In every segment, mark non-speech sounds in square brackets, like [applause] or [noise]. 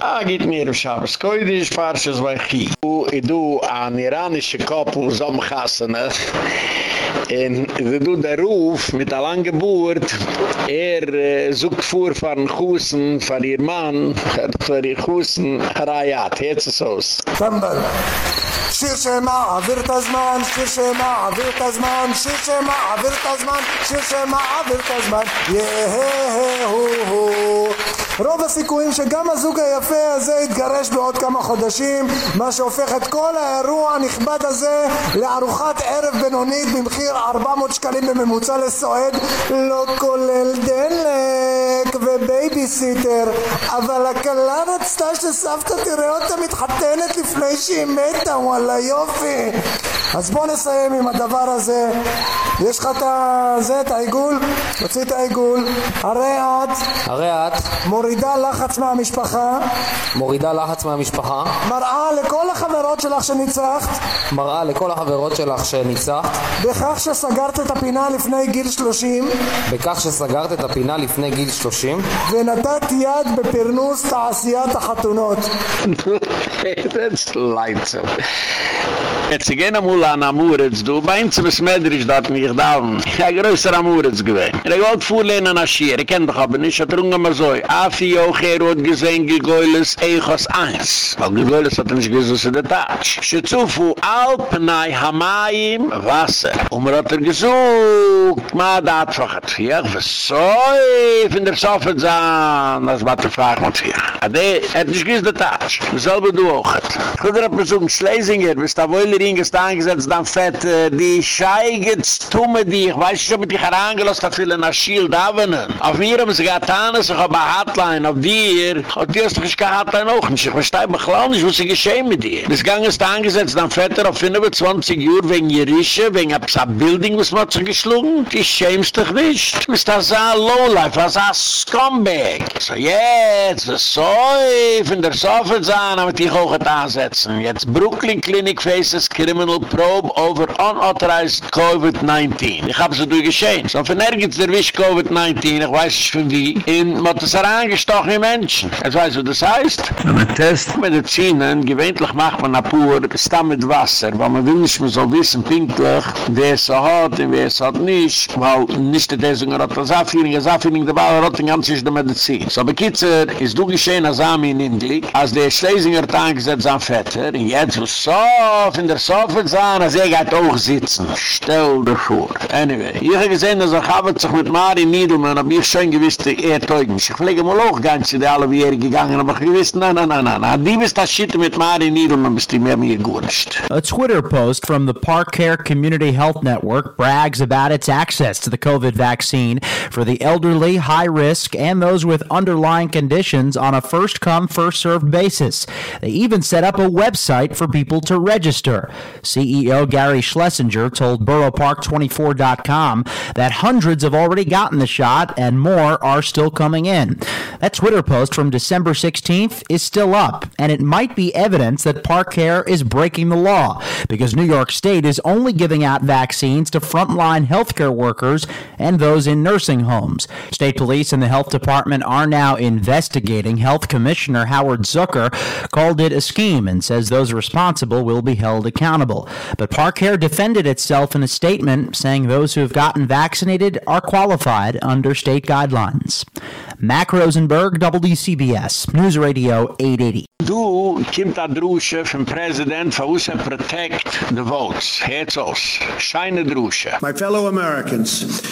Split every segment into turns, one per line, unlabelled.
Ah, git mir im Schabes. Koi di ish parches bei Chi. U edu an iranische Koppel zomchassene. En ze do der Ruf mit a lange geboort. Er zoekt fuhr van Chusen, van ihr Mann, van ihr Chusen, Rayat.
Heetz es aus. Sambal. Shishema avirt azman, shishema avirt azman, shishema avirt azman, shishema avirt azman, yehehehuhu. רוב הסיכויים שגם הזוג היפה הזה יתגרש בעוד כמה חודשים, מה שהופך את כל האירוע הנכבד הזה לארוחת ערב בינונית במחיר 400 שקלים בממוצע לסועד, לא כולל דלק ובייביסיטר, אבל הכלה רצתה שסבתא תראה אותה מתחתנת לפני שהיא מתה, וואלה יופי. אז בוא נסיים עם הדבר הזה. יש לך את זה, את העיגול? תוציא את העיגול. הרי את...
הרי את...
מורידה לחץ מהמשפחה.
מורידה לחץ מהמשפחה.
מראה לכל החברות שלך שניצחת.
מראה לכל החברות שלך שניצחת.
בכך שסגרת את הפינה לפני גיל 30.
בכך שסגרת את הפינה לפני גיל 30.
ונתת יד בפרנוס תעשיית החתונות. [laughs]
That's lights up. Jetzt gehen amul an Amuretz, du, bei uns im Smedrisch dort mich da, ja größer Amuretz gewesen. Er wollte vorlehnen an Aschir, ich kenn doch aber nicht, hat rungen mal so, Afi Ocher hat gesehen, Gigoyles Eichos 1, weil Gigoyles hat nicht gesucht in der Tatsch. Schizufu, Alpnei Hamayim, Wasser. Und man hat er gesucht, ma da hat fachat, ja, was soll, in der Sofet sein, das war der Frage mit hier. Ade, er hat nicht gesucht in der Tatsch, dasselbe du auch. Ich würde dir besuchen, Schlesinger, bis da wolle Ring ist angesetzt, dann fett, äh, die Scheigetz tumme dich, weiß ich, ob ich dich herangelost hat, viele nach Schild abenen. Auf mir haben sie getan, ich habe eine Hotline, auf dir, und die hast doch keine Hotline auch nicht. Ich verstehe mich klar nicht, was ist geschehen mit dir. Das Gang ist angesetzt, dann fett er auf 25 Uhr wegen Jerische, wegen einem Building, was man hat sich geschlungen. Die schämst dich nicht. Du bist das ein Lowlife, das ein Scumbag. So, jetzt, was soll ich in der Sofa sein, damit ich auch ansetzen. Jetzt Brooklyn Clinic faces criminal probe over unauthorized COVID-19. Ich hab so durchgeschehen. So, von nirgends der Wisch COVID-19, ich weiß nicht von wie, in Mottesar angestochene Menschen. Jetzt weißt du, das heißt? Wenn man test Medizinen, gewöhnlich macht man Apur, stamm mit Wasser, weil man will nicht mehr so wissen, pinklich, wer es so hat und wer es hat nicht, weil nicht der Desung hat das Affiening, das Affiening, der Ball hat den ganzen der Medizin. So, bekitzer, ist du geschehen als Ami in Indlik, als der Schlesinger hat angesetzt an Vetter, und jetzt was so, in der Sofa sein, als er geht auch sitzen. Stell dir vor. Anyway, ich habe gesehen, dass er sich mit Mari Niedelmann, ich schon gewiss, er teugt mich. Ich mal auch ganz, die alle wie er gegangen, aber ich gewiss, nein, nein, nein, nein, nein, die bist das mit Mari Niedelmann, bist die mir gewünscht.
A Twitter post from the ParCare Community Health Network brags about its access to the COVID vaccine for the elderly, high risk, and those with underlying conditions on a first come, first served basis. They even set up a website for people to register. CEO Gary Schlesinger told BoroughPark24.com that hundreds have already gotten the shot and more are still coming in. That Twitter post from December 16th is still up, and it might be evidence that ParCare is breaking the law because New York State is only giving out vaccines to frontline healthcare workers and those in nursing homes. State police and the health department are now investigating. Health Commissioner Howard Zucker called it a scheme and says those responsible will be held accountable. But ParCare defended itself in a statement saying those who have gotten vaccinated are qualified under state guidelines. Mac Rosenberg, WCBS, News Radio 880.
Du kimt a drusche vom Präsident für us protect the votes. Herz aus. Scheine drusche.
My fellow Americans,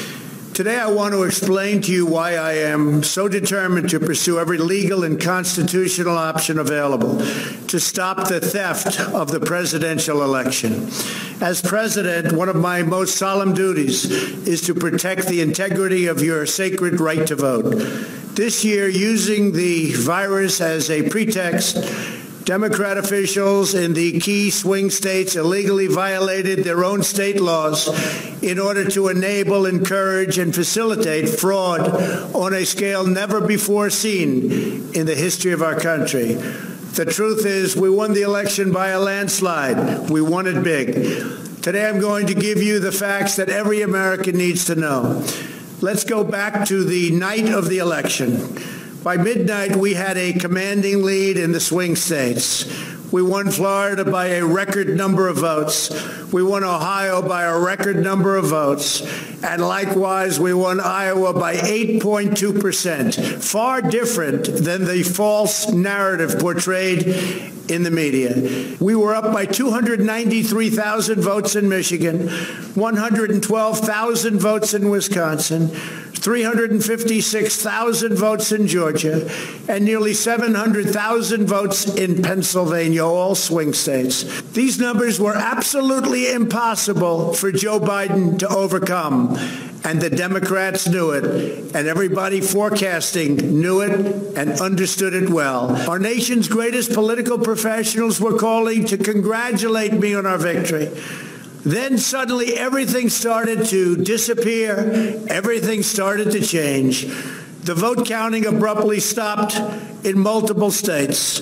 Today I want to explain to you why I am so determined to pursue every legal and constitutional option available to stop the theft of the presidential election. As president, one of my most solemn duties is to protect the integrity of your sacred right to vote. This year using the virus as a pretext Democrat officials in the key swing states illegally violated their own state laws in order to enable, encourage and facilitate fraud on a scale never before seen in the history of our country. The truth is we won the election by a landslide. We won it big. Today I'm going to give you the facts that every American needs to know. Let's go back to the night of the election By midnight, we had a commanding lead in the swing states. We won Florida by a record number of votes. We won Ohio by a record number of votes. And likewise, we won Iowa by 8.2%, far different than the false narrative portrayed in the media. We were up by 293,000 votes in Michigan, 112,000 votes in Wisconsin, 356,000 votes in Georgia, and nearly 700,000 votes in Pennsylvania, all swing states. These numbers were absolutely impossible for Joe Biden to overcome, and the Democrats knew it, and everybody forecasting knew it and understood it well. Our nation's greatest political professionals were calling to congratulate me on our victory. Then suddenly everything started to disappear. Everything started to change. The vote counting abruptly stopped in multiple states.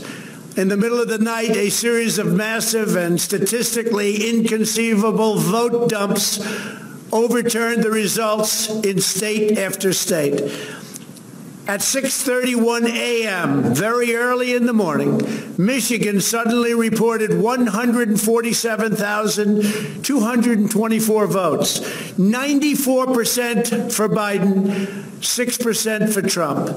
In the middle of the night, a series of massive and statistically inconceivable vote dumps overturned the results in state after state. At 6:31 a.m., very early in the morning, Michigan suddenly reported 147,224 votes. 94% for Biden, 6% for Trump.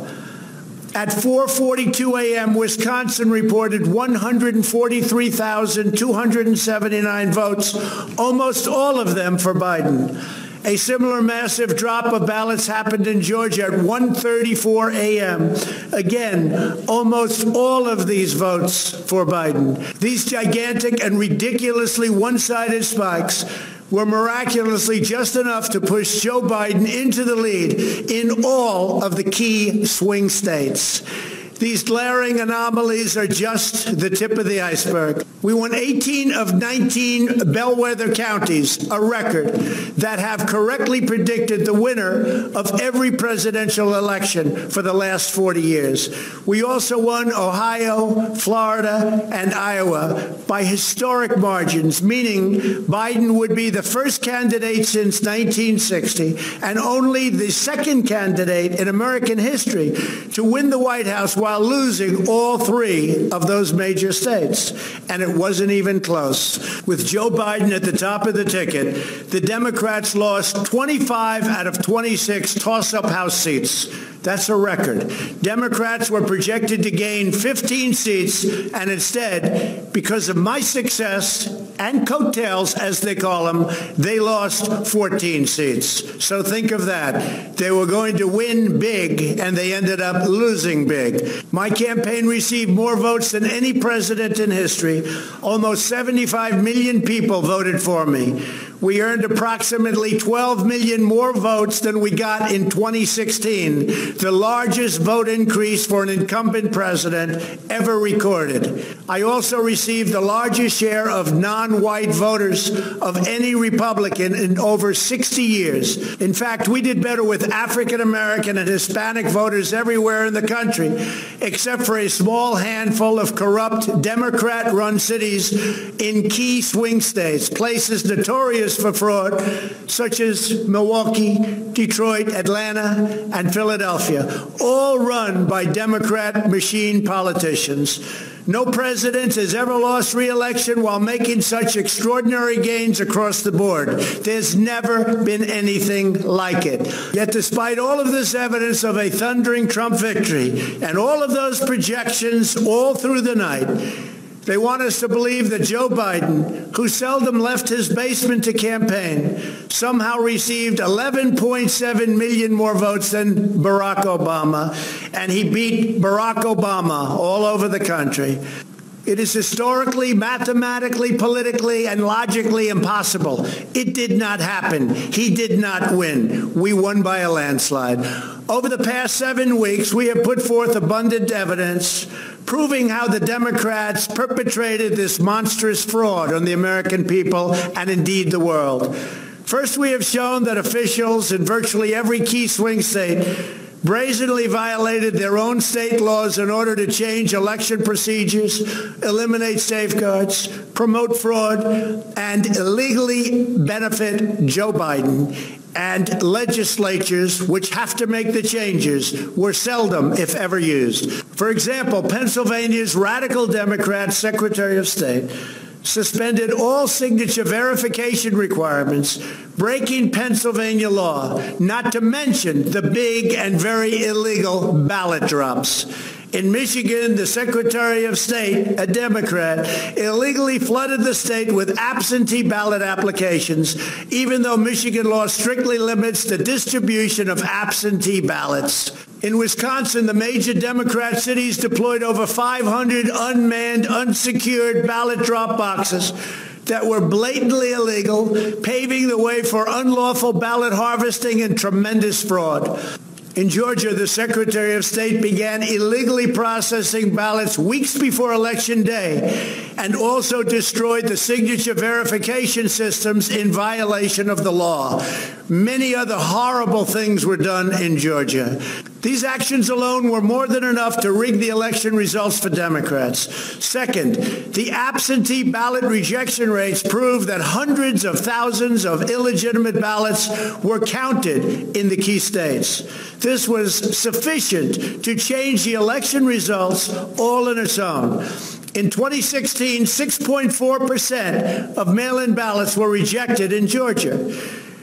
At 4:42 a.m., Wisconsin reported 143,279 votes, almost all of them for Biden. A similar massive drop of ballots happened in Georgia at 1:34 a.m. Again, almost all of these votes for Biden. These gigantic and ridiculously one-sided spikes were miraculously just enough to push Joe Biden into the lead in all of the key swing states. These glaring anomalies are just the tip of the iceberg. We won 18 of 19 bellwether counties, a record that have correctly predicted the winner of every presidential election for the last 40 years. We also won Ohio, Florida, and Iowa by historic margins, meaning Biden would be the first candidate since 1960 and only the second candidate in American history to win the White House while losing all three of those major states. And it wasn't even close. With Joe Biden at the top of the ticket, the Democrats lost 25 out of 26 toss-up House seats. That's a record. Democrats were projected to gain 15 seats and instead, because of my success and coattails as they call them, they lost 14 seats. So think of that. They were going to win big and they ended up losing big. My campaign received more votes than any president in history. Almost 75 million people voted for me. We earned approximately 12 million more votes than we got in 2016, the largest vote increase for an incumbent president ever recorded. I also received the largest share of non-white voters of any Republican in over 60 years. In fact, we did better with African American and Hispanic voters everywhere in the country, except for a small handful of corrupt Democrat-run cities in key swing states, places notorious for fraud, such as Milwaukee, Detroit, Atlanta, and Philadelphia, all run by Democrat machine politicians. No president has ever lost re-election while making such extraordinary gains across the board. There's never been anything like it. Yet despite all of this evidence of a thundering Trump victory and all of those projections all through the night, they want us to believe that Joe Biden, who seldom left his basement to campaign, somehow received 11.7 million more votes than Barack Obama, and he beat Barack Obama all over the country. It is historically, mathematically, politically, and logically impossible. It did not happen. He did not win. We won by a landslide. Over the past seven weeks, we have put forth abundant evidence proving how the Democrats perpetrated this monstrous fraud on the American people and indeed the world. First, we have shown that officials in virtually every key swing state brazenly violated their own state laws in order to change election procedures, eliminate safeguards, promote fraud, and illegally benefit Joe Biden and legislatures which have to make the changes were seldom if ever used. For example, Pennsylvania's radical Democrat Secretary of State suspended all signature verification requirements, breaking Pennsylvania law, not to mention the big and very illegal ballot drops. In Michigan, the Secretary of State, a Democrat, illegally flooded the state with absentee ballot applications, even though Michigan law strictly limits the distribution of absentee ballots. In Wisconsin, the major Democrat cities deployed over 500 unmanned, unsecured ballot drop boxes that were blatantly illegal, paving the way for unlawful ballot harvesting and tremendous fraud. In Georgia, the Secretary of State began illegally processing ballots weeks before election day and also destroyed the signature verification systems in violation of the law. Many other horrible things were done in Georgia. These actions alone were more than enough to rig the election results for Democrats. Second, the absentee ballot rejection rates prove that hundreds of thousands of illegitimate ballots were counted in the key states. This was sufficient to change the election results all on its own. In 2016, 6.4% of mail-in ballots were rejected in Georgia.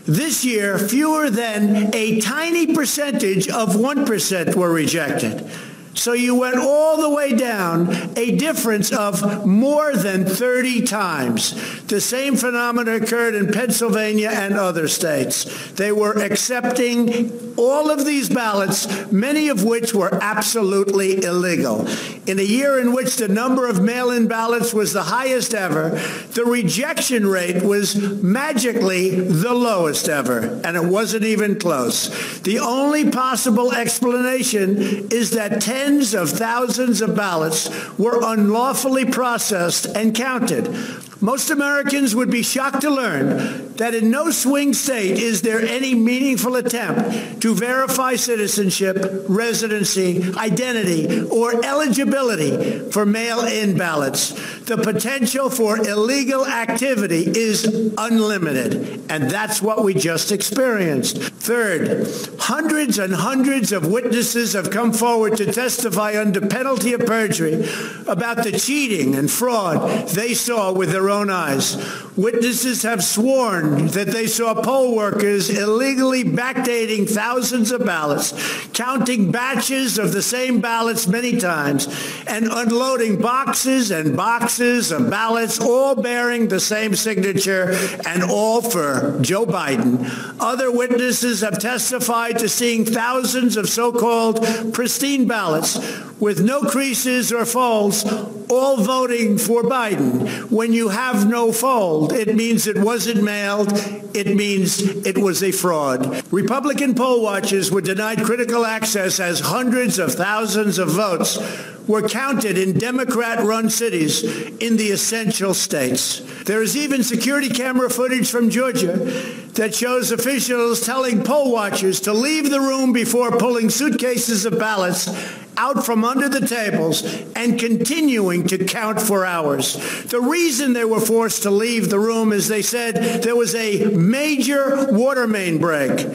This year, fewer than a tiny percentage of 1% were rejected. So you went all the way down a difference of more than 30 times. The same phenomenon occurred in Pennsylvania and other states. They were accepting all of these ballots, many of which were absolutely illegal. In a year in which the number of mail-in ballots was the highest ever, the rejection rate was magically the lowest ever, and it wasn't even close. The only possible explanation is that 10 tens of thousands of ballots were unlawfully processed and counted. Most Americans would be shocked to learn that in no swing state is there any meaningful attempt to verify citizenship, residency, identity, or eligibility for mail-in ballots. The potential for illegal activity is unlimited, and that's what we just experienced. Third, hundreds and hundreds of witnesses have come forward to testify under penalty of perjury about the cheating and fraud they saw with their own eyes. Witnesses have sworn that they saw poll workers illegally backdating thousands of ballots, counting batches of the same ballots many times, and unloading boxes and boxes of ballots all bearing the same signature and all for Joe Biden. Other witnesses have testified to seeing thousands of so-called pristine ballots with no creases or folds all voting for Biden. When you have no fold, it means it wasn't mailed. It means it was a fraud. Republican poll watchers were denied critical access as hundreds of thousands of votes were counted in Democrat-run cities in the essential states. There is even security camera footage from Georgia that shows officials telling poll watchers to leave the room before pulling suitcases of ballots out from under the tables and continuing to count for hours. The reason they were forced to leave the room is they said there was a major water main break.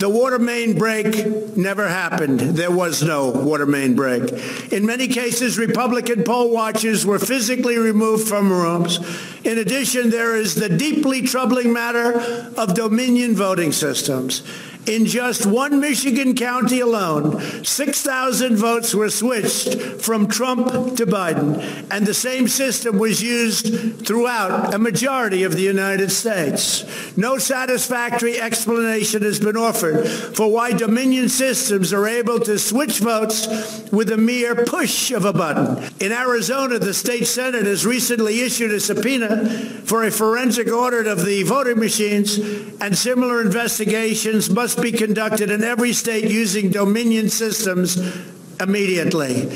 The water main break never happened. There was no water main break. In many cases, Republican poll watchers were physically removed from rooms. In addition, there is the deeply troubling matter of Dominion voting systems. In just one Michigan county alone, 6,000 votes were switched from Trump to Biden, and the same system was used throughout a majority of the United States. No satisfactory explanation has been offered for why Dominion systems are able to switch votes with a mere push of a button. In Arizona, the state Senate has recently issued a subpoena for a forensic audit of the voting machines, and similar investigations must be conducted in every state using Dominion systems immediately.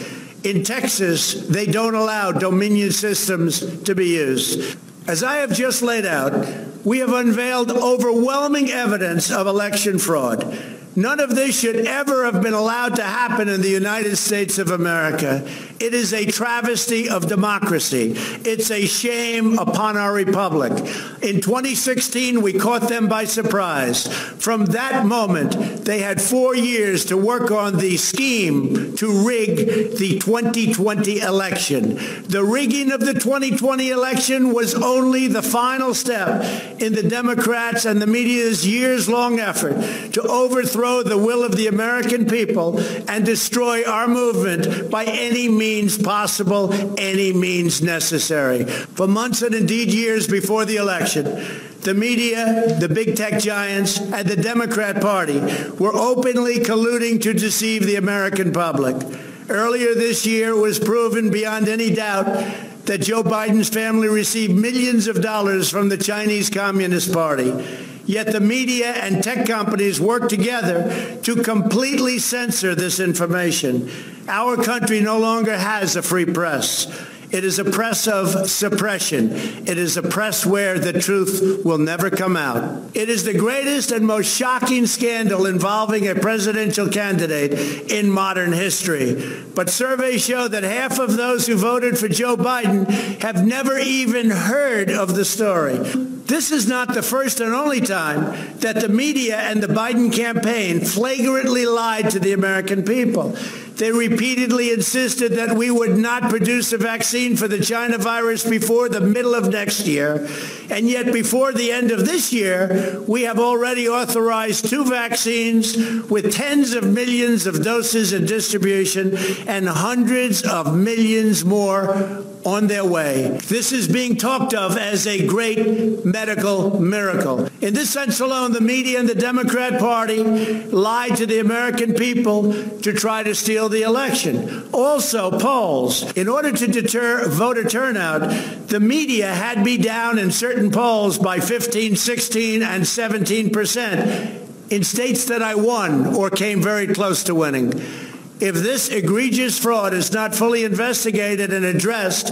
In Texas, they don't allow Dominion systems to be used. As I have just laid out, we have unveiled overwhelming evidence of election fraud. None of this should ever have been allowed to happen in the United States of America. It is a travesty of democracy. It's a shame upon our republic. In 2016, we caught them by surprise. From that moment, they had 4 years to work on the scheme to rig the 2020 election. The rigging of the 2020 election was only the final step in the Democrats and the media's years-long effort to overthrow the will of the American people and destroy our movement by any means possible, any means necessary. For months and indeed years before the election, the media, the big tech giants, and the Democrat Party were openly colluding to deceive the American public. Earlier this year was proven beyond any doubt that Joe Biden's family received millions of dollars from the Chinese Communist Party. Yet the media and tech companies work together to completely censor this information. Our country no longer has a free press. It is a press of suppression. It is a press where the truth will never come out. It is the greatest and most shocking scandal involving a presidential candidate in modern history. But surveys show that half of those who voted for Joe Biden have never even heard of the story. This is not the first and only time that the media and the Biden campaign flagrantly lied to the American people. They repeatedly insisted that we would not produce a vaccine for the China virus before the middle of next year. And yet before the end of this year, we have already authorized two vaccines with tens of millions of doses in distribution and hundreds of millions more on their way. This is being talked of as a great medical miracle. In this sense alone, the media and the Democrat Party lied to the American people to try to steal the election. Also, polls. In order to deter voter turnout, the media had me down in certain polls by 15, 16, and 17 percent in states that I won or came very close to winning. If this egregious fraud is not fully investigated and addressed,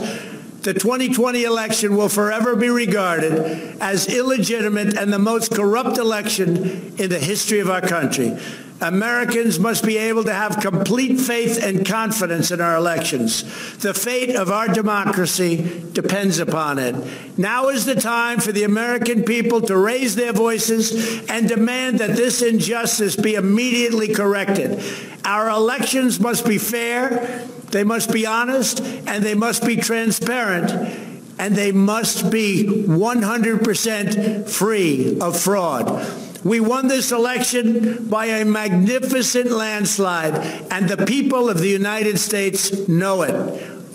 the 2020 election will forever be regarded as illegitimate and the most corrupt election in the history of our country. Americans must be able to have complete faith and confidence in our elections. The fate of our democracy depends upon it. Now is the time for the American people to raise their voices and demand that this injustice be immediately corrected. Our elections must be fair, they must be honest, and they must be transparent and they must be 100% free of fraud. We won this election by a magnificent landslide and the people of the United States know it.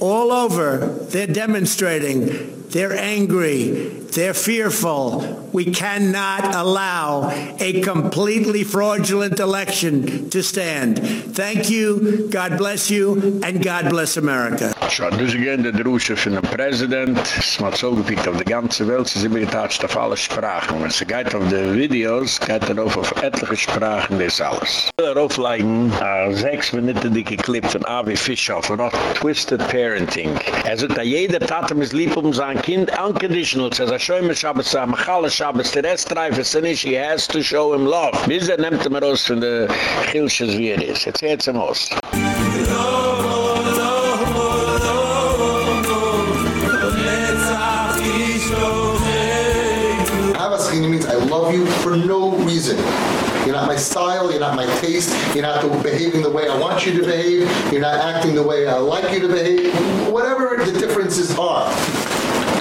All over they're demonstrating they're angry. They're fearful. We cannot allow a completely fraudulent election to stand. Thank you. God bless you and God bless America.
Schon, dus again der Drusche von dem Präsident. Es hat so gepickt auf die ganze Welt. Sie sind mir getatscht auf alle Sprachen. Wenn sie geht auf die Videos, geht er auf auf etliche Sprachen, das alles. Ich will darauf legen, a sechs Minuten dicke Clip von Avi Fishoff von Twisted Parenting. Er sagt, jeder Tatum ist lieb um sein Kind unconditional says a shoy me shabbos a machal shabbos the rest drive is finish he has to show him love. Biz er nemt mir aus von der gilsches wie er is jetzt jetzt am aus
I love you for no reason. You're not my style, you're not my taste, you're not behaving the way I want you to behave, you're not acting the way I like you to behave, whatever the differences are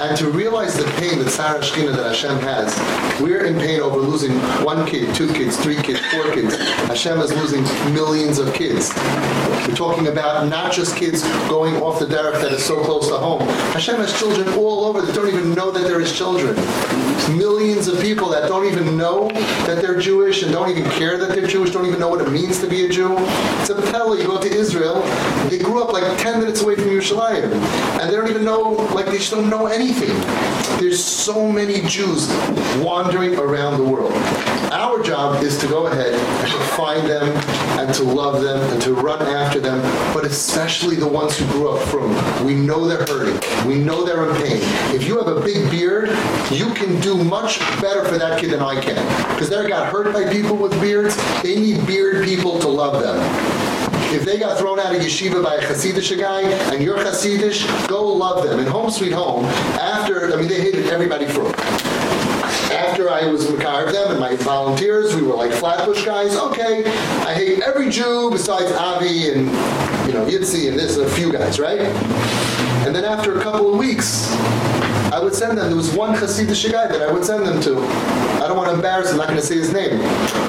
and to realize the pain, that tza'ar Shechina that Hashem has. We're in pain over losing one kid, two kids, three kids, four kids. Hashem is losing millions of kids. We're talking about not just kids going off the derech that is so close to home. Hashem has children all over that don't even know that there is children. Millions of people that don't even know that they're Jewish and don't even care that they're Jewish, don't even know what it means to be a Jew. It's a pella, you go to Israel, they grew up like 10 minutes away from Yerushalayim. And they don't even know, like they just don't know anything anything. There's so many Jews wandering around the world. Our job is to go ahead and to find them and to love them and to run after them, but especially the ones who grew up from. We know they're hurting. We know they're in pain. If you have a big beard, you can do much better for that kid than I can. Because they got hurt by people with beards. They need beard people to love them. If they got thrown out of yeshiva by a Hasidish guy and you're Hasidish, go love them. In Home Sweet Home, after, I mean, they hated everybody for it after I was Makar them and my volunteers, we were like Flatbush guys. Okay, I hate every Jew besides Avi and you know Yitzi and this and a few guys, right? And then after a couple of weeks, I would send them. There was one Hasidic guy that I would send them to. I don't want to embarrass him. I'm not going to say his name.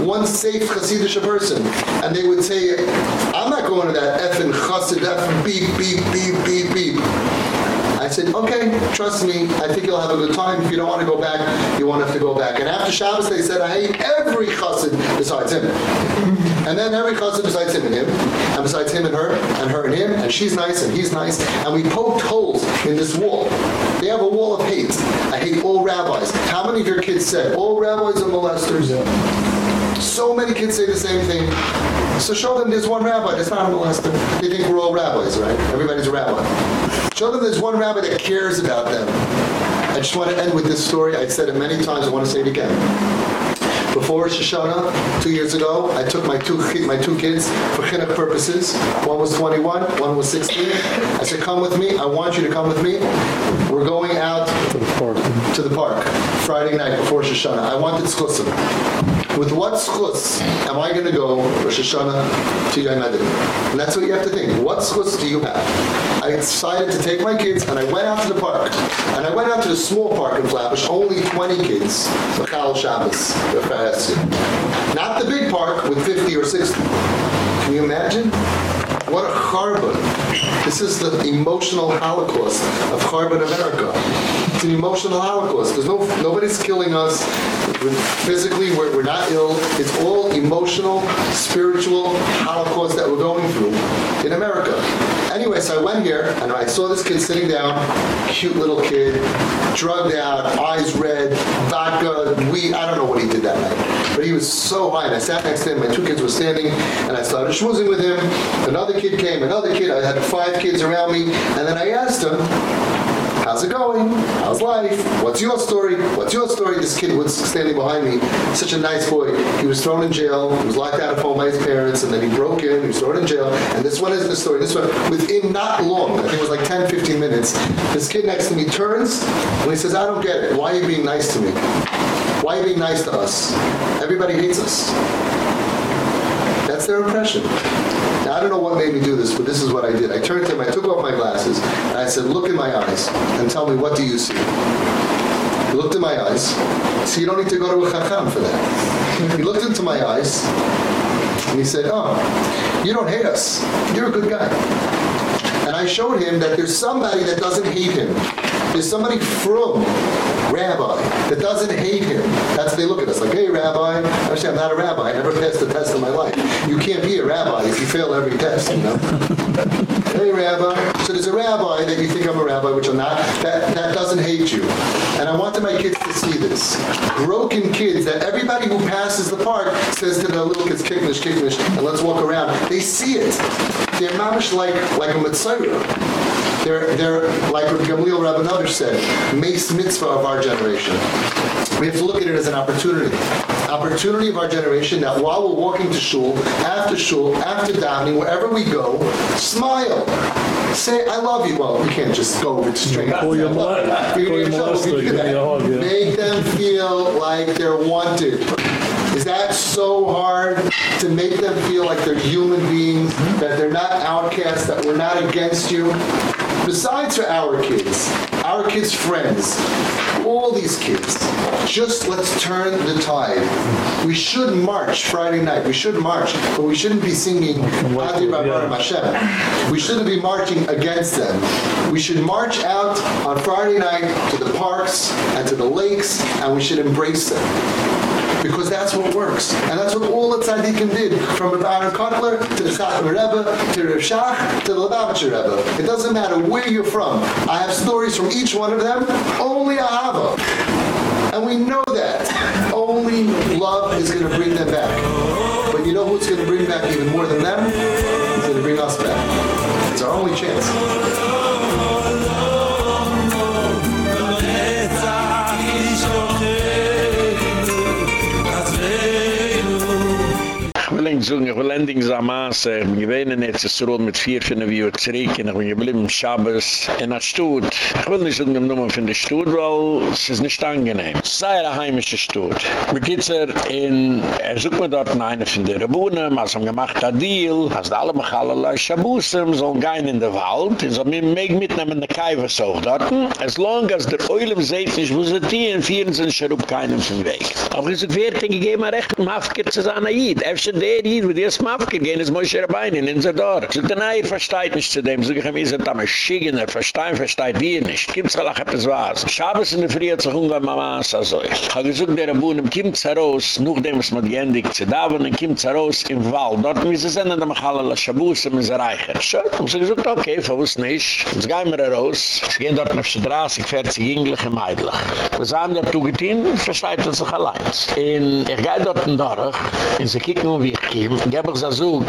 One safe Hasidic person, and they would say, "I'm not going to that effing Hasid effing beep beep beep beep beep." I said, okay, trust me, I think you'll have a good time. If you don't want to go back, you won't have to go back. And after Shabbos, they said, I hate every chassid besides him. [laughs] And then every chassid besides him and him, and besides him and her, and her and him, and she's nice and he's nice. And we poked holes in this wall. They have a wall of hate. I hate all rabbis. How many of your kids said, all rabbis are molesters? So many kids say the same thing. So show them there's one rabbi that's not a molester. They think we're all rabbis, right? Everybody's a rabbi. Show them there's one rabbi that cares about them. I just want to end with this story. I've said it many times. I want to say it again. Before Rosh Hashanah, two years ago, I took my two my two kids for chinuch purposes. One was 21, one was 16. I said, come with me. I want you to come with me. We're going out to the park, to the park Friday night before Rosh Hashanah. I wanted tzchusim. With what schutz am I going to go Rosh Hashanah to Yom And that's what you have to think. What schutz do you have? I decided to take my kids and I went out to the park. And I went out to the small park in Flatbush, only 20 kids, Machal Shabbos, not the big park with 50 or 60. Can you imagine? What a churban. This is the emotional holocaust of churban America. It's an emotional holocaust. There's no nobody's killing us. physically, we're, we're not ill. It's all emotional, spiritual holocaust that we're going through in America. Anyway, so I went here and I saw this kid sitting down, cute little kid, drugged out, eyes red, vodka, weed. I don't know what he did that night. But he was so high. And I sat next to him. My two kids were standing and I started schmoozing with him. Another kid came, another kid. I had five kids around me, and then I asked him, how's it going? How's life? What's your story? What's your story? This kid was standing behind me, such a nice boy. He was thrown in jail. He was locked out of home by his parents, and then he broke in. He was thrown in jail. And this one is the story. This one, within not long, I think it was like 10, 15 minutes, this kid next to me turns, and he says, I don't get it. Why are you being nice to me? Why are you being nice to us? Everybody hates us. That's their impression. Now, I don't know what made me do this, but this is what I did. I turned to him, I took off my glasses, and I said, look in my eyes and tell me, what do you see? He looked in my eyes. So you don't need to go to a chacham for that. He looked into my eyes, and he said, oh, you don't hate us. You're a good guy. And I showed him that there's somebody that doesn't hate him. There's somebody from rabbi that doesn't hate him. That's they look at us like, hey, rabbi. Actually, I'm not a rabbi. I never passed a test in my life. You can't be a rabbi if you fail every test, you know? [laughs] hey, rabbi. So there's a rabbi that you think I'm a rabbi, which I'm not. That, that doesn't hate you. And I wanted my kids to see this. Broken kids that everybody who passes the park says to their little kids, kicknish, kicknish, and let's walk around. They see it. They're mamish like, like a mitzvah. They're, they're like Gamliel Rabbanother said, meis mitzvah of our generation. We have to look at it as an opportunity. Opportunity of our generation that while we're walking to shul, after shul, after davening, wherever we go, smile. Say, I love you. Well, you can't just go with straight. Pull your Make them feel like they're wanted. Is that so hard to make them feel like they're human beings, that they're not outcasts, that we're not against you? Besides for our kids, our kids' friends, all these kids, just let's turn the tide. We should march Friday night. We should march, but we shouldn't be singing Adi Hashem. We shouldn't be marching against them. We should march out on Friday night to the parks and to the lakes, and we should embrace them because that's what works. And that's what all the tzaddikim did, from Rabbi Aaron Kotler to the Chacham Rebbe, to Rav Shach, to the Lubavitcher Rebbe. It doesn't matter where you're from. I have stories from each one of them, only Ahava. And we know that. Only love is going to bring them back. But you know who's going to bring back even more than them? It's going to bring us back. It's our only chance.
Sagen, ich will ending so am Maße, ich bin gewähne jetzt ist Ruhl mit vier, fünf Jahren zurück, und ich bin geblieben im Schabbos in der Stutt. Ich will nicht die Nummer von der Stutt, weil es ist nicht angenehm. Es ist eine heimische Stutt. Wir gehen in, er sucht mir dort eine von der Rebunen, als er gemacht hat Deal, als alle mich alle Leute Schabbosem, sollen gehen in den Wald, und so mir mich mitnehmen in der Kaiwe so dort. As long as der Oilem seht nicht, wo sie die in vieren sind, scharup keinem vom Weg. Aber sage, wer denke, ich mal recht, um Hafker zu sein, Aid. Efter der Aid, wo die es Mafker gehen, ist Moshe Rabbeini, in der Dor. So der Neir versteht nicht zu dem, so ich habe gesagt, am Schigen, er versteht, wir nicht. Gibt es auch etwas was. Schabes in der Früh hat sich umgegangen, Mama, so. Ich habe gesagt, der Abunnen, kommt heraus, nachdem es mit Gendig zu da, und kommt heraus im Wald. Dort müssen sie sehen, dass alle la Schabus und sie reichen. So, ich habe gesagt, okay, verwusst nicht. Jetzt gehen wir heraus. Sie gehen dort auf die 30, 40 Jüngliche Meidlich. Wir sagen, dort zugetein, versteht er sich allein. Und ich gehe dort in Dorf, und sie kicken, wie ich komme. Ich habe gesagt, so,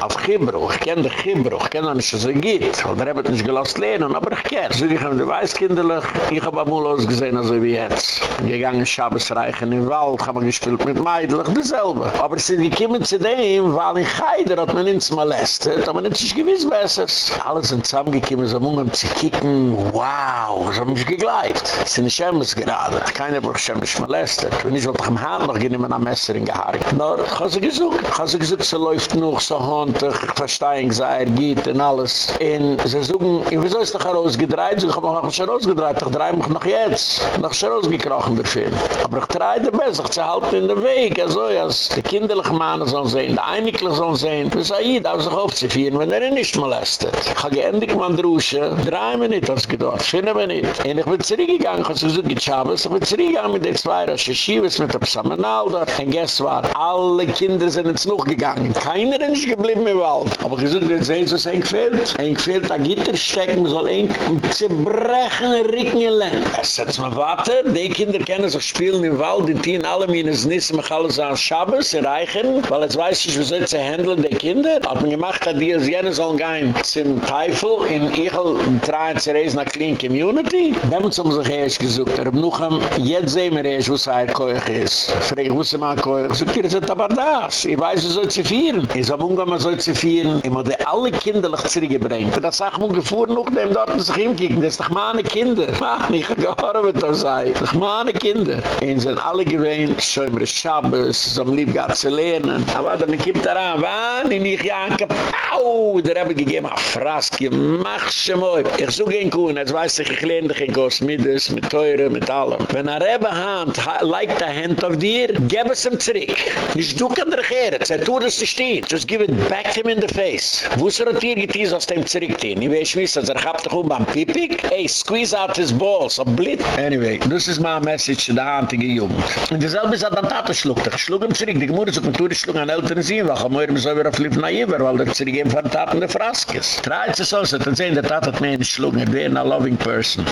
auf Gibruch, ich kenne den Gibruch, ich kenne nicht, so geht. Weil der hat nicht gelost lernen, aber ich kenne. So, ich habe die Weißkinderlich, ich habe auch ausgesehen, also wie jetzt. Ich gegangen, Schabes reichen im Wald, habe gespielt mit Meidlich, dasselbe. Aber sie gekommen zu dem, weil in Geider hat man nichts molestet, aber nicht sich gewiss besser. Alle sind zusammengekommen, so um zu kicken, wow, so haben sie gegleibt. Sie sind Schemmes gerade, keiner braucht Schemmes molestet. Wenn ich wollte am Hand noch gehen, immer ein Messer in Gehari. Nur, ich habe sie gesucht. Ich habe sie läuft noch so handig, ich ich sage, er geht und alles. Und sie suchen, wieso ist doch herausgedreht? Ich habe noch nicht herausgedreht, ich drehe mich noch jetzt. Noch schon herausgekrochen dafür. Aber ich drehe dir besser, sie halten in den Weg, also, als die kinderlichen Männer sollen sehen, die Einiglich sollen sehen. Wir sagen, hier darf sich aufzuführen, wenn er nicht molestet. Ich habe geendigt, man drusche, drei Minuten, als gedacht, finden wir nicht. Und ich bin zurückgegangen, ich habe gesagt, ich habe ich bin zurückgegangen mit den zwei Rache Schiebes, mit dem Samenalder. Und guess what? Alle Kinder sind jetzt noch gegangen. Keiner ist nicht geblieben im Wald. Aber ich habe gesagt, wenn es eng fehlt, eng fehlt, da Gitter stecken, man soll eng zerbrechen, ricken in Lenn. Es setzt mir warte, die Kinder kennen sich spielen im Wald, die tieren alle meines Nissen, mich alles an Schabes erreichen, weil jetzt weiß ich, wie soll sie handeln, die Kinder. Hat man gemacht, dass die jene sollen gehen zum Teufel, in Ichel, drehen zu reisen nach Clean Community. Da haben sie sich erst gesucht. Er ein, jetzt sehen wir wo es ein Koech ist. Frage, wo sie mal Koech? So, ihr seid aber das. Ich weiß, wie soll sie führen. Ich sage, wo man soll sie führen? Ich muss alle Kinder noch zurückbringen. Das sage ich mir gefuhr noch, dem dort sich hinkicken. Das ist doch meine Kinder. Mach nicht, ich habe das sei. Das ist meine Kinder. Und sind alle gewähnt, schon immer Schabbos, so am lieb zu lernen. Aber dann kommt er an, wann? Und ich janke, au! Da habe ich gegeben, a Fraske, mach schon mal. Ich suche ihn kuhn, jetzt weiß ich, ich lerne dich in Kost, mit Teure, mit allem. Wenn er Rebbe hand, like the hand of dir, gib es ihm zurück. Nicht du kann regieren, sei tu das zu stehen. Just give it back him in the face. Wo ist er hat dir geteas aus dem zurückziehen? Ich weiß nicht, dass er gehabt doch um beim Pipik? Hey, squeeze out his balls, a blit. Anyway, this is my message to the antige Jugend. Und dieselbe ist an der Tate schluckt. Ich schlug ihm zurück. Die Gemüse sagt, man tut die schlug an Eltern sehen, weil ich mir so wieder auf Liv naiver, weil der zurückgeben von Taten der Fraskes. Treibt es so, so, dann sehen, der Tate hat mir nicht schlug, er wäre a loving person.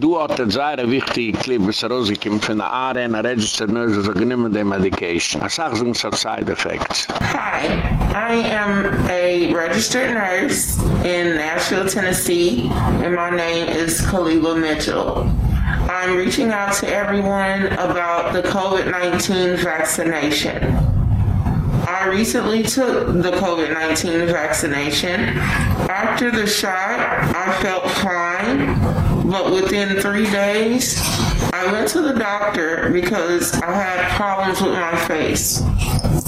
Du hat ein sehr wichtig Clip, was er rausgekommen von der ARN, a registered nurse, so genommen die Medication. Er sagt so, so side effects.
Hi, I am a registered nurse in Nashville, Tennessee, and my name is Kalila Mitchell. I'm reaching out to everyone about the COVID-19 vaccination. I recently took the COVID-19 vaccination. After the shot, I felt fine, but within three days, I went to the doctor because I had problems with my face.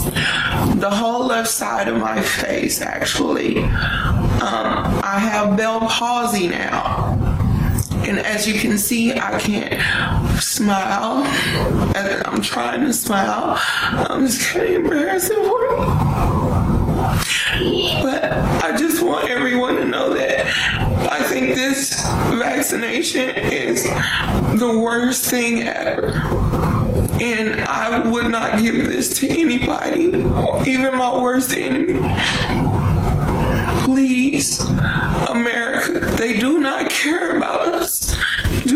The whole left side of my face, actually. Um, I have Bell palsy now. And as you can see, I can't smile. And I'm trying to smile. I'm just getting embarrassing for. But I just want everyone to know that I think this vaccination is the worst thing ever. And I would not give this to anybody, even my worst enemy. Please, America, they do not care about us.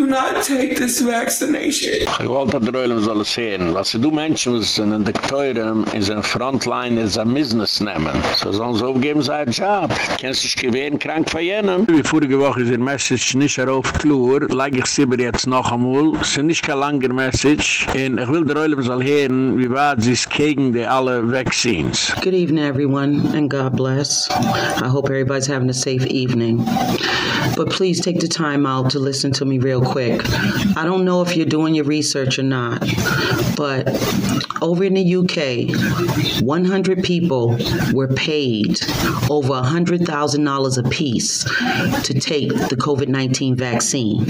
Not take this vaccination.
Ich wollte der Reulem soll es sehen. Was du Menschen, was in den Dekteuren in seiner Frontline ist ein Business nehmen. So sollen sie aufgeben seinen Job. Kennst du dich gewähren, krank von jenen? Wie vorige Woche ist ihr Message nicht darauf klar. Leig ich sie mir jetzt noch einmal. Es ist nicht kein langer Message. Und ich will der Reulem soll hören, wie weit sie es gegen die alle Vaccines.
Good evening, everyone, and God bless. I hope everybody's having a safe evening. But please take the time out to listen to me real quick. I don't know if you're doing your research or not, but over in the UK, 100 people were paid over $100,000 a piece to take the COVID-19 vaccine.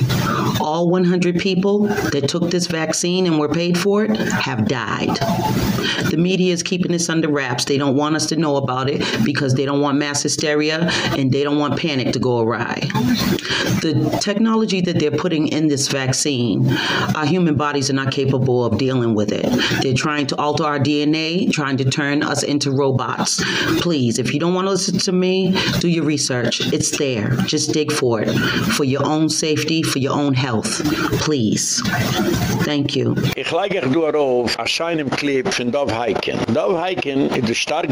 All 100 people that took this vaccine and were paid for it have died. The media is keeping this under wraps. They don't want us to know about it because they don't want mass hysteria and they don't want panic to go awry. The technology that they're putting in this vaccine, our human bodies are not capable of dealing with it. They're trying to alter our DNA, trying to turn us into robots. Please, if you don't want to listen to me, do your research. It's there. Just dig for it for your own safety, for your own health. Please. Thank you.
Ich auf a scheinem Clip von Dov. Dov der stark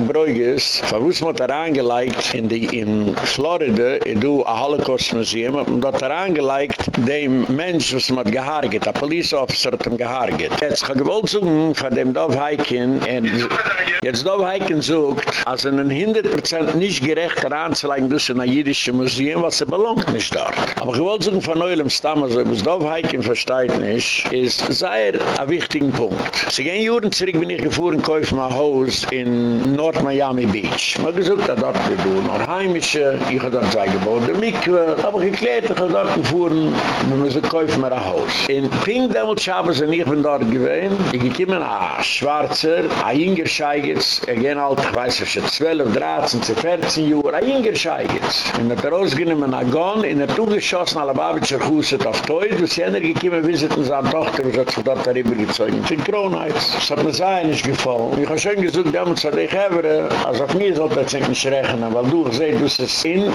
da reingelegt in, die, in Florida, a Holocaust Museum, und dort da reingelegt dem Mensch, was man gehargit, a Police Officer hat ihm gehargit. Jetzt ich gewollt suchen von dem Dov Heiken, und jetzt Dov Heiken sucht, als er einen 100% nicht gerecht heranzulegen, dus in a jüdische Museum, was er belangt nicht dort. Aber ich wollte suchen von Neulem Stamm, also was Dov Heiken versteht nicht, ist sehr a wichtigen Punkt. Sie gehen Juren zurück, bin ich gefahren, kauf mein Haus in North Miami Beach. Man gesucht, da dort wir do, noch heimische, ich habe dort zwei Gebäude, Mikve, aber geklärt, ich habe dort gefahren, wir müssen kaufen mir ein Haus. In Pink Devil Chabas, und ich bin dort gewesen, ich gekommen, a Schwarzer, a Inger Scheigitz, er gehen alt, ich weiß, ich 12, 13, 14 Jahre, a Inger Scheigitz. Und er hat rausgenommen, a Gon, in er zugeschossen, alle Babitscher Husset auf Teut, und sie haben gekommen, visiten seine Tochter, und hat sich dort darüber gezogen. In Kronheiz. Das hat mir sehr nicht gefallen. Ich habe schon gesagt, damals hat ich habe, als auf mir sollte das nicht rechnen, weil du gesagt, du bist in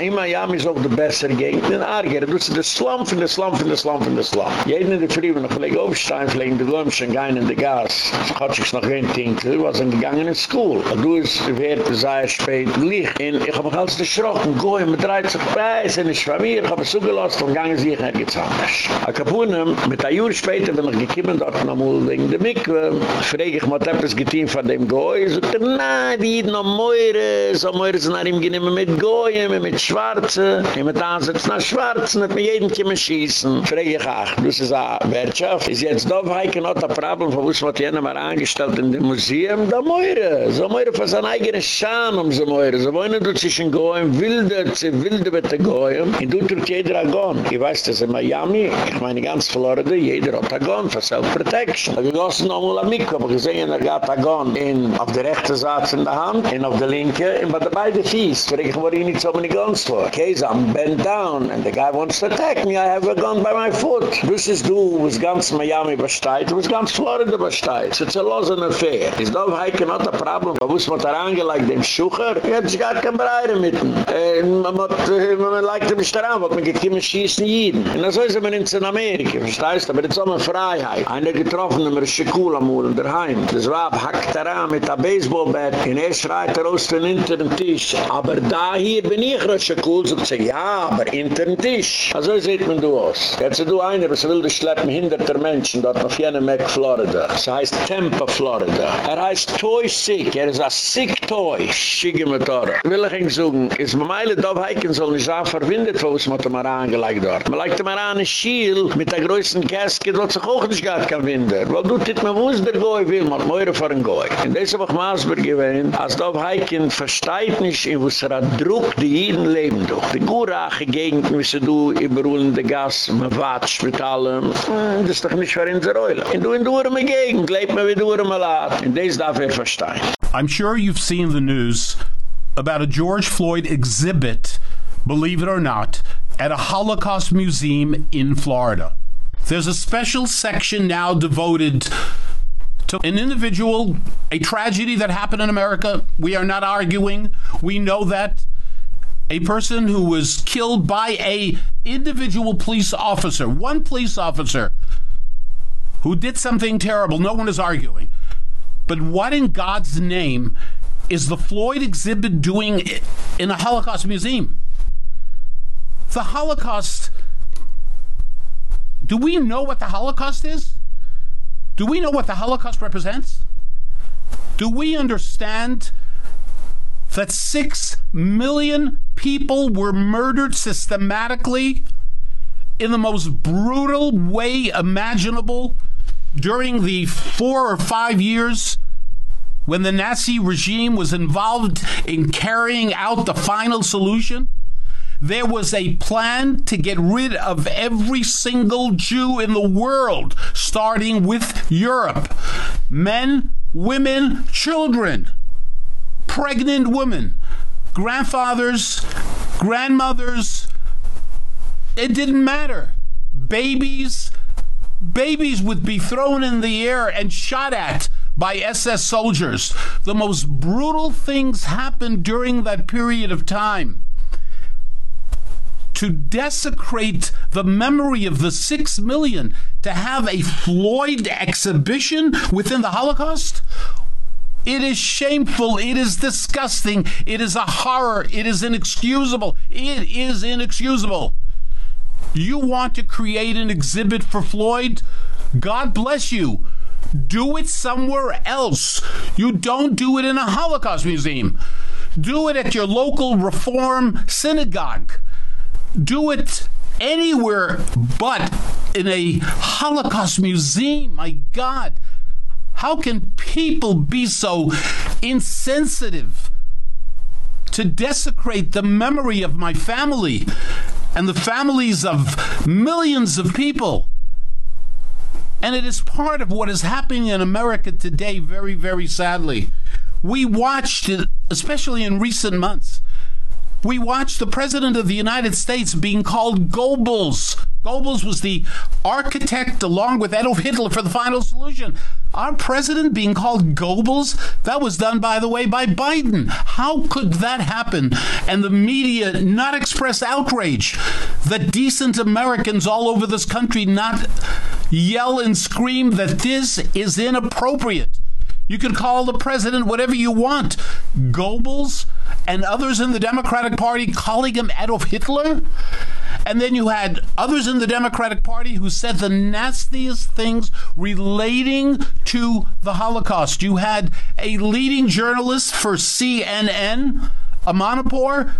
in Miami ist auch der bessere Gegend, in Arger, du bist der Slum von der Slum von der Slum von der Slum. Jeden in der Früh, wenn ich vielleicht aufstein, in der Glömschen, gehen in der Gas, hat sich noch ein Tinkel, was in gegangen in School. Du ist, wird sehr spät Licht. Und ich habe mich alles erschrocken, goi, mit 30 Preis, und ich war mir, ich habe es zugelassen, und gange sich nicht anders. A Kapunem, mit ein Jahr später, wenn ich gekommen dort noch mal wegen der Mikve, frage ich, was hat das getan von dem Goi? Sagt, nein, die Jeden noch Meure, so Meure sind nach ihm genommen mit Goi, mit Schwarze, mit Ansatz nach Schwarze, mit jedem kommen schießen. Frage ich, ach, das ist eine Wirtschaft. Ist jetzt da, weil ich noch ein Problem, wo es mit jenen mal angestellt in dem Museum, da Meure, so Meure für seine eigene Scham um so Meure, so wollen du zwischen Goi, wilde, zu wilde mit Goi, und du tut jeder Agon. Ich weiß, das in Miami, ich meine ganz Florida, jeder hat Agon, für Self-Protection. Ich gossen noch mal am Mikro, gesehen, er gab Agon in, auf der rechte Seite in der Hand, in auf der linke, in bei der beide Fies. Für ich war nicht so many guns for. Okay, so I'm bent down, and the guy wants to attack me, I have a gun by my foot. Das ist du, was ganz Miami besteht, was ganz Florida besteht. It's a loss and affair. Is da heike not a problem, aber was man da angelegt, dem Schucher, sich gar kein Breire mit ihm. Äh, man hat, man legt ihm daran, was man gekümmen schießen jeden. Und das ist immer in Amerika, verstehst aber das ist eine Freiheit. Einer getroffen, immer Schekul am Uhren daheim. Das war hackt daran mit einem Baseballbat, und er schreit raus von hinter dem Tisch. Aber da hier bin ich Schekul, sagt sie, ja, aber hinter dem Tisch. Also sieht man du aus. Jetzt du einer, was will dich schleppen hinter der Menschen, dort auf jenem Eck Florida. Das heißt Tampa, Florida. Er heißt Toy Sick, er ist ein Sick Toy. Schicke mit Tore. Will ich ihn sagen, ist mir meile Dov Heiken soll nicht sagen, verwindet, wo es man da mal angelegt dort. Man legt mal an ein Schiel mit der größten Casket, was sich auch nicht gehabt kann winden. Weil du tit mir wuss der Goy will, man meure vor ein Goy. In deze Woche Maasburg gewesen, als Dov Heiken versteht nicht, in wuss er hat Druck, die jeden leben durch. Die Gurache Gegend, Gas, man mit allem. Das ist doch nicht für. Und du in der Gegend, lebt Lad. In deze darf er verstehen.
I'm sure you've seen the news about a George Floyd exhibit, believe it or not, at a Holocaust museum in Florida. There's a special section now devoted to an individual, a tragedy that happened in America. We are not arguing. We know that. A person who was killed by a individual police officer, one police officer who did something terrible. No one is arguing. But what in God's name is the Floyd exhibit doing in a Holocaust museum? The Holocaust Do we know what the Holocaust is? Do we know what the Holocaust represents? Do we understand that 6 million people were murdered systematically in the most brutal way imaginable during the 4 or 5 years when the Nazi regime was involved in carrying out the final solution? There was a plan to get rid of every single Jew in the world, starting with Europe. Men, women, children, pregnant women, grandfathers, grandmothers. It didn't matter. Babies, babies would be thrown in the air and shot at by SS soldiers. The most brutal things happened during that period of time to desecrate the memory of the 6 million to have a Floyd exhibition within the Holocaust it is shameful. It is disgusting. It is a horror. It is inexcusable. It is inexcusable. You want to create an exhibit for Floyd? God bless you. Do it somewhere else. You don't do it in a Holocaust museum. Do it at your local Reform synagogue. Do it anywhere but in a Holocaust museum. My God. How can people be so insensitive to desecrate the memory of my family and the families of millions of people? And it is part of what is happening in America today very very sadly. We watched it especially in recent months. We watched the president of the United States being called Goebbels. Goebbels was the architect along with Adolf Hitler for the final solution. Our president being called Goebbels, that was done, by the way, by Biden. How could that happen? And the media not express outrage that decent Americans all over this country not yell and scream that this is inappropriate. You can call the president whatever you want. Goebbels and others in the Democratic Party calling him Adolf Hitler? And then you had others in the Democratic Party who said the nastiest things relating to the Holocaust. You had a leading journalist for CNN, Amanpour,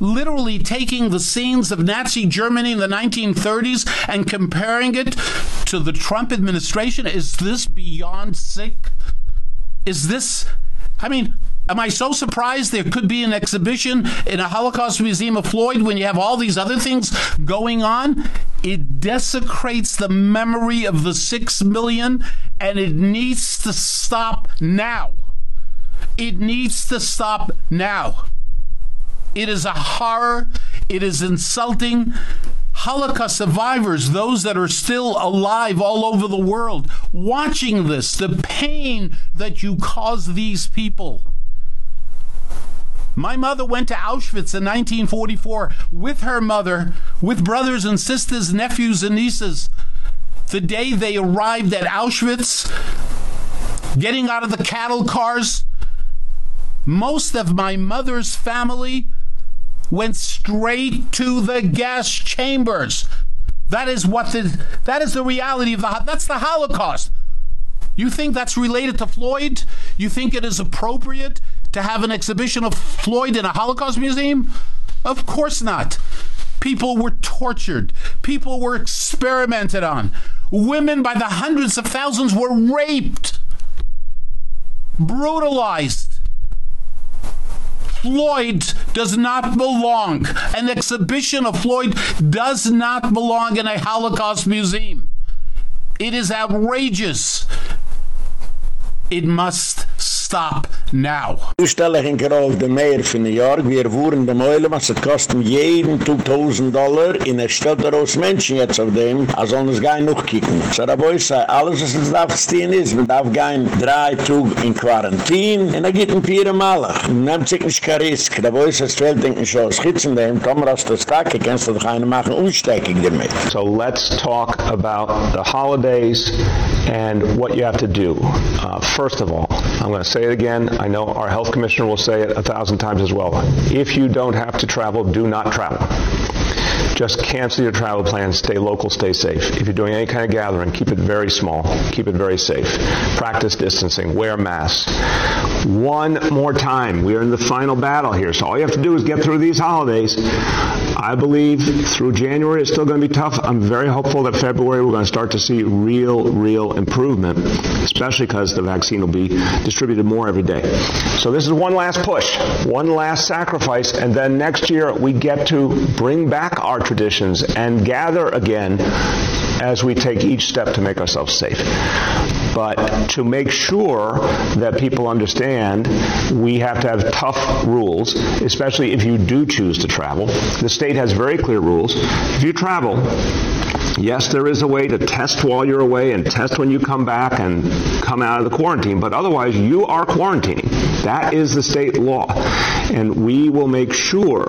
literally taking the scenes of Nazi Germany in the 1930s and comparing it to the Trump administration. Is this beyond sick? Is this I mean, Am I so surprised there could be an exhibition in a Holocaust Museum of Floyd when you have all these other things going on? It desecrates the memory of the 6 million and it needs to stop now. It needs to stop now. It is a horror. It is insulting. Holocaust survivors, those that are still alive all over the world, watching this, the pain that you cause these people my mother went to Auschwitz in 1944 with her mother, with brothers and sisters, nephews and nieces. The day they arrived at Auschwitz, getting out of the cattle cars, most of my mother's family went straight to the gas chambers. That is what the that is the reality of the that's the Holocaust. You think that's related to Floyd? You think it is appropriate to have an exhibition of Floyd in a Holocaust museum? Of course not. People were tortured. People were experimented on. Women by the hundreds of thousands were raped. Brutalized. Floyd does not belong. An exhibition of Floyd does not belong in a Holocaust museum. It is outrageous. It must stop now.
Du stelle ich in Karol de Meer von New York, wir fuhren dem Eulen, was es kosten jeden 2000 Dollar, in er stellt daraus Menschen jetzt auf dem, er soll uns gar noch kicken. So da boi sei, alles was es darf stehen ist, man darf gehen drei Tug in Quarantin, und er geht ein Pier im Allach. Nehmt sich nicht kein Risk, da boi sei, es fehlt denken schon, schützen dem, komm raus das Tag, kannst du doch eine machen, unsteckig damit.
So let's talk about the holidays and what you have to do. Uh, first of all, I'm going to say it again. I know our health commissioner will say it a thousand times as well. If you don't have to travel, do not travel. Just cancel your travel plans, stay local, stay safe. If you're doing any kind of gathering, keep it very small, keep it very safe. Practice distancing, wear masks. One more time. We are in the final battle here. So all you have to do is get through these holidays. I believe through January it's still going to be tough. I'm very hopeful that February we're going to start to see real real improvement, especially cuz the vaccine will be distributed more every day. So this is one last push, one last sacrifice and then next year we get to bring back our traditions and gather again as we take each step to make ourselves safe. But to make sure that people understand we have to have tough rules, especially if you do choose to travel. The state has very clear rules. If you travel, Yes, there is a way to test while you're away and test when you come back and come out of the quarantine, but otherwise you are quarantining. That is the state law. And we will make sure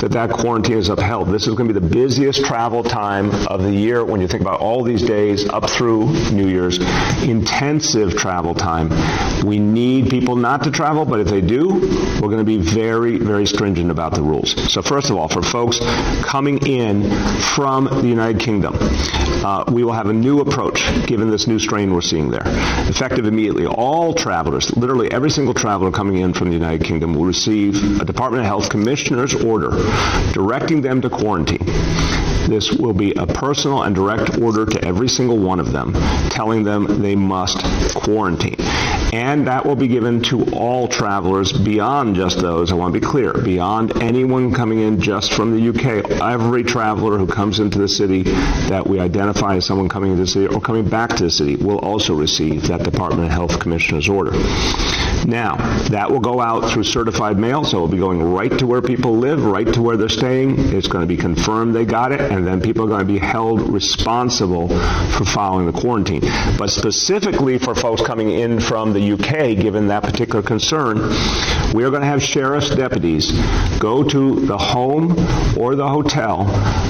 that that quarantine is upheld. This is going to be the busiest travel time of the year when you think about all these days up through New Year's. Intensive travel time. We need people not to travel, but if they do, we're going to be very very stringent about the rules. So first of all, for folks coming in from the United Kingdom. Uh, we will have a new approach given this new strain we're seeing there. Effective immediately, all travelers, literally every single traveler coming in from the United Kingdom will receive a Department of Health commissioner's order directing them to quarantine. This will be a personal and direct order to every single one of them telling them they must quarantine. And that will be given to all travelers beyond just those I want to be clear beyond anyone coming in just from the UK every traveler who comes into the city that we identify as someone coming into the city or coming back to the city will also receive that Department of Health Commissioner's order now that will go out through certified mail so it will be going right to where people live right to where they're staying. It's going to be confirmed they got it and then people are going to be held responsible for following the quarantine. But specifically for folks coming in from the UK given that particular concern we are going to have sheriff's deputies go to the home or the hotel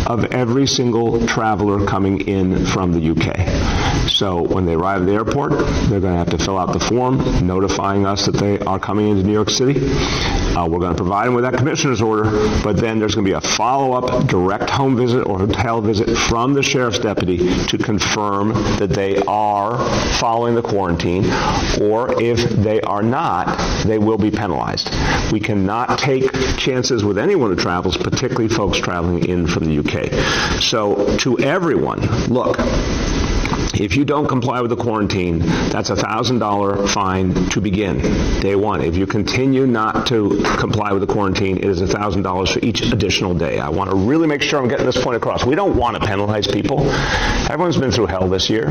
of every single traveler coming in from the UK so when they arrive at the airport they're going to have to fill out the form notifying us that they are coming into New York City uh, we're going to provide them with that commissioner's order but then there's going to be a follow-up direct home visit or hotel visit from the sheriff's deputy to confirm that they are following the quarantine or if they are not, they will be penalized. We cannot take chances with anyone who travels, particularly folks traveling in from the UK. So to everyone, look, if you don't comply with the quarantine, that's a $1,000 fine to begin, day one. If you continue not to comply with the quarantine, it is a $1,000 for each additional day. I want to really make sure I'm getting this point across. We don't want to penalize people. Everyone's been through hell this year.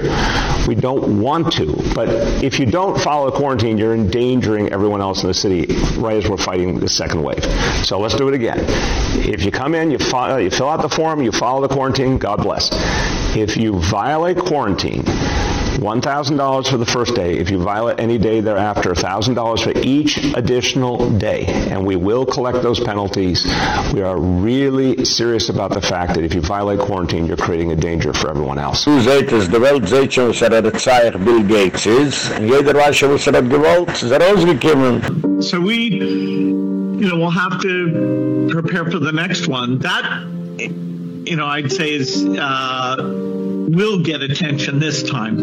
We don't want to, but if you don't follow the quarantine, you're endangering everyone else in the city right as we're fighting the second wave. So let's do it again. If you come in, you, you fill out the form, you follow the quarantine, God bless. If you violate quarantine, $1,000 for the first day. If you violate any day thereafter, $1,000 for each additional day. And we will collect those penalties. We are really serious about the fact that if you violate quarantine, you're creating a danger for everyone else.
Du seht es, die Welt seht schon, was er hat Zeich Bill Gates ist. Und jeder weiß schon, was er hat gewollt. Es ist er ausgekommen.
So we, you know, we'll have to prepare for the next one. That, you know, I'd say is... Uh, will get attention this time.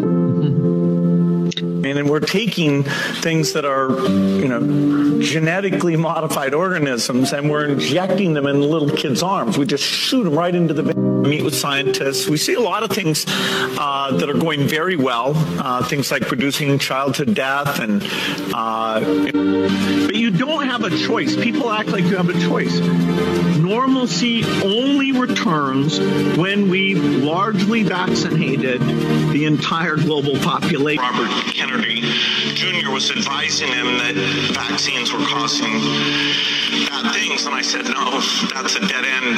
And we're taking things that are, you know, genetically modified organisms and we're injecting them in little kids' arms. We just shoot them right into the meet with scientists. We see a lot of things uh, that are going very well, uh, things like reducing childhood death and uh, but you don't have a choice. People act like you have a choice. Normalcy only returns when we've largely vaccinated the entire global population.
Robert Kennedy
Jr. was advising him that vaccines were causing bad things. And I said, no, that's a dead end.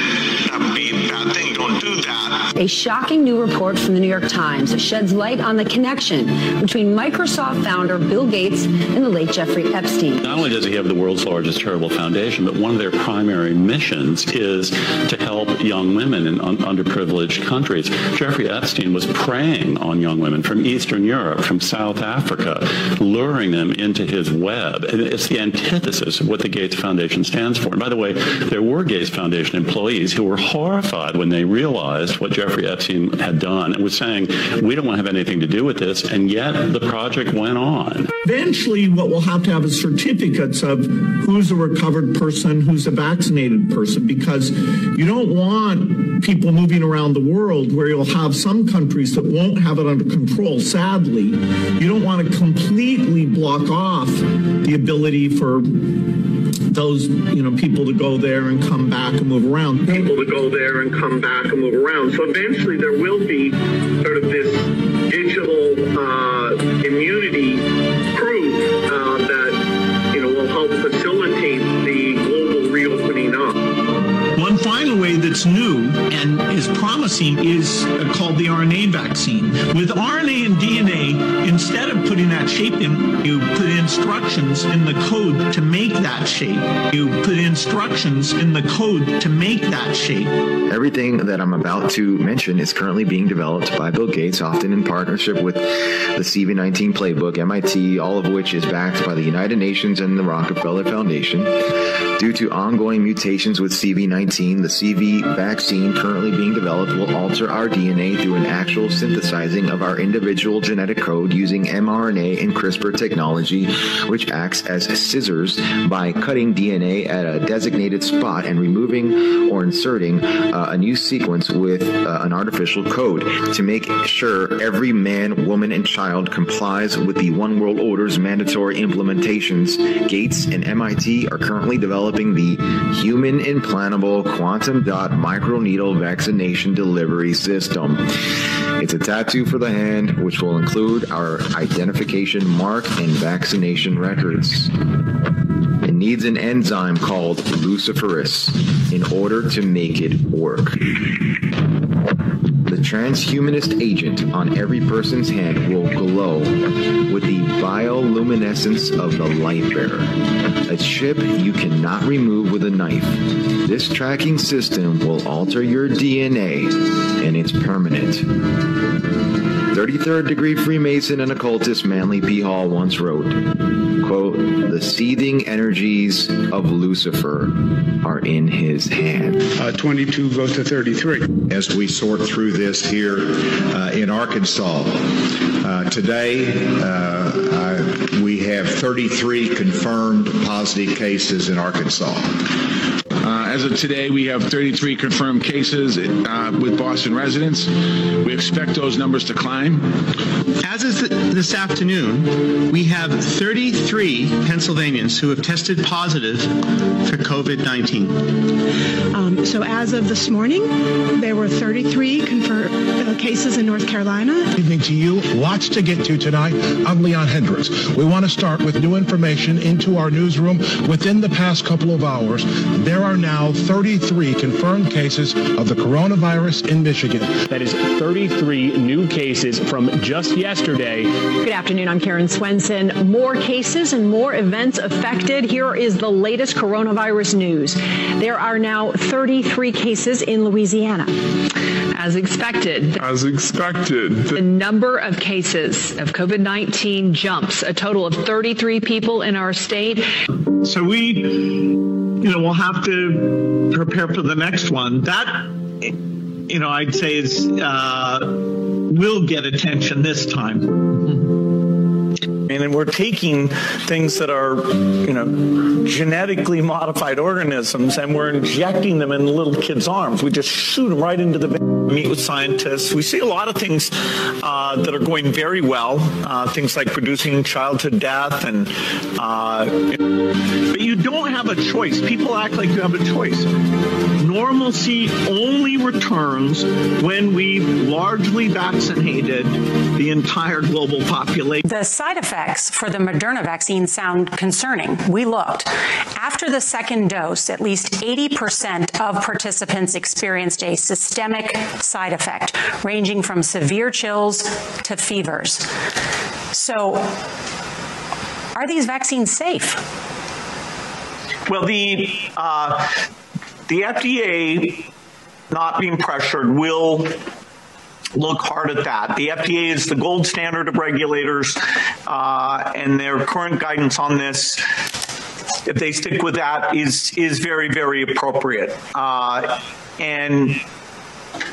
That would be a bad thing. Don't do that.
A shocking new report from the New York Times sheds light on the connection between Microsoft founder Bill Gates and the late Jeffrey Epstein.
Not only does he have the world's largest charitable foundation, but one of their primary missions is to help young women in un underprivileged countries. Jeffrey Epstein was preying on young women from Eastern Europe, from South Africa, luring them into his web. It's the antithesis of what the Gates Foundation stands for. And by the way, there were Gates Foundation employees who were horrified when they realized what Jeffrey Epstein had done and was saying, we don't want to have anything to do with this, and yet the project went on.
Eventually, what we'll have to have is certificates of who's a recovered person, who's a vaccinated person, because you don't want people moving around the world where you'll have some countries that won't have it under control, sadly. You don't want to completely block off the ability for those you know people to go there and come back and move around. People to go there and come back and move around. So eventually there will be sort of this digital uh, immunity proof uh, that you know will help facilitate the global reopening up. One final way that's new and is is called the RNA vaccine. With RNA and DNA, instead of putting that shape in, you put instructions in the code to make that shape. You put instructions in the code to make that shape.
Everything that I'm about to mention is currently being developed by Bill Gates, often in partnership with the CV19 Playbook, MIT, all of which is backed by the United Nations and the Rockefeller Foundation. Due to ongoing mutations with CV19, the CV vaccine currently being developed will alter our DNA through an actual synthesizing of our individual genetic code using mRNA and CRISPR technology, which acts as scissors by cutting DNA at a designated spot and removing or inserting uh, a new sequence with uh, an artificial code to make sure every man, woman, and child complies with the One World Order's mandatory implementations. Gates and MIT are currently developing the Human Implantable Quantum Dot Microneedle Vaccination Delivery System. It's a tattoo for the hand, which will include our identification mark and vaccination records. It needs an enzyme called luciferase in order to make it work. Transhumanist agent on every person's hand will glow with the bioluminescence of the light bearer, a chip you cannot remove with a knife. This tracking system will alter your DNA and it's permanent. 33rd degree Freemason and occultist Manly P. Hall once wrote, quote, the seething energies of Lucifer are in his hand.
Uh, 22 vote to 33.
As we sort through this here uh, in Arkansas, uh, today I, we have 33 confirmed positive cases in Arkansas.
Uh, as of today, we have 33 confirmed cases uh, with Boston residents. We expect those numbers to climb.
As of this afternoon, we have 33 Pennsylvanians who have tested positive for COVID-19.
Um, so as of this morning, there were 33 confirmed uh, cases in North Carolina.
Good evening to you. Lots to get to tonight. I'm Leon Hendricks. We want to start with new information into our newsroom. Within the past couple of hours, there are now 33 confirmed cases of the coronavirus in Michigan.
That is 33 new cases from just yesterday.
Good afternoon. I'm Karen Swenson. More cases and more events affected. Here is the latest coronavirus news. There are now 33 cases in Louisiana. As expected.
As expected.
The number of cases of COVID-19 jumps. A total of 33 people in our state.
So we you know we'll have to prepare for the next one. That you know I'd say is uh will get attention this time. And we're taking things that are you know genetically modified organisms and we're injecting them in little kids arms. We just shoot them right into the meet with scientists. We see a lot of things uh, that are going very well, uh, things like reducing childhood death and uh, but you don't have a choice. People act like you have a choice. Normalcy only returns when we've largely vaccinated the entire global population.
The side effects for the Moderna vaccine sound concerning. We looked. After the second dose, at least 80% of participants experienced a systemic side effect ranging from severe chills to fevers. So are these vaccines safe?
Well, the uh, the FDA not being pressured will look hard at that. The FDA is the gold standard of regulators uh, and their current guidance on this if they stick with that is is very very appropriate. Uh, and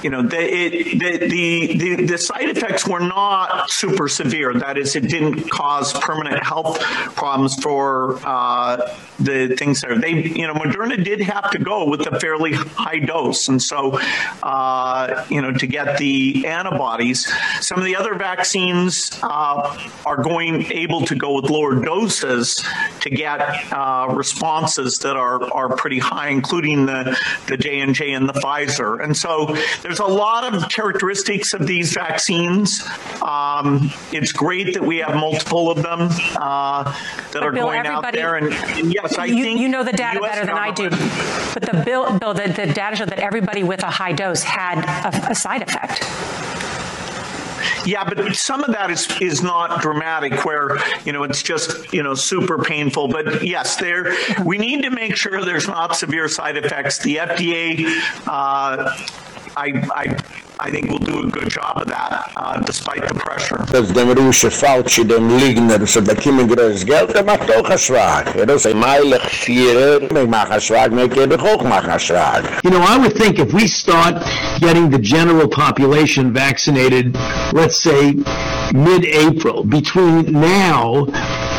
you know the, it, the, the the the side effects were not super severe. That is it didn't cause permanent health problems for uh, the things there they you know Moderna did have to go with a fairly high dose. And so uh, you know to get the antibodies some of the other vaccines uh, are going able to go with lower doses to get uh, responses that are are pretty high including the the J&J and the Pfizer. And so there's a lot of characteristics of these vaccines. Um, it's great that we have multiple of them uh, that
But
are
Bill,
going out there and, and yes, I
you,
think
you know the data
US
better than I do. But the bill bill the, the data showed that everybody with a high dose had a, a side effect.
Yeah, but some of that is is not dramatic where, you know, it's just, you know, super painful, but yes, there we need to make sure there's not severe side effects. The FDA uh I I I think we'll do a good job of that uh, despite the pressure.
Das dem Rusche Fauci, dem Ligner, so da kiemen größtes Geld, er macht auch ein Schwag. Er ist ein Meilig Vierer, ich mach ein Schwag, mir kann ich auch machen ein Schwag.
You know, I would think if we start getting the general population vaccinated, let's say mid-April, between now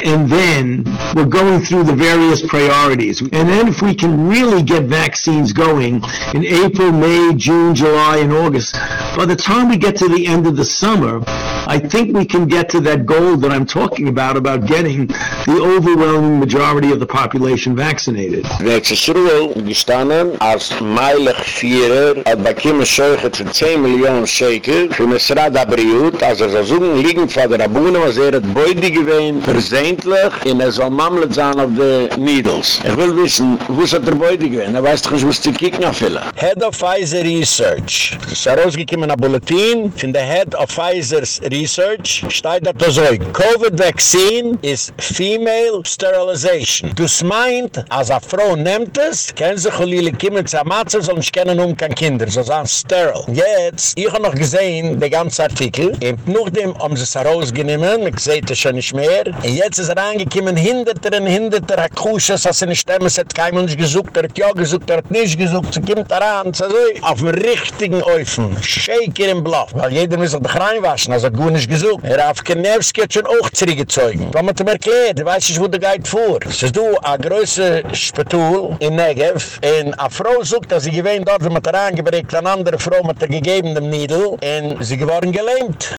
and then, we're going through the various priorities. And then if we can really get vaccines going in April, May, June, July, and August, by the time we get to the end of the summer, I think we can get to that goal that I'm talking about, about getting the overwhelming majority of the population vaccinated.
Ze schroel gestanden als Meilig Vierer hat bekiemen Scheuche zu 10 Millionen Schekel für Mesrad Abriut, als er so suchen liegen vor der Abune, was er hat beide gewähnt, versehentlich, in er soll mamlet sein auf die Needles. Ich will wissen, wo ist er der beide gewähnt? Er weiß doch nicht, wo ist die Kicken afvillen. Head of Pfizer Research. Es ist herausgekommen ein Bulletin von der Head of Pfizer's Research. Steht da so, COVID vaccine is female sterilization. Das meint, als eine Frau nimmt es, sich Cholile kommen zu Amatze, soll nicht kennen um kein Kinder, so sagen sterile. Jetzt, ich habe noch gesehen, den ganzen Artikel, und nachdem haben sie es herausgenommen, ich sehe das schon nicht mehr, und jetzt ist er angekommen, hinderter, hat Kusches, als sie nicht stemmen, es hat kein Mensch gesucht, er hat ja gesucht, er hat nicht gesucht, sie kommt daran, so, so, auf dem richtigen Eufen, Shaker im Bluff, weil jeder muss doch reinwaschen, also hat gut nicht gesucht. Herr Afkenevski hat schon auch zurückgezogen. Hat er mir erklärt? Er weiß nicht, wo der Geid fuhr. Es ist du, a größer Spatul in Negev, und a Frau sucht, dass sie gewähnt dort, wenn man da reingebringt, eine andere Frau mit der gegebenen Niedel, und sie geworden gelähmt.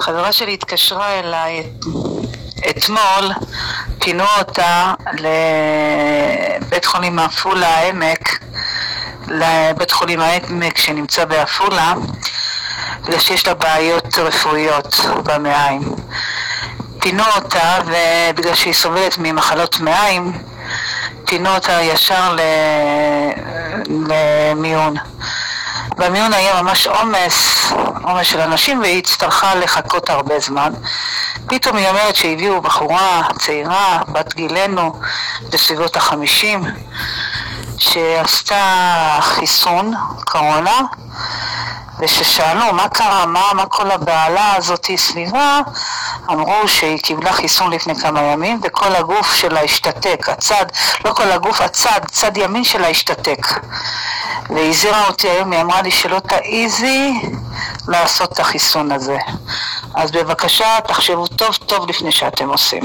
חברה שלי התקשרה אליי אתמול, פינו אותה לבית חולים עפולה העמק, לבית חולים העמק שנמצא בעפולה, בגלל שיש לה בעיות רפואיות במעיים. פינו אותה, ובגלל שהיא סובלת ממחלות מעיים, פינו אותה ישר. למיון. במיון היה ממש עומס, עומס של אנשים, והיא הצטרכה לחכות הרבה זמן. פתאום היא אומרת שהביאו בחורה צעירה, בת גילנו, בסביבות החמישים, שעשתה חיסון קורונה, וכששאלו מה קרה, מה, מה כל הבהלה הזאת סביבה, אמרו שהיא קיבלה חיסון לפני כמה ימים וכל הגוף שלה השתתק, הצד, לא כל הגוף, הצד, צד ימין שלה השתתק. והיא הזהירה אותי היום, היא אמרה לי שלא תעיזי לעשות את החיסון הזה. אז בבקשה, תחשבו טוב טוב לפני שאתם עושים.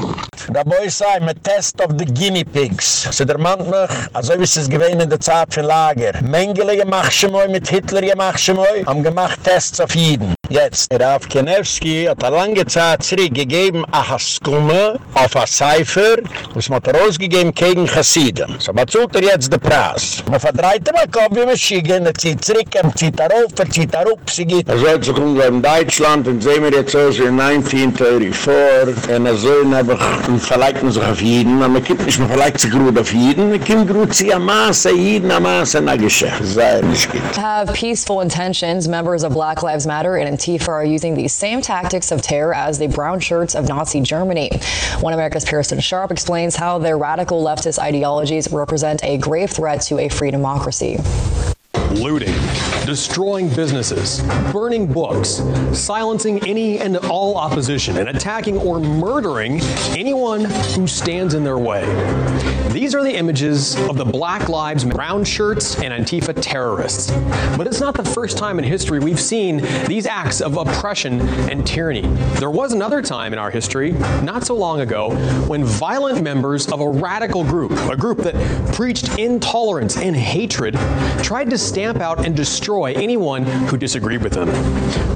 Sei mit Test of the Guinea Pigs. Se der Mann mich, also wie es ist gewesen in der Zeit für Lager. Mengele gemacht schon gemacht Tests auf jeden. Jetzt, Rav Kenevsky hat eine lange Zeit zurückgegeben, a Haskumme auf a Cipher, was man hat rausgegeben gegen Chassiden. So, man zult er jetzt den Preis. Man verdreht immer Kopf, wie man schicken, er zieht zurück, er zieht er auf, er zieht er auf, sie geht.
Er soll sich umgehen in Deutschland, und sehen wir jetzt aus wie 1934, und er soll einfach, und verleiht man sich auf jeden, aber man kommt nicht mehr verleiht sich gut auf jeden, man kommt gut sie am Maße, jeden am Maße, na Geschäft. Sei nicht gut.
Have peaceful intentions, members of Black Lives Matter and Antifa are using these same tactics of terror as the brown shirts of Nazi Germany. One America's Pearson Sharp explains how their radical leftist ideologies represent a grave threat to a free democracy
looting, destroying businesses, burning books, silencing any and all opposition, and attacking or murdering anyone who stands in their way. These are the images of the Black Lives brown shirts and Antifa terrorists. But it's not the first time in history we've seen these acts of oppression and tyranny. There was another time in our history, not so long ago, when violent members of a radical group, a group that preached intolerance and hatred, tried to stand stamp out and destroy anyone who disagreed with them.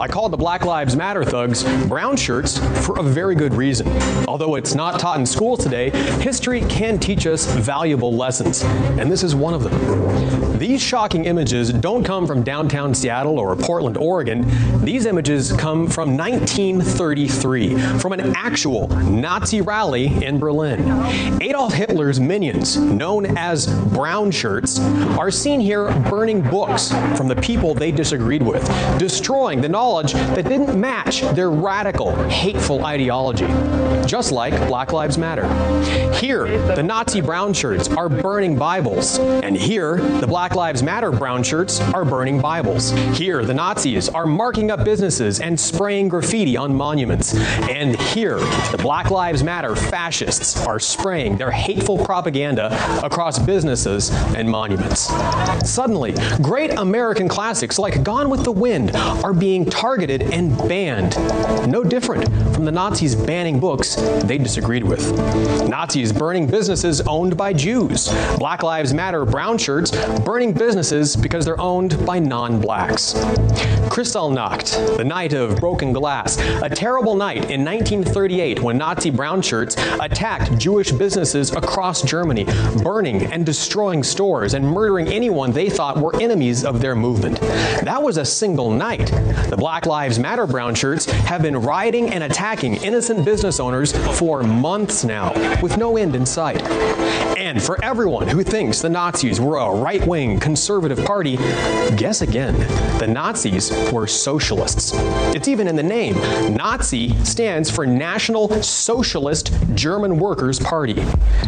I called the Black Lives Matter thugs brown shirts for a very good reason. Although it's not taught in school today, history can teach us valuable lessons, and this is one of them. These shocking images don't come from downtown Seattle or Portland, Oregon. These images come from 1933 from an actual Nazi rally in Berlin. Adolf Hitler's minions, known as brown shirts, are seen here burning books from the people they disagreed with, destroying the knowledge that didn't match their radical, hateful ideology. Just like Black Lives Matter. Here, the Nazi brown shirts are burning Bibles, and here, the Black Lives Matter brown shirts are burning Bibles. Here, the Nazis are marking up businesses and spraying graffiti on monuments. And here, the Black Lives Matter fascists are spraying their hateful propaganda across businesses and monuments. Suddenly, Great American classics like Gone with the Wind are being targeted and banned. No different from the Nazis banning books they disagreed with. Nazis burning businesses owned by Jews. Black Lives Matter brown shirts burning businesses because they're owned by non-blacks. Kristallnacht, the night of broken glass, a terrible night in 1938 when Nazi brown shirts attacked Jewish businesses across Germany, burning and destroying stores and murdering anyone they thought were enemies of their movement. That was a single night. The Black Lives Matter brown shirts have been rioting and attacking innocent business owners for months now with no end in sight. And for everyone who thinks the Nazis were a right-wing conservative party, guess again. The Nazis were socialists. It's even in the name. Nazi stands for National Socialist German Workers' Party.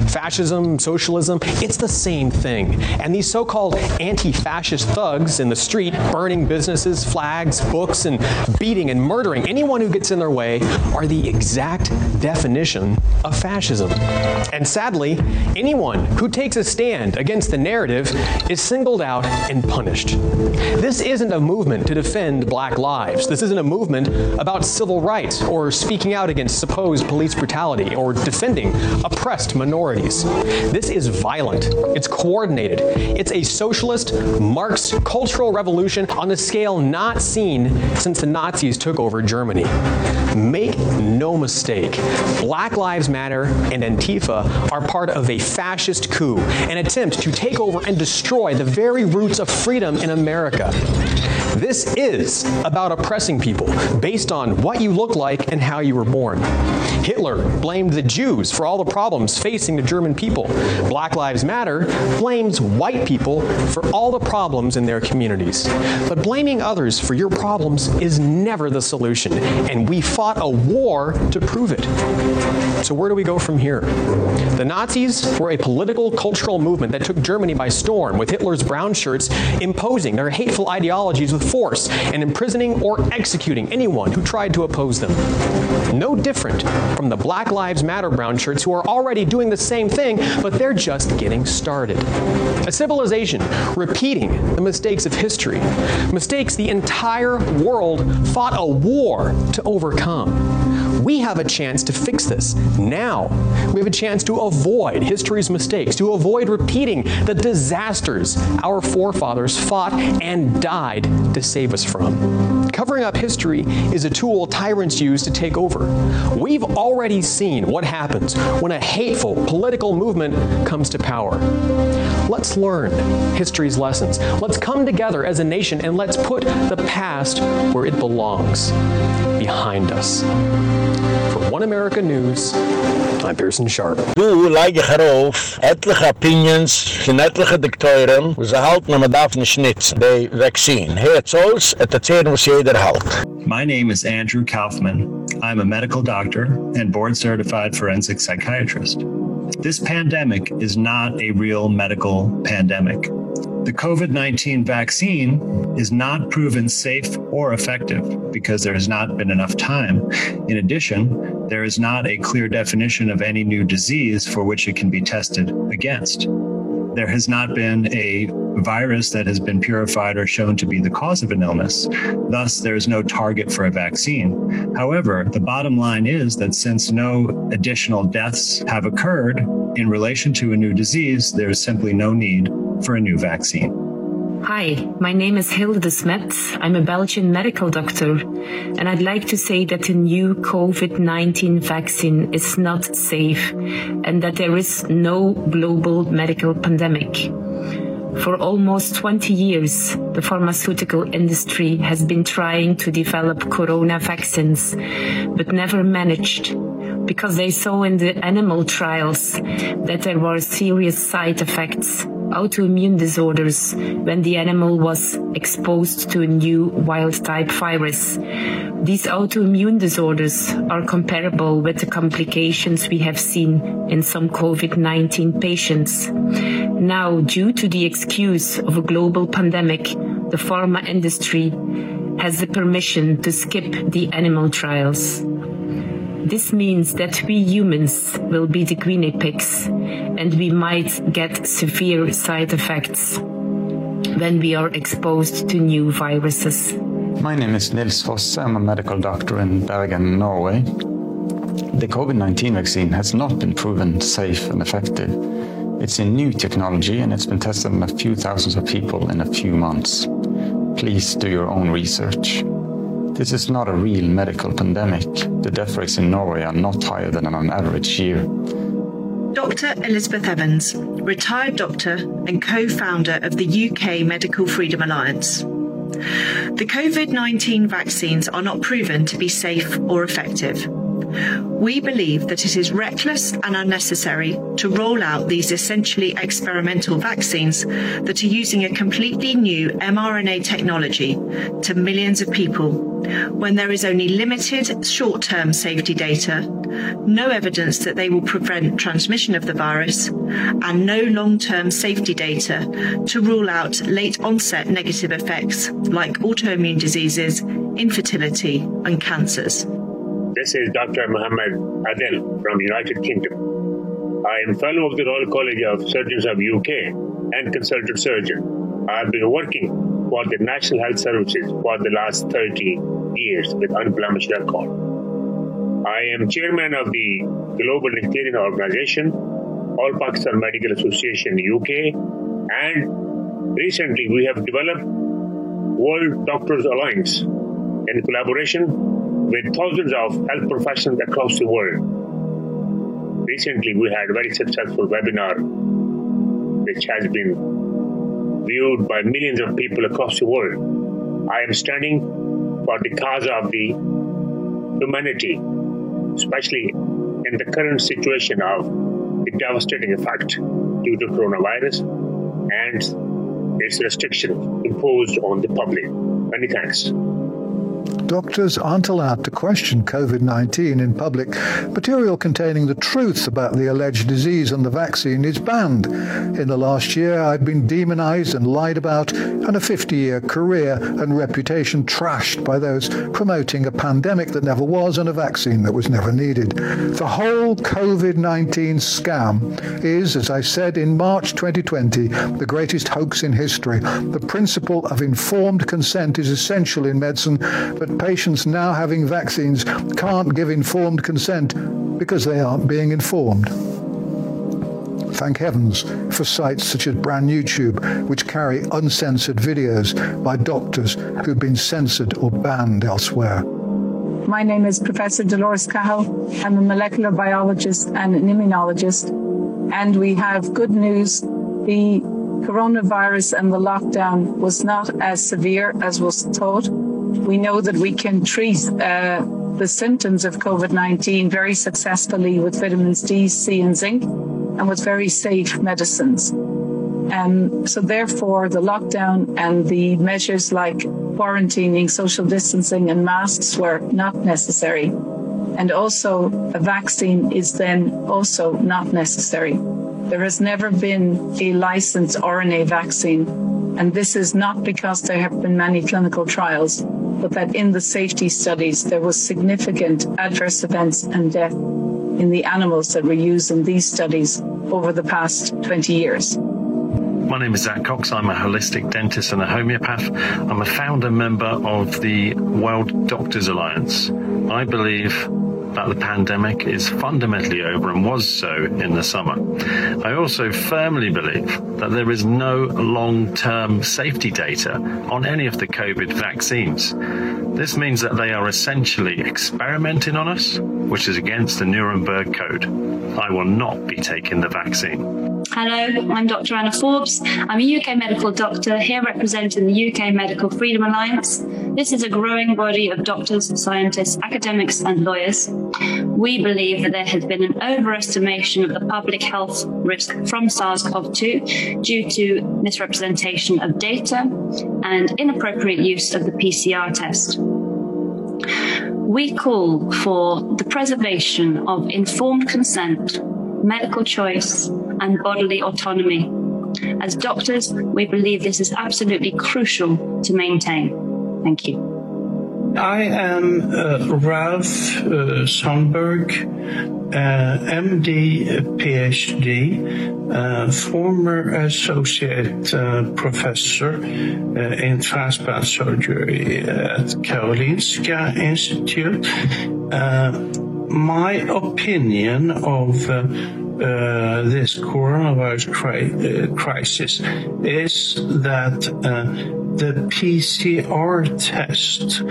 Fascism, socialism, it's the same thing. And these so-called anti-fascist fascist thugs in the street burning businesses, flags, books and beating and murdering anyone who gets in their way are the exact definition of fascism. And sadly, anyone who takes a stand against the narrative is singled out and punished. This isn't a movement to defend black lives. This isn't a movement about civil rights or speaking out against supposed police brutality or defending oppressed minorities. This is violent. It's coordinated. It's a socialist marks cultural revolution on a scale not seen since the Nazis took over Germany. Make no mistake, Black Lives Matter and Antifa are part of a fascist coup, an attempt to take over and destroy the very roots of freedom in America. This is about oppressing people based on what you look like and how you were born. Hitler blamed the Jews for all the problems facing the German people. Black Lives Matter blames white people for all the problems in their communities. But blaming others for your problems is never the solution, and we fought a war to prove it. So where do we go from here? The Nazis were a political cultural movement that took Germany by storm with Hitler's brown shirts imposing their hateful ideologies with force and imprisoning or executing anyone who tried to oppose them. No different from the Black Lives Matter brown shirts who are already doing the same thing, but they're just getting started. A civilization repeating the mistakes of history, mistakes the entire world fought a war to overcome. We have a chance to fix this now. We have a chance to avoid history's mistakes, to avoid repeating the disasters our forefathers fought and died to save us from. Covering up history is a tool tyrants use to take over. We've already seen what happens when a hateful political movement comes to power. Let's learn history's lessons. Let's come together as a nation and let's put the past where it belongs, behind us. For One America News, I'm Pearson Sharp.
Du leige herauf etliche opinions von etliche Doktoren, wo sie halten, aber man darf nicht schnitzen, die Vaccine. Hört aus, et erzählen, was jeder halt.
My name is Andrew Kaufman. I'm a medical doctor and board certified forensic psychiatrist. This pandemic is not a real medical pandemic. The COVID 19 vaccine is not proven safe or effective because there has not been enough time. In addition, there is not a clear definition of any new disease for which it can be tested against. There has not been a virus that has been purified or shown to be the cause of an illness. Thus, there is no target for a vaccine. However, the bottom line is that since no additional deaths have occurred in relation to a new disease, there is simply no need for a new vaccine.
Hi, my name is Hilde de Smet. I'm a Belgian medical doctor, and I'd like to say that the new COVID-19 vaccine is not safe and that there is no global medical pandemic. For almost 20 years, the pharmaceutical industry has been trying to develop corona vaccines, but never managed because they saw in the animal trials that there were serious side effects autoimmune disorders when the animal was exposed to a new wild type virus. These autoimmune disorders are comparable with the complications we have seen in some COVID-19 patients. Now, due to the excuse of a global pandemic, the pharma industry has the permission to skip the animal trials. This means that we humans will be the guinea pigs and we might get severe side effects when we are exposed to new viruses.
My name is Nils Fosse. I'm a medical doctor in Bergen, Norway. The COVID-19 vaccine has not been proven safe and effective. It's a new technology and it's been tested on a few thousands of people in a few months. Please do your own research. This is not a real medical pandemic. The death rates in Norway are not higher than on an average year.
Dr. Elizabeth Evans, retired doctor and co-founder of the UK Medical Freedom Alliance. The COVID-19 vaccines are not proven to be safe or effective. We believe that it is reckless and unnecessary to roll out these essentially experimental vaccines that are using a completely new mRNA technology to millions of people when there is only limited short-term safety data, no evidence that they will prevent transmission of the virus, and no long-term safety data to rule out late onset negative effects like autoimmune diseases, infertility and cancers.
This is Dr. Mohammed Adel from United Kingdom. I am fellow of the Royal College of Surgeons of UK and consultant surgeon. I have been working for the National Health Services for the last 30 years with unblemished record. I am chairman of the Global Vegetarian Organization, All Pakistan Medical Association UK, and recently we have developed World Doctors Alliance in collaboration with thousands of health professionals across the world. Recently, we had a very successful webinar which has been viewed by millions of people across the world. I am standing for the cause of the humanity, especially in the current situation of the devastating effect due to coronavirus and its restrictions imposed on the public. Many thanks.
Doctors aren't allowed to question COVID-19 in public. Material containing the truth about the alleged disease and the vaccine is banned. In the last year, I've been demonized and lied about and a 50-year career and reputation trashed by those promoting a pandemic that never was and a vaccine that was never needed. The whole COVID-19 scam is, as I said in March 2020, the greatest hoax in history. The principle of informed consent is essential in medicine but patients now having vaccines can't give informed consent because they aren't being informed. Thank heavens for sites such as Brand New Tube, which carry uncensored videos by doctors who've been censored or banned elsewhere.
My name is Professor Dolores Cahill. I'm a molecular biologist and an immunologist, and we have good news. The coronavirus and the lockdown was not as severe as was thought. We know that we can treat uh, the symptoms of COVID-19 very successfully with vitamins D, C and zinc and with very safe medicines. Um, so therefore the lockdown and the measures like quarantining, social distancing and masks were not necessary. And also a vaccine is then also not necessary. There has never been a licensed RNA vaccine and this is not because there have been many clinical trials but that in the safety studies there was significant adverse events and death in the animals that were used in these studies over the past 20 years.
My name is Zach Cox. I'm a holistic dentist and a homeopath. I'm a founder member of the World Doctors Alliance. I believe that the pandemic is fundamentally over and was so in the summer. I also firmly believe that there is no long-term safety data on any of the COVID vaccines. This means that they are essentially experimenting on us, which is against the Nuremberg Code. I will not be taking the vaccine.
Hello, I'm Dr. Anna Forbes. I'm a UK medical doctor here representing the UK Medical Freedom Alliance. This is a growing body of doctors, scientists, academics and lawyers. We believe that there has been an overestimation of the public health risk from SARS-CoV-2 due to misrepresentation of data and inappropriate use of the PCR test. We call for the preservation of informed consent, medical choice and bodily autonomy. As doctors, we believe this is absolutely crucial to maintain. Thank you.
I am uh, Ralph uh, Sandberg, uh, MD, PhD, uh, former associate uh, professor uh, in transplant surgery at Karolinska Institute. my opinion of uh, this coronavirus cri uh, crisis is that uh, the PCR test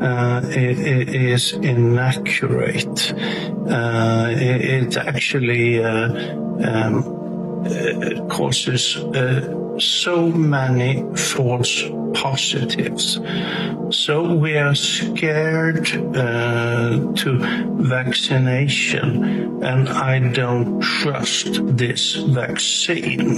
uh, is inaccurate. Uh, it actually um, causes uh, so many false positives. So we are scared uh, to vaccination and I don't trust this vaccine.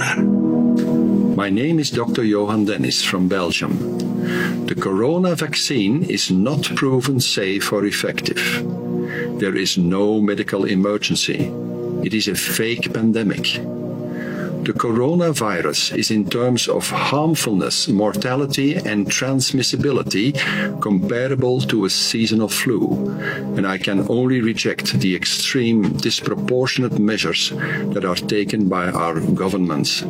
My name is Dr. Johan Denis from Belgium. The corona vaccine is not proven safe or effective. There is no medical emergency. It is a fake pandemic the coronavirus is in terms of harmfulness, mortality and transmissibility comparable to a seasonal flu and I can only reject the extreme disproportionate measures that are taken by our governments.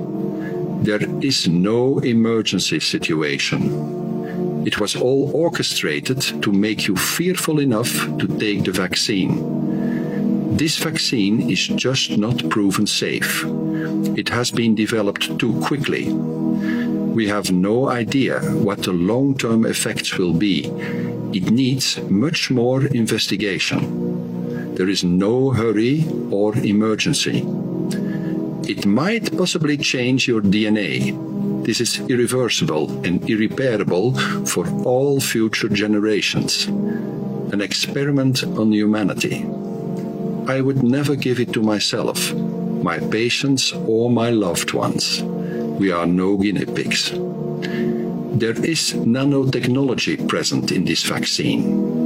There is no emergency situation. It was all orchestrated to make you fearful enough to take the vaccine. This vaccine is just not proven safe. It has been developed too quickly. We have no idea what the long-term effects will be. It needs much more investigation. There is no hurry or emergency. It might possibly change your DNA. This is irreversible and irreparable for all future generations. An experiment on humanity. I would never give it to myself, my patients or my loved ones. We are no guinea pigs. There is nanotechnology present in this vaccine.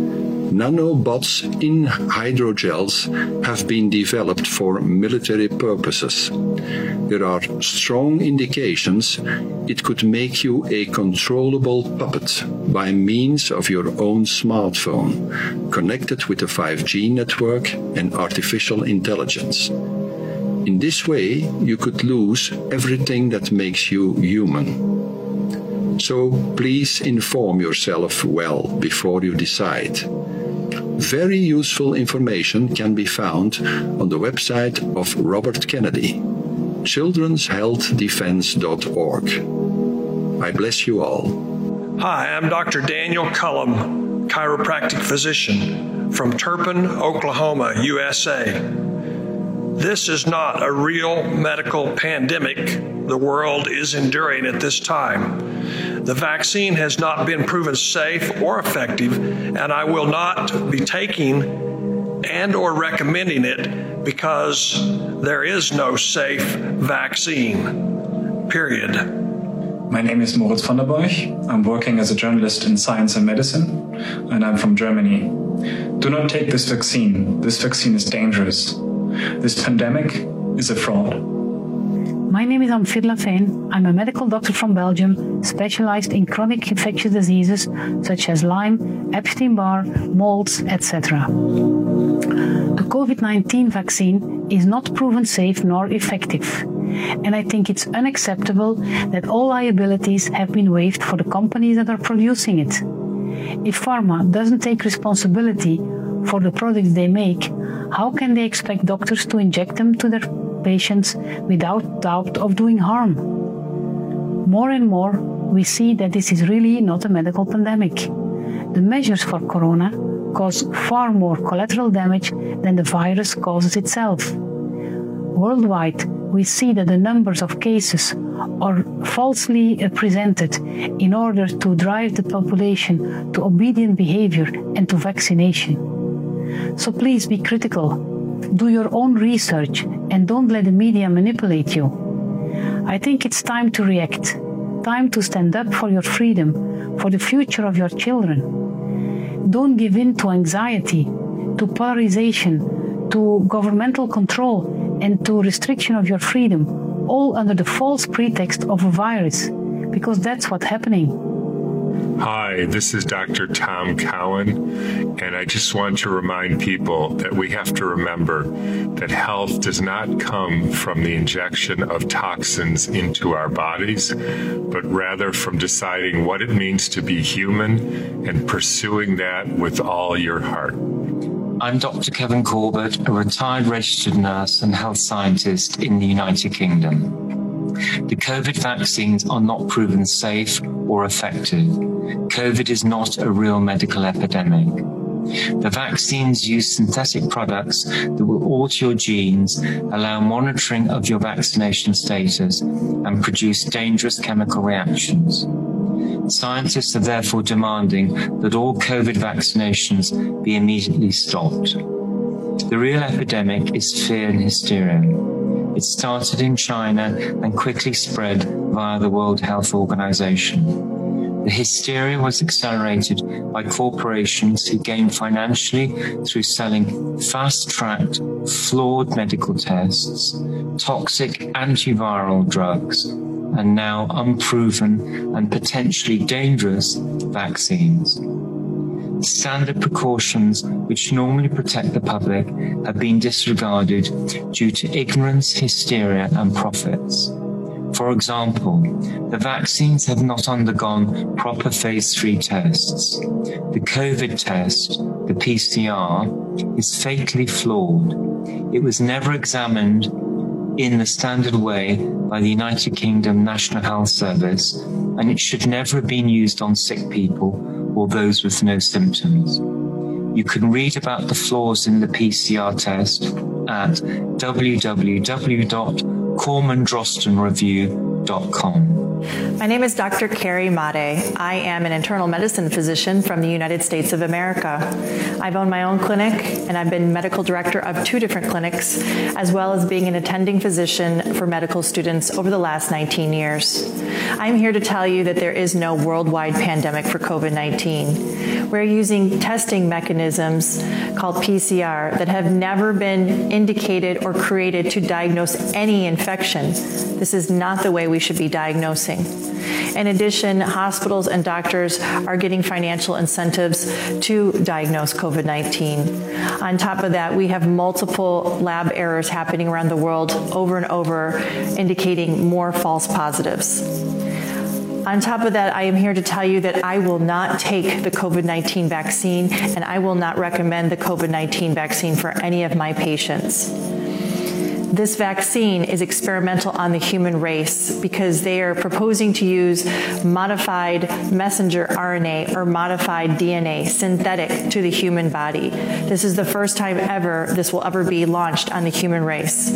Nanobots in hydrogels have been developed for military purposes. There are strong indications it could make you a controllable puppet by means of your own smartphone, connected with a 5G network and artificial intelligence. In this way, you could lose everything that makes you human So please inform yourself well before you decide. Very useful information can be found on the website of Robert Kennedy, children'shealthdefense.org. I bless you all.
Hi, I'm Dr. Daniel Cullum, chiropractic physician from Turpin, Oklahoma, USA. This is not a real medical pandemic the world is enduring at this time. The vaccine has not been proven safe or effective and I will not be taking and or recommending it because there is no safe vaccine. Period.
My name is Moritz von der Borch. I'm working as a journalist in science and medicine and I'm from Germany. Do not take this vaccine. This vaccine is dangerous. This pandemic is a fraud.
My name is Amfir Fein. I'm a medical doctor from Belgium, specialized in chronic infectious diseases such as Lyme, Epstein-Barr, molds, etc. The COVID-19 vaccine is not proven safe nor effective, and I think it's unacceptable that all liabilities have been waived for the companies that are producing it. If pharma doesn't take responsibility for the products they make, how can they expect doctors to inject them to their patients without doubt of doing harm. More and more, we see that this is really not a medical pandemic. The measures for corona cause far more collateral damage than the virus causes itself. Worldwide, we see that the numbers of cases are falsely presented in order to drive the population to obedient behavior and to vaccination. So please be critical do your own research and don't let the media manipulate you. I think it's time to react. Time to stand up for your freedom, for the future of your children. Don't give in to anxiety, to polarization, to governmental control and to restriction of your freedom, all under the false pretext of a virus, because that's what's happening.
Hi, this is Dr. Tom Cowan, and I just want to remind people that we have to remember that health does not come from the injection of toxins into our bodies, but rather from deciding what it means to be human and pursuing that with all your heart.
I'm Dr. Kevin Corbett, a retired registered nurse and health scientist in the United Kingdom. The COVID vaccines are not proven safe or effective. COVID is not a real medical epidemic. The vaccines use synthetic products that will alter your genes, allow monitoring of your vaccination status, and produce dangerous chemical reactions. Scientists are therefore demanding that all COVID vaccinations be immediately stopped. The real epidemic is fear and hysteria. It started in China and quickly spread via the World Health Organization. The hysteria was accelerated by corporations who gained financially through selling fast-tracked, flawed medical tests, toxic antiviral drugs, and now unproven and potentially dangerous vaccines. Standard precautions which normally protect the public have been disregarded due to ignorance, hysteria and profits. For example, the vaccines have not undergone proper phase 3 tests. The COVID test, the PCR, is fatally flawed. It was never examined in the standard way by the United Kingdom National Health Service and it should never have been used on sick people or those with no symptoms. You can read about the flaws in the PCR test at www.cormandrostenreview.com.
My name is Dr. Carrie Madej. I am an internal medicine physician from the United States of America. I've owned my own clinic and I've been medical director of two different clinics as well as being an attending physician for medical students over the last 19 years. I'm here to tell you that there is no worldwide pandemic for COVID-19. We're using testing mechanisms called PCR that have never been indicated or created to diagnose any infection. This is not the way we should be diagnosing in addition, hospitals and doctors are getting financial incentives to diagnose COVID-19. On top of that, we have multiple lab errors happening around the world over and over indicating more false positives. On top of that, I am here to tell you that I will not take the COVID-19 vaccine and I will not recommend the COVID-19 vaccine for any of my patients this vaccine is experimental on the human race because they are proposing to use modified messenger RNA or modified DNA synthetic to the human body. This is the first time ever this will ever be launched on the human race.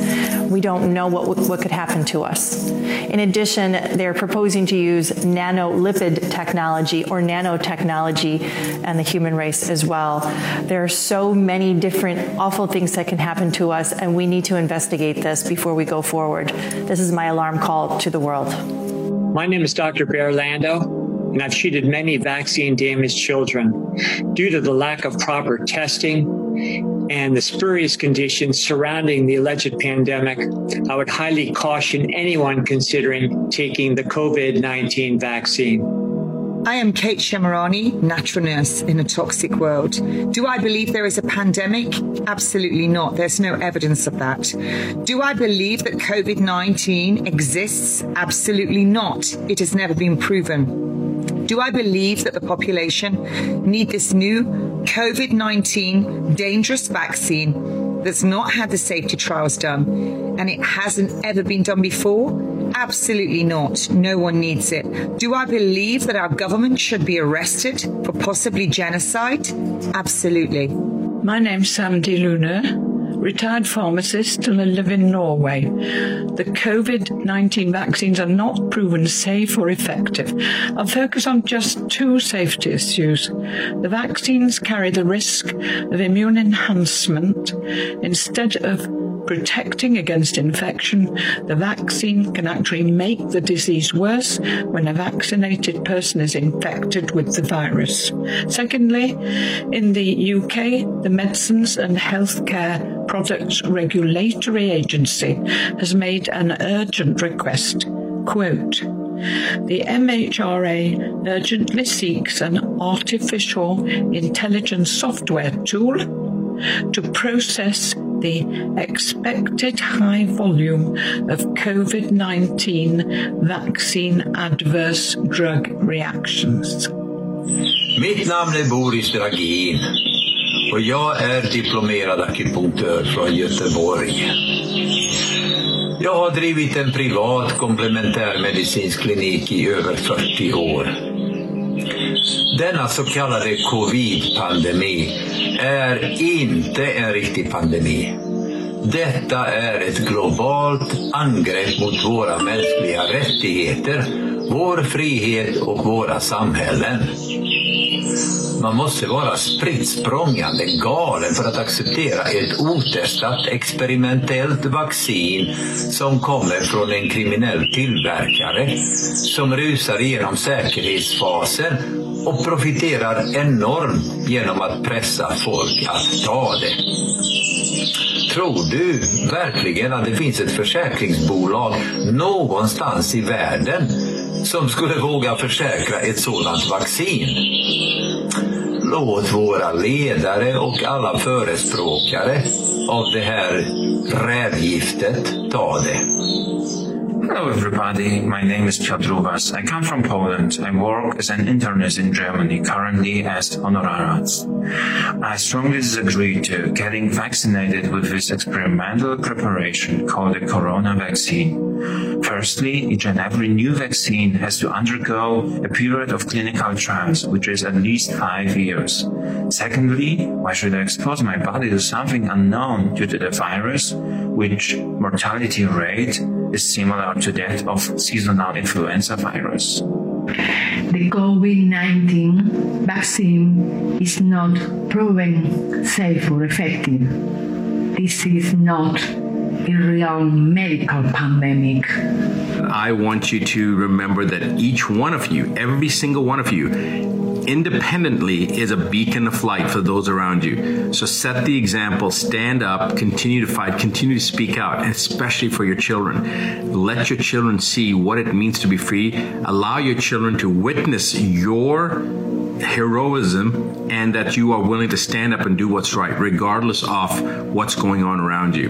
We don't know what what could happen to us. In addition, they're proposing to use nanolipid technology or nanotechnology on the human race as well. There are so many different awful things that can happen to us and we need to investigate investigate this before we go forward. This is my alarm call to the world.
My name is Dr. Barre Lando and I've treated many vaccine damaged children. Due to the lack of proper testing and the spurious conditions surrounding the alleged pandemic, I would highly caution anyone considering taking the COVID-19 vaccine.
I am Kate Shemirani, natural nurse in a toxic world. Do I believe there is a pandemic? Absolutely not. There's no evidence of that. Do I believe that COVID-19 exists? Absolutely not. It has never been proven. Do I believe that the population need this new COVID-19 dangerous vaccine that's not had the safety trials done and it hasn't ever been done before? Absolutely not. No one needs it. Do I believe that our government should be arrested for possibly genocide? Absolutely.
My name's Sandy Luna retired pharmacist and I live in Norway. The COVID-19 vaccines are not proven safe or effective. I'll focus on just two safety issues. The vaccines carry the risk of immune enhancement instead of protecting against infection, the vaccine can actually make the disease worse when a vaccinated person is infected with the virus. Secondly, in the UK, the Medicines and Healthcare Products Regulatory Agency has made an urgent request, quote, the MHRA urgently seeks an artificial intelligence software tool to process the expected high volume of COVID-19 vaccine adverse drug reactions.
Mitt namn är Boris Dragin och jag är diplomerad akupunktör från Göteborg. Jag har drivit en privat komplementärmedicinsk klinik i över 40 år. Denna så kallade covid-pandemi är inte en riktig pandemi. Detta är ett globalt angrepp mot våra mänskliga rättigheter, vår frihet och våra samhällen. Man måste vara spritt språngande galen för att acceptera ett otestat experimentellt vaccin som kommer från en kriminell tillverkare som rusar igenom säkerhetsfasen och profiterar enormt genom att pressa folk att ta det. Tror du verkligen att det finns ett försäkringsbolag någonstans i världen som skulle våga försäkra ett sådant vaccin? Låt våra ledare och alla förespråkare av det här rävgiftet ta det.
Hello everybody, my name is Piotr Uwas. I come from Poland. I work as an internist in Germany, currently as honorarius. I strongly disagree to getting vaccinated with this experimental preparation called the corona vaccine. Firstly, each and every new vaccine has to undergo a period of clinical trials, which is at least five years. Secondly, why should I expose my body to something unknown due to the virus, which mortality rate is similar to that of seasonal influenza virus.
The COVID-19 vaccine is not proven safe or effective. This is not a real medical pandemic.
I want you to remember that each one of you, every single one of you, independently is a beacon of light for those around you. So set the example, stand up, continue to fight, continue to speak out, especially for your children. Let your children see what it means to be free. Allow your children to witness your heroism and that you are willing to stand up and do what's right regardless of what's going on around you.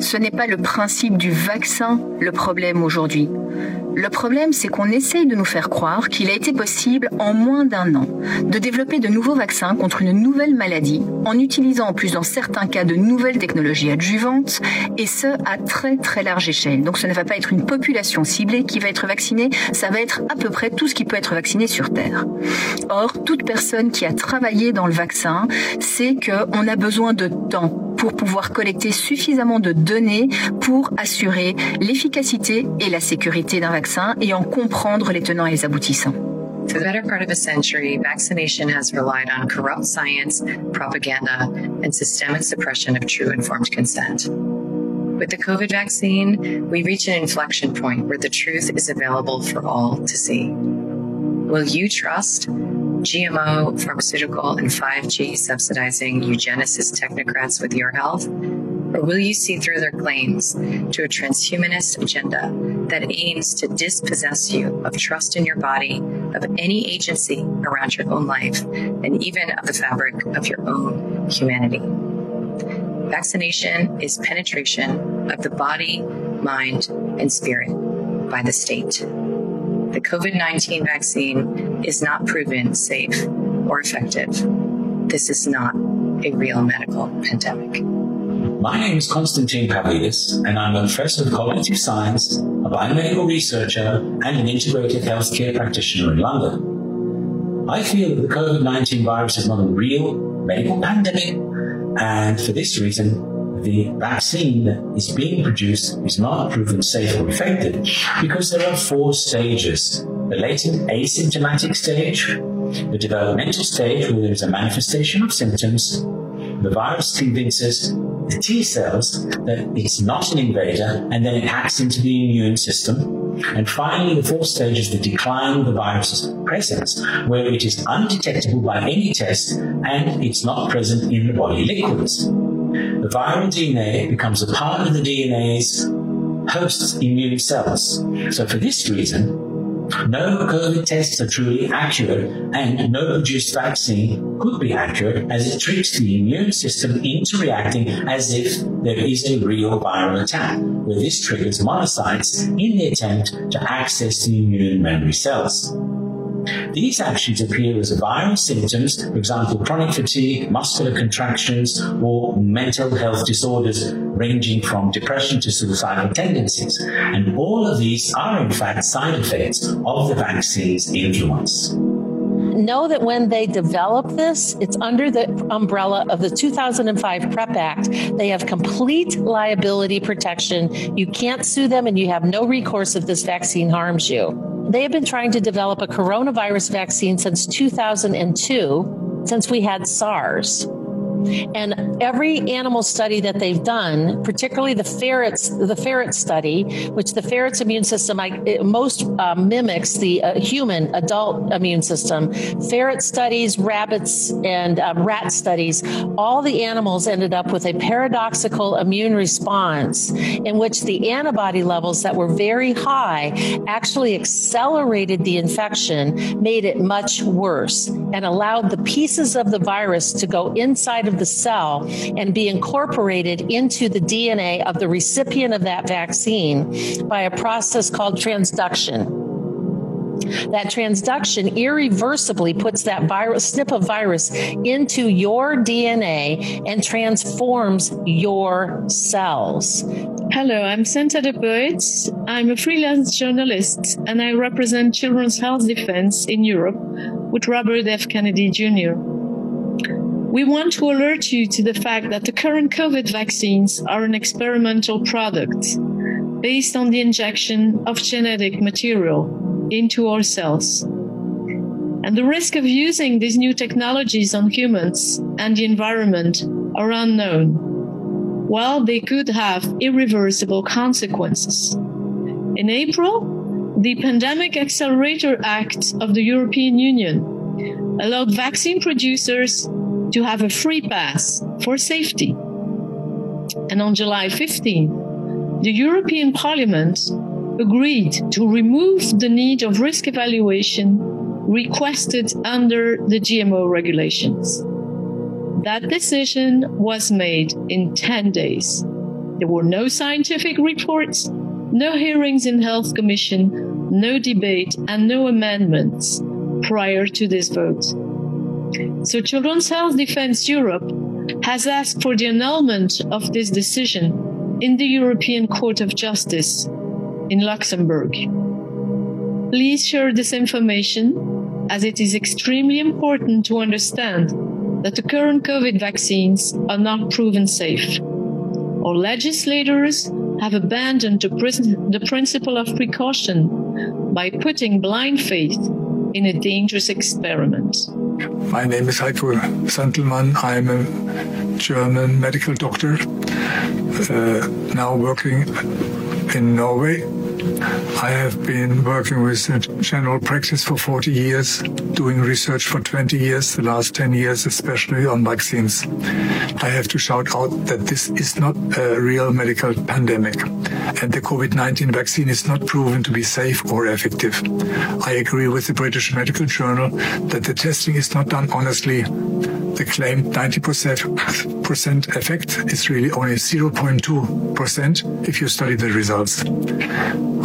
Ce n'est pas le principe du vaccin le problème aujourd'hui.
Le problème, c'est qu'on essaye de nous faire croire qu'il a été possible en moins d'un an de développer de nouveaux vaccins contre une nouvelle maladie en utilisant en plus dans certains cas de nouvelles technologies adjuvantes et ce à très très large échelle. Donc ce ne va pas être une population ciblée qui va être vaccinée, ça va être à peu près tout ce qui peut être vacciné sur Terre. Or, toute personne qui a travaillé dans le vaccin sait qu'on a besoin de temps pour pouvoir collecter suffisamment de données pour assurer l'efficacité et la sécurité d'un vaccin et en comprendre les tenants et les aboutissants.
For the better part of a century, vaccination has relied on corrupt science, propaganda, and systemic suppression of true informed consent. With the COVID vaccine, we reach an inflection point where the truth is available for all to see. Will you trust GMO, pharmaceutical, and 5G subsidizing eugenicist technocrats with your health? Or will you see through their claims to a transhumanist agenda that aims to dispossess you of trust in your body, of any agency around your own life, and even of the fabric of your own humanity? Vaccination is penetration of the body, mind, and spirit by the state. The COVID 19 vaccine is not proven safe or effective. This is not a real medical pandemic.
My name is Konstantin Pavlidis, and I'm a professor of cognitive science, a biomedical researcher, and an integrated healthcare practitioner in London. I feel that the COVID-19 virus is not a real medical pandemic, and for this reason, the vaccine that is being produced is not proven safe or effective because there are four stages. The latent asymptomatic stage, the developmental stage where there is a manifestation of symptoms, the virus convinces the T cells that it's not an invader and then it hacks into the immune system. And finally, the fourth stage is the decline of the virus's presence, where it is undetectable by any test and it's not present in the body liquids. The viral DNA becomes a part of the DNA's host immune cells. So for this reason, no COVID tests are truly accurate and no produced vaccine could be accurate as it tricks the immune system into reacting as if there is a real viral attack, where this triggers monocytes in the attempt to access the immune memory cells. These actions appear as viral symptoms, for example, chronic fatigue, muscular contractions, or mental health disorders ranging from depression to suicidal tendencies. And all of these are in fact side effects of the vaccine's influence
know that when they develop this, it's under the umbrella of the 2005 PREP Act. They have complete liability protection. You can't sue them and you have no recourse if this vaccine harms you. They have been trying to develop a coronavirus vaccine since 2002 since we had SARS. And every animal study that they've done, particularly the ferrets, the ferret study, which the ferret's immune system most uh, mimics the uh, human adult immune system. Ferret studies, rabbits and uh, rat studies, all the animals ended up with a paradoxical immune response in which the antibody levels that were very high actually accelerated the infection, made it much worse and allowed the pieces of the virus to go inside of of the cell and be incorporated into the DNA of the recipient of that vaccine by a process called transduction. That transduction irreversibly puts that virus snip of virus into your DNA and transforms your cells.
Hello, I'm Santa de Boit. I'm a freelance journalist and I represent Children's Health Defense in Europe with Robert F. Kennedy Jr. We want to alert you to the fact that the current COVID vaccines are an experimental product based on the injection of genetic material into our cells. And the risk of using these new technologies on humans and the environment are unknown. Well, they could have irreversible consequences. In April, the Pandemic Accelerator Act of the European Union allowed vaccine producers to have a free pass for safety. And on July 15, the European Parliament agreed to remove the need of risk evaluation requested under the GMO regulations. That decision was made in 10 days. There were no scientific reports, no hearings in health commission, no debate, and no amendments prior to this vote. So Children's Health Defense Europe has asked for the annulment of this decision in the European Court of Justice in Luxembourg. Please share this information as it is extremely important to understand that the current COVID vaccines are not proven safe. Our legislators have abandoned the principle of precaution by putting blind faith in a dangerous experiment.
My name is Heiko Santelmann. I'm a German medical doctor, uh, now working in Norway I have been working with general practice for 40 years, doing research for 20 years, the last 10 years especially on vaccines. I have to shout out that this is not a real medical pandemic and the COVID-19 vaccine is not proven to be safe or effective. I agree with the British Medical Journal that the testing is not done honestly the claimed 90% effect is really only 0.2% if you study the results.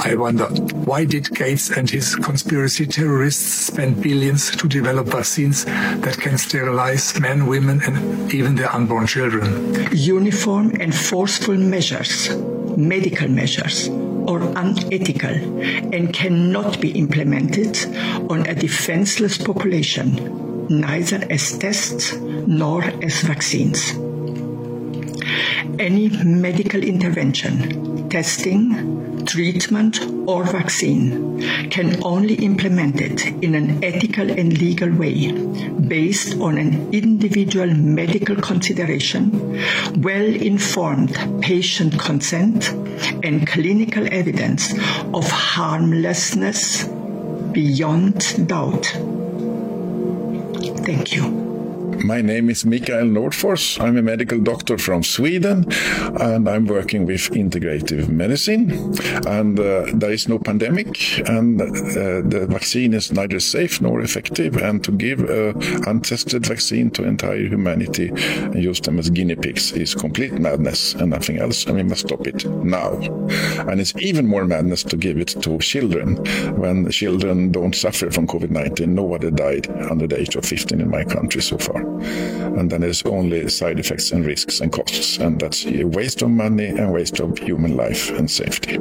I wonder, why did Gates and his conspiracy terrorists spend billions to develop vaccines that can sterilize men, women and even their unborn children?
Uniform and forceful measures, medical measures, or unethical and cannot be implemented on a defenseless population neither as tests nor as vaccines. Any medical intervention, testing, treatment or vaccine can only implement it in an ethical and legal way based on an individual medical consideration, well-informed patient consent and clinical evidence of harmlessness beyond doubt. Thank you.
My name is Mikael Nordfors. I'm a medical doctor from Sweden and I'm working with integrative medicine and uh, there is no pandemic and uh, the vaccine is neither safe nor effective and to give a untested vaccine to entire humanity and use them as guinea pigs is complete madness and nothing else and we must stop it now. And it's even more madness to give it to children when children don't suffer from COVID-19. Nobody died under the age of 15 in my country so far and then there's only side effects and risks and costs and that's a waste of money and waste of human life and safety.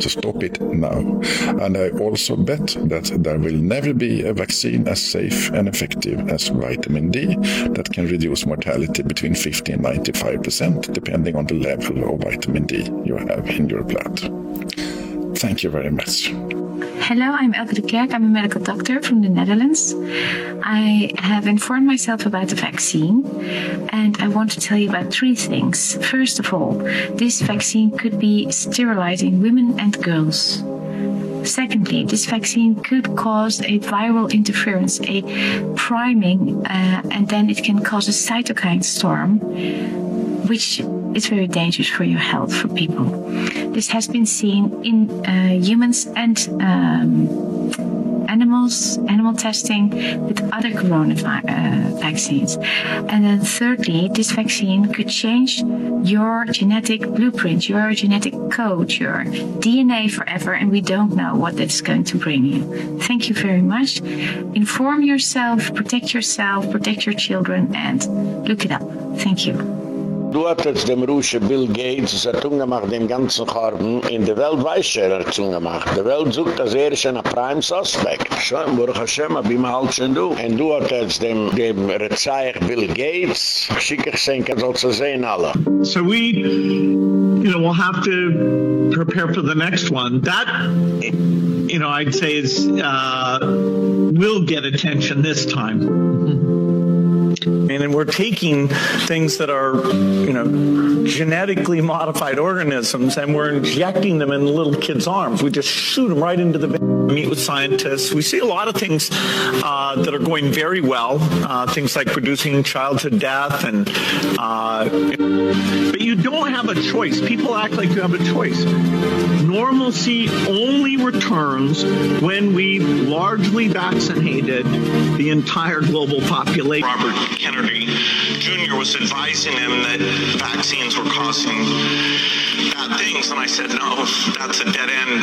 So stop it now. And I also bet that there will never be a vaccine as safe and effective as vitamin D that can reduce mortality between 50 and 95% depending on the level of vitamin D you have in your blood thank you very much
Hello, I'm Elke de Klerk. I'm a medical doctor from the Netherlands. I have informed myself about the vaccine and I want to tell you about three things. First of all, this vaccine could be sterilizing women and girls. Secondly, this vaccine could cause a viral interference, a priming, uh, and then it can cause a cytokine storm, which is very dangerous for your health for people. This has been seen in uh, humans and um, animals, animal testing with other corona uh, vaccines. And then thirdly, this vaccine could change your genetic blueprint, your genetic code, your DNA forever and we don't know what that's going to bring you. Thank you very much. Inform yourself, protect yourself, protect your children and look it up. Thank you.
Du hat jetzt dem Rusche Bill Gates, es hat ungemacht dem ganzen churban, in der Welt weiß er, er hat ungemacht. Die Welt sucht, dass er ist ein Prime Suspect. Schon, Baruch Hashem, hab ich mal halt schon du. Und du hat jetzt dem, dem Rezeich Bill Gates, schick ich sehen, kann soll zu sehen alle.
So we, you know, we'll have to prepare for the next one. That, you know, I'd say is, uh, will get attention this time. And we're taking things that are, you know, genetically modified organisms and we're injecting them in little kids' arms. We just shoot them right into the meet with scientists. We see a lot of things uh, that are going very well, uh, things like producing childhood death and uh, but you don't have a choice. People act like you have a choice. Normalcy only returns when we've largely vaccinated the entire global population.
Robert Kennedy
Jr. was advising him that vaccines were causing bad things. And I said, no, that's a dead end.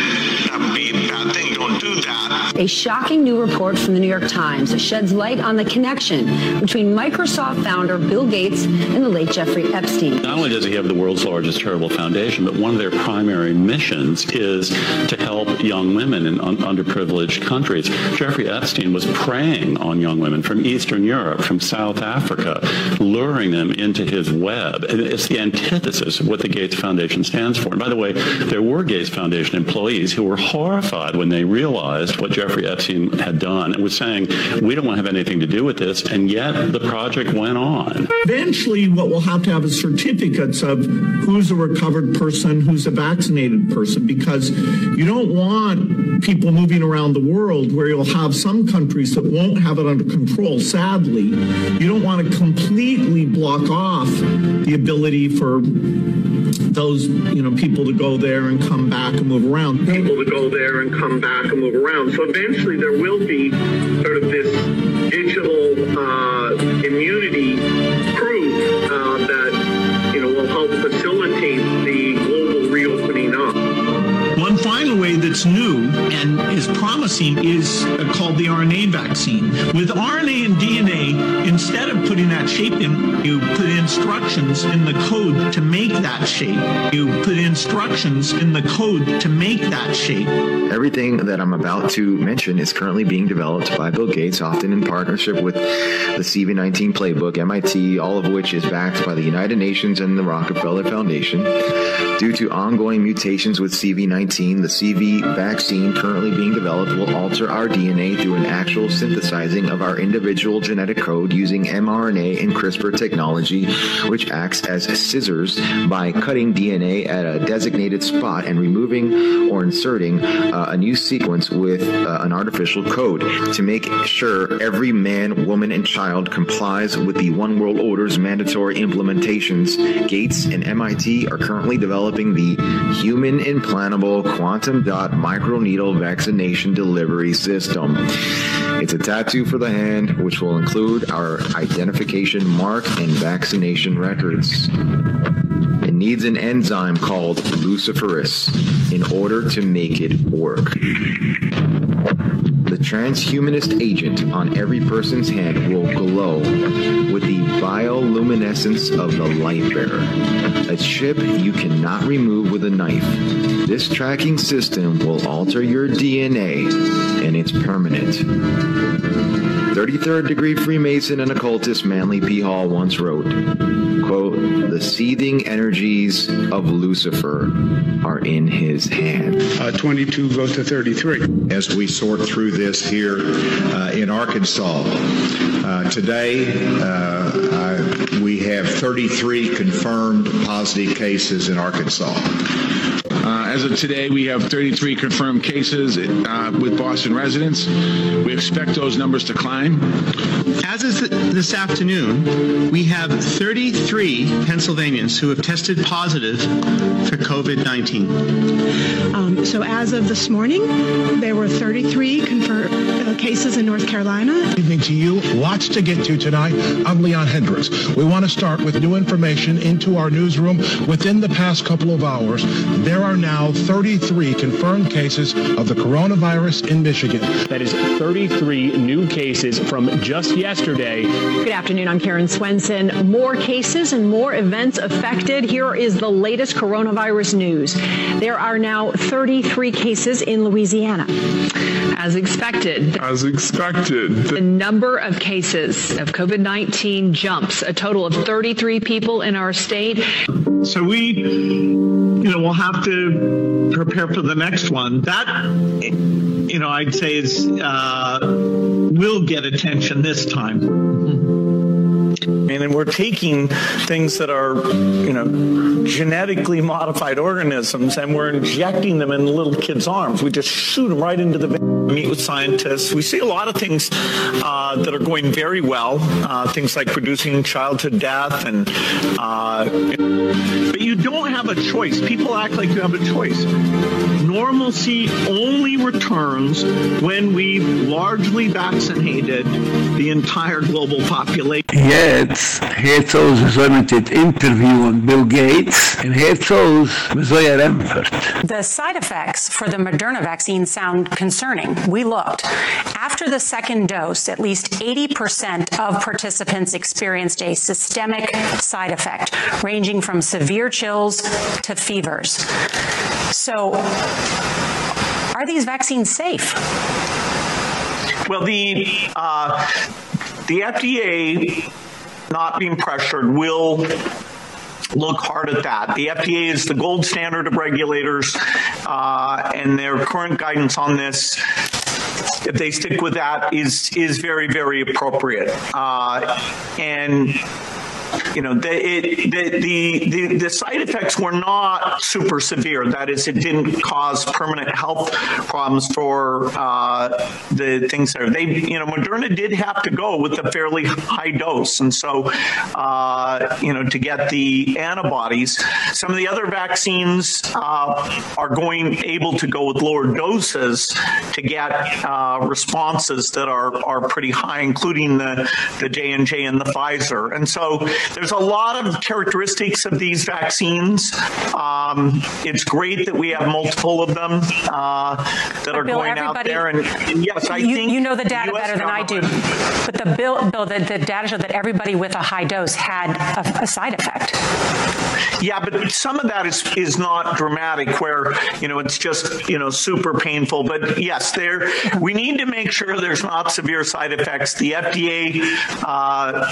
That would be a bad thing. Don't do that.
A shocking new report from the New York Times sheds light on the connection between Microsoft founder Bill Gates and the late Jeffrey Epstein.
Not only does he have the world's largest charitable foundation, but one of their primary missions is to help young women in un underprivileged countries. Jeffrey Epstein was preying on young women from Eastern Europe, from South Africa, luring them into his web. It's the antithesis of what the Gates Foundation stands for. And by the way, there were Gates Foundation employees who were horrified when they realized what Jeffrey Epstein had done and was saying, we don't want to have anything to do with this, and yet the project went on.
Eventually, what we'll have to have is certificates of who's a recovered person, who's a vaccinated person, because you don't want people moving around the world where you'll have some countries that won't have it under control, sadly. You don't want to completely block off the ability for those you know people to go there and come back and move around. People to go there and come back and move around. So eventually there will be sort of this digital uh, immunity that's new and is promising is uh, called the RNA vaccine. With RNA and DNA, instead of putting that shape in, you put instructions in the code to make that shape. You put instructions in the code to make that shape.
Everything that I'm about to mention is currently being developed by Bill Gates, often in partnership with the CV19 Playbook, MIT, all of which is backed by the United Nations and the Rockefeller Foundation. Due to ongoing mutations with CV19, the CV vaccine currently being developed will alter our DNA through an actual synthesizing of our individual genetic code using mRNA and CRISPR technology, which acts as scissors by cutting DNA at a designated spot and removing or inserting uh, a new sequence with uh, an artificial code to make sure every man, woman, and child complies with the One World Order's mandatory implementations. Gates and MIT are currently developing the human implantable quantum dot microneedle vaccination delivery system. It's a tattoo for the hand which will include our identification mark and vaccination records. It needs an enzyme called luciferase in order to make it work. The transhumanist agent on every person's hand will glow with the bioluminescence of the light bearer, a chip you cannot remove with a knife. This tracking system will alter your DNA and it's permanent. 33rd degree Freemason and occultist Manly P. Hall once wrote, quote, the seething energies of Lucifer are in his hand.
Uh, 22 vote to 33.
As we sort through this here uh, in Arkansas, uh, today I, we have 33 confirmed positive cases in Arkansas.
Uh, as of today, we have 33 confirmed cases uh, with Boston residents. We expect those numbers to climb.
As of this afternoon, we have 33 Pennsylvanians who have tested positive for COVID-19.
Um, so as of this morning, there were 33 confirmed cases in North Carolina.
Evening to you. Lots to get to tonight. I'm Leon Hendricks. We want to start with new information into our newsroom. Within the past couple of hours, there are now 33 confirmed cases of the coronavirus in Michigan.
That is 33 new cases from just yesterday.
Good afternoon. I'm Karen Swenson. More cases and more events affected. Here is the latest coronavirus news. There are now 33 cases in Louisiana. As expected.
As expected.
The number of cases of COVID-19 jumps, a total of 33 people in our state.
So we you know, we'll have to prepare for the next one. That you know, I'd say is uh will get attention this time. And we're taking things that are, you know, genetically modified organisms and we're injecting them in little kids' arms. We just shoot them right into the vein. Meet with scientists. We see a lot of things uh, that are going very well, uh, things like reducing childhood death and uh, but you don't have a choice. People act like you have a choice. Normalcy only returns when we've largely vaccinated the entire global population.
Jetzt hat so so mit dem Interview und Bill Gates und hat so so er empfert.
The side effects for the Moderna vaccine sound concerning. We looked. After the second dose, at least 80% of participants experienced a systemic side effect ranging from severe chills to fevers. So are these vaccines safe?
Well, the uh, the FDA not being pressured will look hard at that. The FDA is the gold standard of regulators uh, and their current guidance on this if they stick with that is is very very appropriate. Uh, and you know the, it, the, the the the side effects were not super severe. That is it didn't cause permanent health problems for uh, the things there they you know Moderna did have to go with a fairly high dose. And so uh, you know to get the antibodies some of the other vaccines uh, are going able to go with lower doses to get uh, responses that are are pretty high including the the J&J and the Pfizer. And so a lot of characteristics of these vaccines. Um, it's great that we have multiple of them uh, that are
Bill,
going out there and, and yes, I
you,
think
you know the data better than I do. But the bill bill the, the data showed that everybody with a high dose had a, a side effect.
Yeah, but some of that is is not dramatic where, you know, it's just, you know, super painful, but yes, there we need to make sure there's not severe side effects. The FDA uh,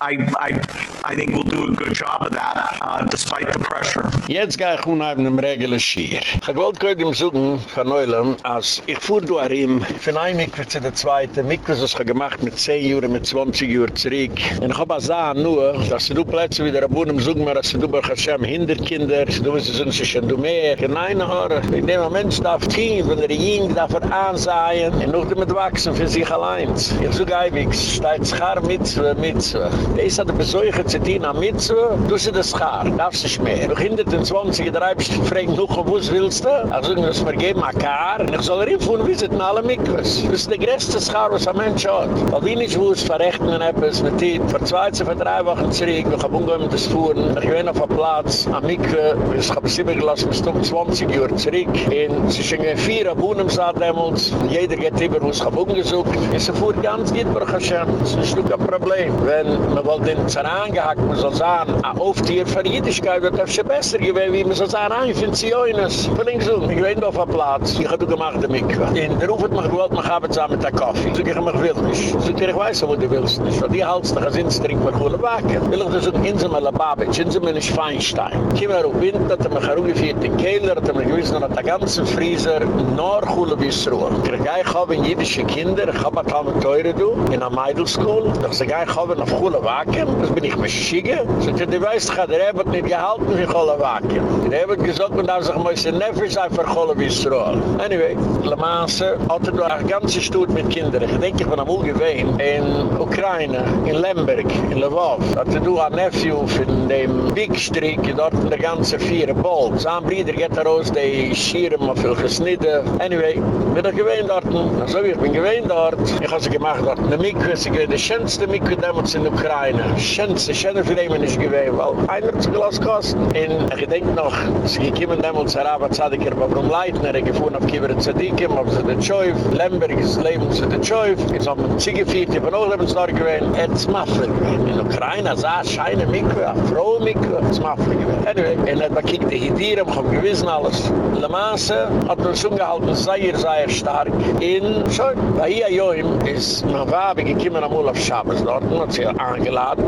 I I I think we'll do a good job of that uh, despite the pressure.
Jetzt gehe ich unheim dem Regeln schier. Ich wollte gerade im Sogen von Neulam, als ich fuhr du Arim, von einem Mikro der zweiten, Mikro ist gemacht mit 10 Jahren, mit 20 Jahren zurück. Und ich habe gesagt nur, dass du Plätze wie der Abun im Sogen, dass du bei Hashem Hinderkinder, du wirst es uns schon du mehr. Nein, Haare, in dem Moment darf Team, wenn er jing, darf er ansehen, und noch damit wachsen für sich allein. Ich so geibig, steht schar mitzwe, mitzwe. Das hat er besäuchert, Zettin am Mitzwe, du sie das Schaar, darfst nicht mehr. Du hinderst den 20, der Reibst, fragen, du, wo willst du? Ich muss mir geben, ein Kar, und ich soll er hinfuhren, wie sind alle Mikwes. Das ist der größte Schaar, was ein Mensch hat. Weil wie nicht wusste, verrechnen etwas mit dir. Vor zwei, zwei, drei Wochen zurück, wir haben umgehen das Fuhren, ich bin auf der Platz, am Mikwe, ich habe es immer gelassen, bis um 20 Uhr zurück. Und sie schingen vier Abunnen, sagt damals, jeder geht immer, wo es habe umgesucht. Sie fuhren ganz gut, Baruch Hashem. Das ist nicht ein Problem. Wenn man wollte den Zerang gehackt, man soll sagen, ein Auftier für Jüdischkeit wird öfter besser gewesen, wie man soll sagen, ein für Zioines. Ich bin so, ich bin auf der Platz, ich habe gemacht den Mikva. Und der Ruf hat mich gewollt, mich haben zusammen mit der Kaffee. So ich mich will nicht. So ich weiß, wo du willst nicht. Die Hals noch als Instring mit Kohle wacken. Will ich das in Babitsch, in so einer Feinstein. Feinstein. Kimmer auf Wind hat er mich herumgeführt in Kehler, hat er mich gewissen, hat er ganzen Frieser nach Hula bis Ruhr. Krieg ich habe jüdische Kinder, ich habe auch mit Teure du, in der Meidelschool, doch sie gehen ich habe nach Hula Wacken, das bin ich mich schiege. So, ich weiß, ich habe Rebet nicht gehalten für Hula Wacken. Rebet gesagt, man darf sich mal sein Neffe sein für Hula bis Ruhr. Anyway, Le Mans, hat er da ein ganzes Stutt mit Kindern. Ich denke, ich bin am Ulgewein in Ukraine, in Lemberg, in Lvov, hat er da ein Nephew von dem Big Streak, dort der ganze vier Ball. Sein Bruder geht er aus, die Schieren mal viel gesnitten. Anyway, bin ich gewein dort. Also ich bin gewein dort. Ich habe sie gemacht dort. Eine Mikve, sie gewinnt die schönste Mikve damals in Ukraine. Schönste, schöner für den ist gewesen, weil einer sich gelassen kosten. Und ich denke noch, sie gekommen damals zur Rabat Zadiker, aber warum Leitner, er gefuhren auf Kiewer Zadikim, auf sie den Schäuf, Lemberg ist Leben zu den Schäuf, jetzt haben wir ein Ziege viert, die von auch Lebensdorf gewesen, er es Maffel In Ukraine sah scheine Mikve, eine Frau Mikve, es Maffel gewesen. Anyway, er hat gekickt die Hidieren, haben gewissen alles. Le Masse hat uns umgehalten, sehr, sehr stark. In, so, bei hier Joim ist mein Wabe gekommen am Olaf Schabes dort, hat sie angeladen.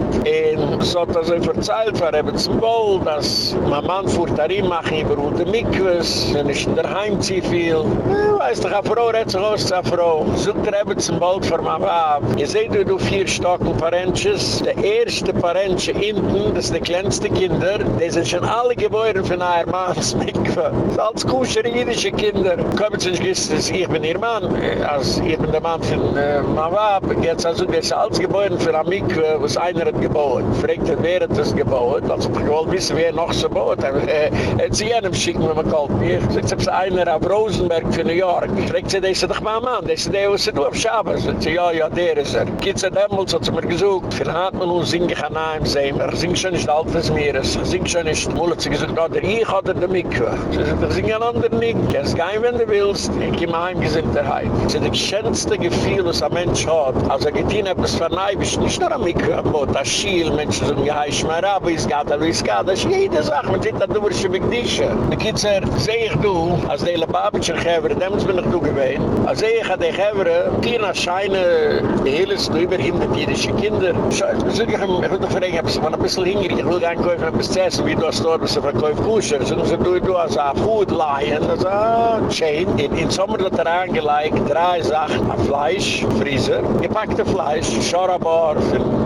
Und so hat er sich verzeiht, war eben zum gewollt, dass mein Mann fuhrt darin machen, über wo die Mikwes, wenn ich in der Heim zieh viel. Ja, weißt du, eine Frau redt sich aus, eine Frau. Sucht er eben zum Bald vor meinem Wab. Ihr seht, du, du vier Stocken Parentjes. Der erste Parentje hinten, das sind die kleinste Kinder, die sind schon alle geboren von einer Manns Mikwe. Das sind alles kusher jüdische Kinder. Kommen Sie nicht wissen, ich bin ihr Mann. Als ich bin der Mann von äh, meinem Wab. Jetzt also, die sind alles geboren von einer Mikwe, was einer hat gebaut. Fragt er, wer hat das gebaut? Also, ich wollte wissen, wer noch so baut. Er hat sie einem schicken, wenn man kalt mir. Ich sag, einer auf Rosenberg für New York. Fragt sie, das ist doch mein Mann. Das ist der, was du auf Schabes. Sie ja, ja, der ist er. Kitz hat Emmels, hat sie mir gesucht. Für hat man nun singen kann einem sehen. Er singt schon nicht alt des Er singt schon nicht. Hat sie gesagt, oh, der ich hatte der Mikve. Sie sagt, ich singe ein anderer nicht. Kannst gehen, wenn du willst. Ich komme heim gesinnt der Heid. Das ist das schönste Gefühl, was ein Mensch hat. Als er geht hin, etwas verneibisch. Nicht nur ein Mikve. Aber das Schiel, Menschen ja, ich mein Rabbi, es geht, es geht. Das ist jede Sache. Man sieht, dass du wirst mit dich. Die Kitz er, sehe ich du, als die Lebabitscher Gevre, demnus bin ich du gewesen. Als sehe ich, die Gevre, die nach Scheine, die hele Stüber hin mit jüdische Kinder. Ich will doch fragen, ich bin ein bisschen hingrig, ich will gar nicht kaufen, ein bisschen essen, wie du hast dort, was du verkaufst Kusher. So, so, du, du hast ein Food Lion, das ist ein Chain. In, in Sommer hat er angelegt, drei Sachen, ein Fleisch, Frieser, gepackte Fleisch, Schorabar,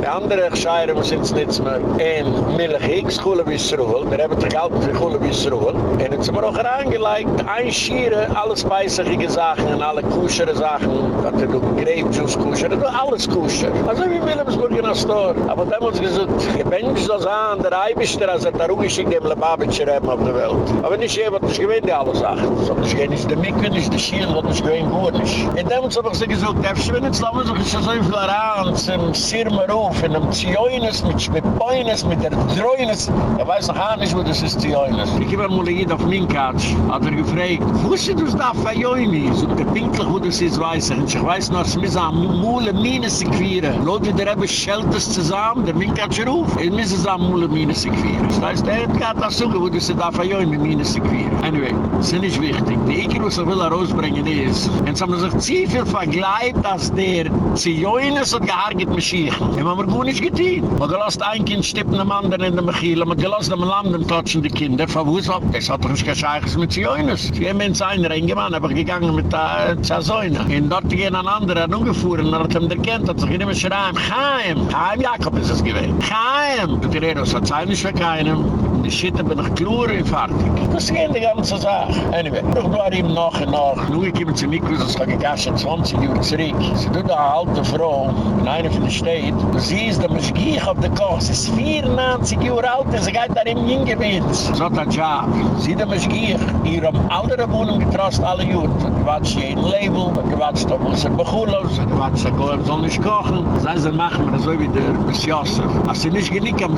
die andere Scheire muss ins Nitzmer, und Milch, ich schule wie Sruhl, wir haben doch Geld für Schule wie Sruhl, und jetzt haben wir auch angelegt, ein Schiere, alle speisige Sachen, und alle kuschere Sachen, was er durch Grape Juice kusher, alles kusher. Also wie Wilhelmsburg in der Store. Aber da muss gesagt, ich bin nicht so sagen, der Eibischter, als er da ruhig geschickt, dem Lebabitscher haben auf der Welt. Aber nicht jeder, was nicht gewinnt, die alle Sachen. So, das geht nicht der Mikve, nicht der Schiel, was nicht gewinnt, gut nicht. Und da muss ich gesagt, der Schwinnet, da muss ich so viel heran, zum Sirmeruf, in einem Zioines, mit Beines, mit der Droines. Er weiß noch nicht, wo das ist Zioines. Ich habe mal hier auf Minkatsch, hat er gefragt, wo ist das da für Joini? So, der Pinkel, wo das ist, weiß ich. Ich weiß noch, es ist am Mule Mine sequieren. Leute, der haben Scheltes zusammen, der Minkatsch ruf. Es müssen am Mule Mine sequieren. Das heißt, er hat gerade das Suche, wo das ist da für Joini Mine sequieren. Anyway, das ist nicht wichtig. Die Eker, was er will herausbringen ist, und sie haben sich zu viel vergleibt, dass der Zioines hat gehargert Mashiach. Und man hat gut nicht getan. Man hat gelost ein Kind stippen am anderen in der Mechila, man hat gelost am Landen touchen die Kinder. Ist das? Das hat doch nicht gescheiches mit Zioines. Sie haben ins eine reingemann, aber gegangen mit der Zazoine. Und dort gehen an andere, an ungefuhren, und hat ihm erkennt, hat sich immer schreien, Chaim! Chaim Jakob ist es gewesen. Chaim! Und die das hat sein nicht für keinem. Die Schitte bin ich klur und fertig. Das ist die ganze Sache. Anyway, ich war ihm noch und noch. Nun, ich komme zu Mikus, das war gegaschen 20 Uhr zurück. Sie tut eine alte Frau, in einer von der Städte, sie ist der Mischgiech auf der Koch, sie ist 94 Uhr alt, und sie geht da im Jingebiet. So hat er Job. Sie ist der Mischgiech. Ihr habt alle Wohnungen getrost, alle Uhr. Sie gewatscht jeden Label, sie gewatscht auf unser Bechulos, sie gewatscht, sie soll nicht kochen. Sie sagen, machen wir so wie der Messiasser. Als sie nicht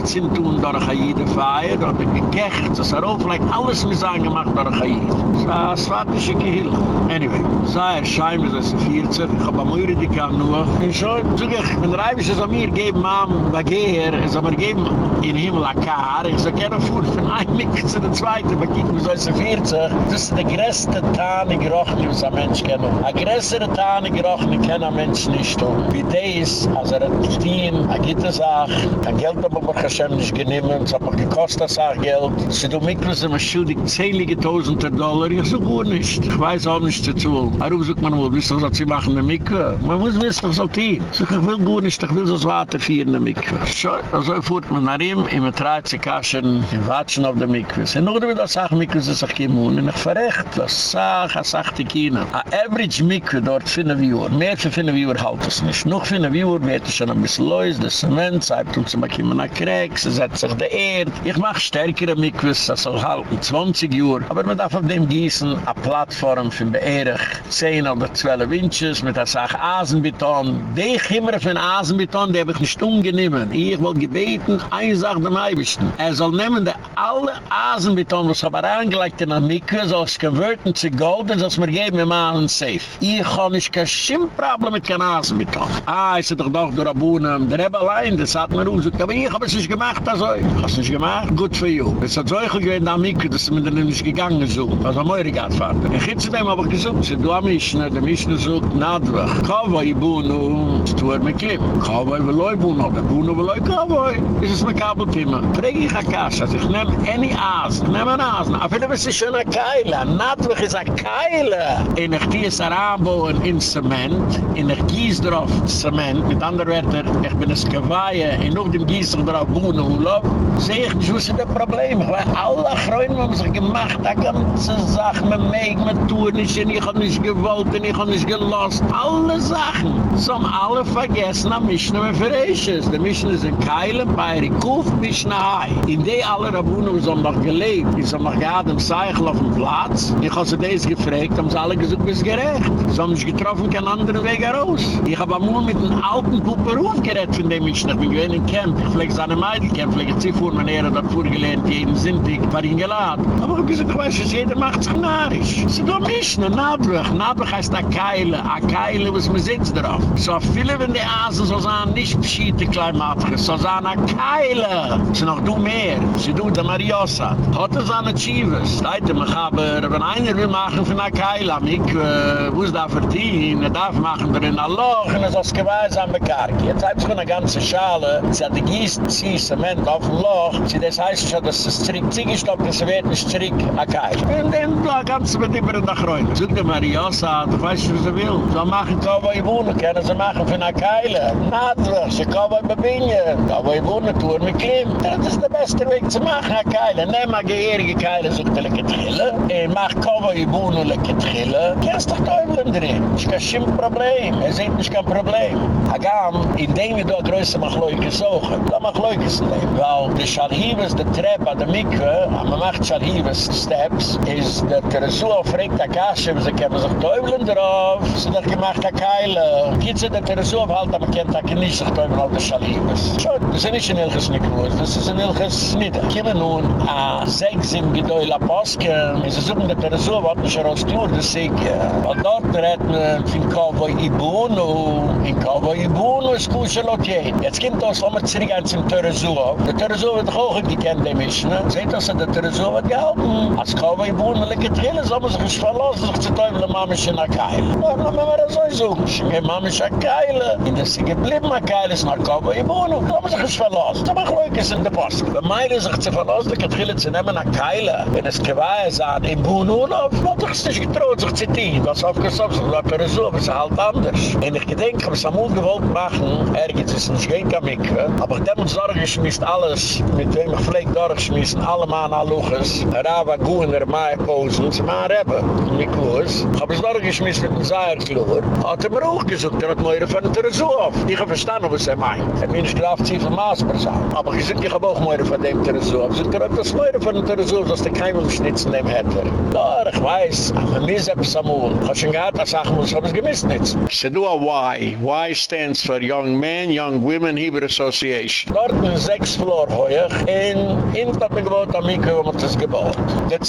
Zintun, da kann jeder feiern, da hat er gekecht, das er auflegt, alles mit seinen gemacht, da kann jeder. Das war das Gehill. Anyway, sei er schein, wir sind 40, ich hab am Eure, die kann nur. Ich schau, zug ich, wenn Reibisch es an mir geben, am Bageher, es am er geben, in Himmel a Kar, ich sag, gerne fuhr von ein Mikro zu der Zweite, aber kiek, wir sind 40, das ist der größte Tane gerochen, was ein Mensch kennt. A größere Tane gerochen, kann ein Mensch nicht. Wie das, als er hat stehen, a gitte Sach, a Geld aber bei Hashem nicht geniemen, es hat mir gekostet, auch Geld. Sie do Mikros immer schuldig, zählige Tausender Dollar, ich so gut nicht. Ich weiß auch nicht dazu. Warum sagt man wohl, wisst ihr, was sie machen in Mikro? Man muss wissen, was soll die? Ich will gut nicht, ich will so das Water führen in der Mikro. So, also fuhrt man nach ihm, immer treibt sich Kaschen, in Watschen auf der Mikro. Und noch damit das sagt, Mikro ist sich gemoen, und ich verrecht, das sagt, das sagt die Kinder. A average Mikro dort finden wir. Mehr für finden wir halt es nicht. Noch finden wir wird es schon ein bisschen los, das Zement, Zeit tut sie mal kommen nach Kreck, sie setzt sich der Erd. Ich mach stärkere Mikros, das soll halten 20 Uhr. Aber man darf auf dem gießen, a Plattform für beirrig 10 oder 12 Inches, mit der Sache Asenbeton. Die Chimmer von Asenbeton, die habe ich nicht umgenommen. Ich wollte gebeten, eine Sache dem Eibischten. Er soll nehmen, der alle Asenbeton, was aber angelegt in der Mikro, soll es konverten zu Gold, und soll es mir geben, wir machen safe. Ich habe nicht kein Schimmproblem mit kein Asenbeton. Ah, ist doch doch durch Abunnen. Der Rebbe allein, das hat mir ausgesucht. Aber ich habe es nicht gemacht, also. Ich habe es nicht gemacht. Gut für you. Es hat solche gewähnt am Miku, dass man dann nicht gegangen sucht. Also am Eurigat fahrt. Ich hätte zu dem aber gesucht. Sie du am Mischner, der Mischner sucht Nadra. Kavoi buhnu, stuhr me klim. Kavoi beloi buhnu, aber buhnu beloi kavoi. Es ist mein Kabelthema. Präg ich Akash, also ich nehm any Aas, nehm an Aas. Aber wenn es ist schon eine Keile. Nadra ist eine Keile. En ich tue es anbauen in Zement, en ich gieß drauf Zement, mit anderen Wörtern, ich bin es geweihe, en noch dem gieß ich drauf buhnu, lopp, sehe ich, wo sie da die Probleme? Weil [laughs] alle Freunde haben sich gemacht, die ganze Sache, man mag, man tut nicht, und ich habe nicht gewollt, und ich habe nicht gelost. Alle Sachen. So haben alle vergessen, am Mischner mehr Vereisches. Der Mischner sind Keilen, Bayri, Kuf, Mischner, Hai. In die alle Rabunen haben noch gelebt. Die haben noch gehad im Zeichel auf dem Platz. Ich habe sie das gefragt, haben sie alle gesagt, bis gerecht. Sie haben sich getroffen, kein anderer Weg heraus. Ich habe einmal mit einem alten Puppe aufgerät von dem Mischner. Ich bin gewähnt in Camp. Ich pflege seine Meidl, ich pflege sie vor, meine Ehre dort vorgelehnt, jeden Sintig, war ihn geladen. Aber ich gesagt, ich weiß, jeder macht sich narisch. Sie haben Mischner, Nadwig. Nadwig heißt a Keile, a Keile, was man sitzt drauf. So viele, wenn die Asen so sahen, nicht beschiete Kleinmatige, so sahen a Keile. Sie noch du mehr. Sie du, der Mariosa. Hat es an der Chivas. Leute, mich aber, wenn einer will machen von a Keile, am ich, äh, wo es da verdient, er darf machen, der in Allah, und es ist geweißam bekarki. Jetzt hat es eine ganze Schale, sie hat die Gießen, sie Zement auf dem Loch, sie das heißt schon, dass es zurück, sie gestoppt, es wird nicht zurück, Keile. Und dann, da ganz mit immer in der Gräune. Sogt der Mariosa, du weißt, was er will. So machen Cowboy Wohnen, können sie machen für eine Keile. Nadler, sie Cowboy Babinien. Cowboy Wohnen, tun mit Klim. Das ist der beste Weg zu machen, eine Keile. Nehm eine gehirige Keile, sucht eine Getrille. Und mach Cowboy Wohnen, eine Getrille. Kennst doch Teufel drin. Ist kein Schimmproblem. Er sieht nicht kein Problem. Agam, indem wir da größer Machleuke suchen, da Machleuke sind dem. Weil die Schalhibes, die Treppe an der Mikve, man macht Schalhibes Steps, ist der Teresua fragt Akashe, sie können sich Teufel drauf. Sie hat gemacht, eine Keile. Kitzel, der Teresua aufhalt, aber kennt auch nicht sich Teufel auf der Schalhibes. Schon, das ist nicht in Ilges Nikus, das ist in Ilges Nida. Kiemen nun, a sechs im Gedäule Aposken, sie suchen der Teresua, wat nicht rausklur, das sehe ich. Dort redt man von Cowboy Ibunu, in Cowboy Ibunu ist Kuschelotje. Jetzt kommt das, wo man zurück an zum Teresua. Der Teresua wird gekannt, de Mishne, zeet dat ze de Terezo wat gehouden. Als komen in boeren, lekker trillen, zullen ze zich verlozen, zich te teufelen, mamisch in Akeile. Maar dan gaan we dat zo zoeken. Ze gaan mamisch in Akeile. En dat ze geblieben Akeile is, maar komen in boeren, zullen ze zich verlozen. Dat mag leuk is in de post. We meiden zich te verlozen, lekker trillen, ze nemen Akeile. En als gewaaien zijn, in boeren, of wat is niet getrood, zich te tien. Dat is afgesloten, zullen we Terezo, maar ze halen anders. En ik denk, we zijn moeten gewoon maken, ergens is een schenkamik. aber ik denk, zorg is, mist alles, met hem gevlekt. Durchschmissen, alle Mann, alle Luches, Rava, Guin, der Mai, Posen, Rebbe. Ich weiß, ich habe es durchgeschmissen mit dem Seierklur, hat er mir auch gesagt, er hat mir von der so auf. Ich habe verstanden, was er meint. Er bin nicht gedacht, sie von Maasper sein. Aber ich sage, ich habe auch mir von dem Tereso auf. Er hat das mir von dem Tereso auf, dass der kein Umschnitzen dem hätte. Ja, ich weiß, aber mir ist etwas am. Ich habe schon gehabt, dass ich muss, habe es gemisst nicht. Sie do a Y. Y stands for Young Men, Young Women Hebrew Association. Dort ein sechs Floor hoch. In, in hat man gewohnt, am Mikro, wo man das gebaut.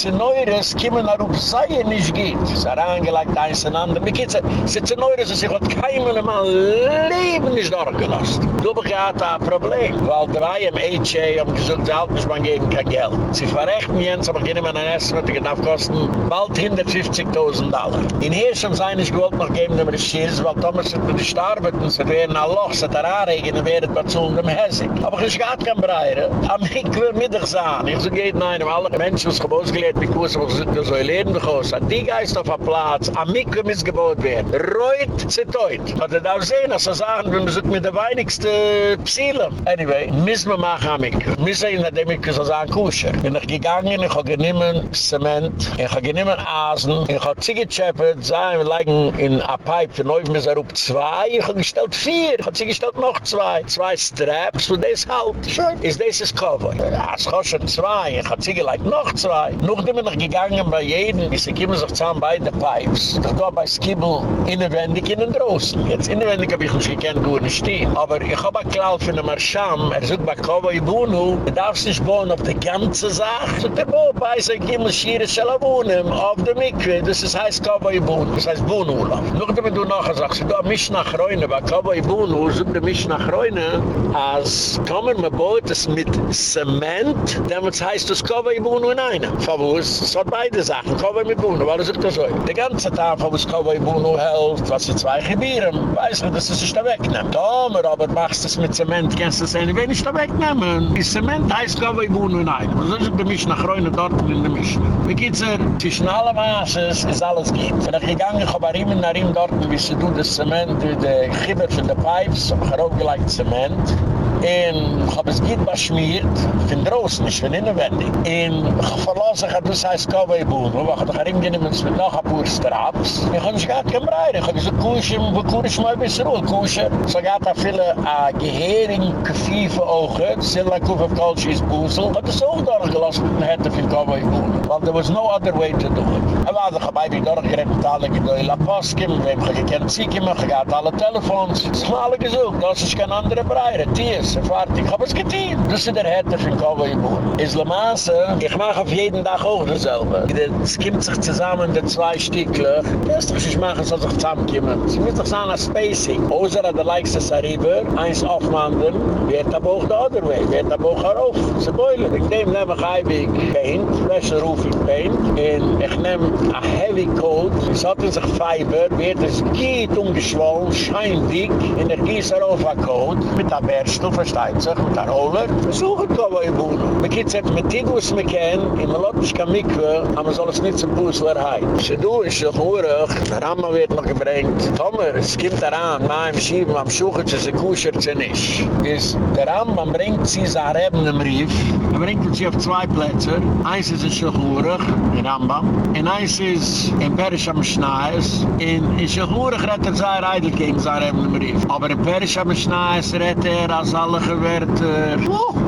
In Neures, kommen nach Upsai nicht geht. Es ist angelegt, eins und andere. Mir geht's, es ist in Neures, es hat keinem mal Leben nicht durchgelassen. Du begatt ein Problem. Weil drei im HA haben gesagt, sie halten nicht mal geben kein Geld. Sie verrechten jetzt, aber gehen immer ein Essen, die darf bald 150.000 Dollar. In Hirschem sein, ich wollte noch geben, dem Rechiers, weil Thomas hat nicht gestorben, und sie werden ein Loch, sie hat er anregen, und werden bei zu dem Hessig. Aber ich gehad kein Breire. Am ich will Mittag sagen, ich so geht nein, alle Menschen, die Gebäude gelegt, die Kurse, wo sie so ihr Leben bekommen, die Geist auf der Platz, am ich will missgebaut werden. Reut, sie teut. Und er darf sehen, dass er sagen, wir müssen mit der weinigste Psyle. Anyway, müssen wir machen am ich. Müssen wir in der Mikro so sagen, Kusher. Bin ich gegangen, ich habe genommen Zement, ich habe genommen Asen, ich habe Zige gechappet, sagen, wir liegen in a Pipe, für neu, wir sind auf zwei, ich habe gestellt vier, ich habe sie gestellt noch zwei. Zwei Straps, und das halt. Schön. Ist das das Cowboy? Es kostet zwei, ich habe sie gleich noch zwei. Noch bin ich gegangen bei jedem, bis ich immer so zusammen bei den Pipes. Ich war bei Skibbel innenwendig in den Drossen. Jetzt innenwendig habe ich nicht gekannt, wo ich stehe. Aber ich habe ein Klau für den Marscham, er sucht bei Cowboy Bunu, du darfst nicht bauen auf die ganze Sache. So der Bo, bei sich immer schiere Schella wohnen, auf der Mikve, das ist heißt Cowboy Bunu, das heißt Bunu. Noch damit du nachher sagst, du mich nach Reune, bei Cowboy Bunu, sucht du mich nach Reune, als kommen wir baut es mit Zement, Zement, damit heißt es Kowai Bunu in einem. Fabus, es hat beide Sachen, Kowai mit Bunu, weil er sagt das so. Die ganze Tag, Fabus Kowai Bunu hält, was sie zwei Gebieren, weiß nicht, dass es sich da wegnimmt. Tomer, aber machst es mit Zement, kannst du es ein wenig da wegnehmen. Die Zement heißt Kowai Bunu in einem. Und so ist die nach Reune dort in der Mischung. Wie geht's er? Zwischen alle Maßes ist alles geht. Wenn ich gegangen, ich habe immer nach ihm dort, wie sie tun das Zement, wie die Gibber von der Pipes, habe ich auch gleich Zement. En ich hab es gut beschmiert, von draußen, nicht von innenwendig. Und ich hab verlassen, ich hab das heißt Cowboy-Boom. Ich hab doch herumgenommen, es wird noch ein paar Straps. Ich hab nicht gar kein Brei, ich hab gesagt, Kusche, wo Kusche mal bis Ruhe, Kusche. So gab es viele äh, Gehering, Kefiefe Augen, äh, Silla Kuf of Kalschis Busel. Ich hab das auch durchgelassen mit den Händen von Cowboy-Boom. There was no other way to do it. Aber ich hab beide durchgerät mit allen Gedäu La Paskim, wir haben gekannt Ziekimen, ich hab alle Telefons. Das is alle gesucht, das ist kein anderer Brei, Essen, fertig. Ich hab es getan. Das ist der Härte für Kowai Buhr. Ist Lamaße, äh, ich mache auf jeden Tag auch dasselbe. Es kommt sich zusammen, die zwei Stückler. Das ist nicht machen, soll sich zusammenkommen. Sie müssen doch sagen, als Spacing. Außer an der Leichste Sariba, eins aufwandern, wird aber auch der andere Weg, wird aber auch herauf. Sie beulen. Ich nehm nämlich heimig Paint, Flaschen ruf ich Paint, und ich nehm a heavy coat, es hat in sich Fiber, wird es geht umgeschwollen, scheindick, und er ich gieße er auf a Coat, mit a Bärstoff, versteht sich mit Roller. Wir suchen Kowai Bunu. Wir gehen jetzt mit dem, was wir kennen, in der Lottischka Mikve, aber man soll es nicht zum Pusler heim. Sie du, ist doch urig, der Ramma wird noch gebringt. Tomer, es kommt daran, mein Schieben, am Schuchen, sie kuschert sie nicht. Ist, der Ramma bringt sie sein Reben im Rief, er bringt sie auf zwei Plätze. Eins ist in Schuchurig, in Rambam, und eins ist in Perisch am Schneis, in Schuchurig rettet sein Reidel gegen sein im Rief. Aber in Perisch am Schneis rettet er als alle werd.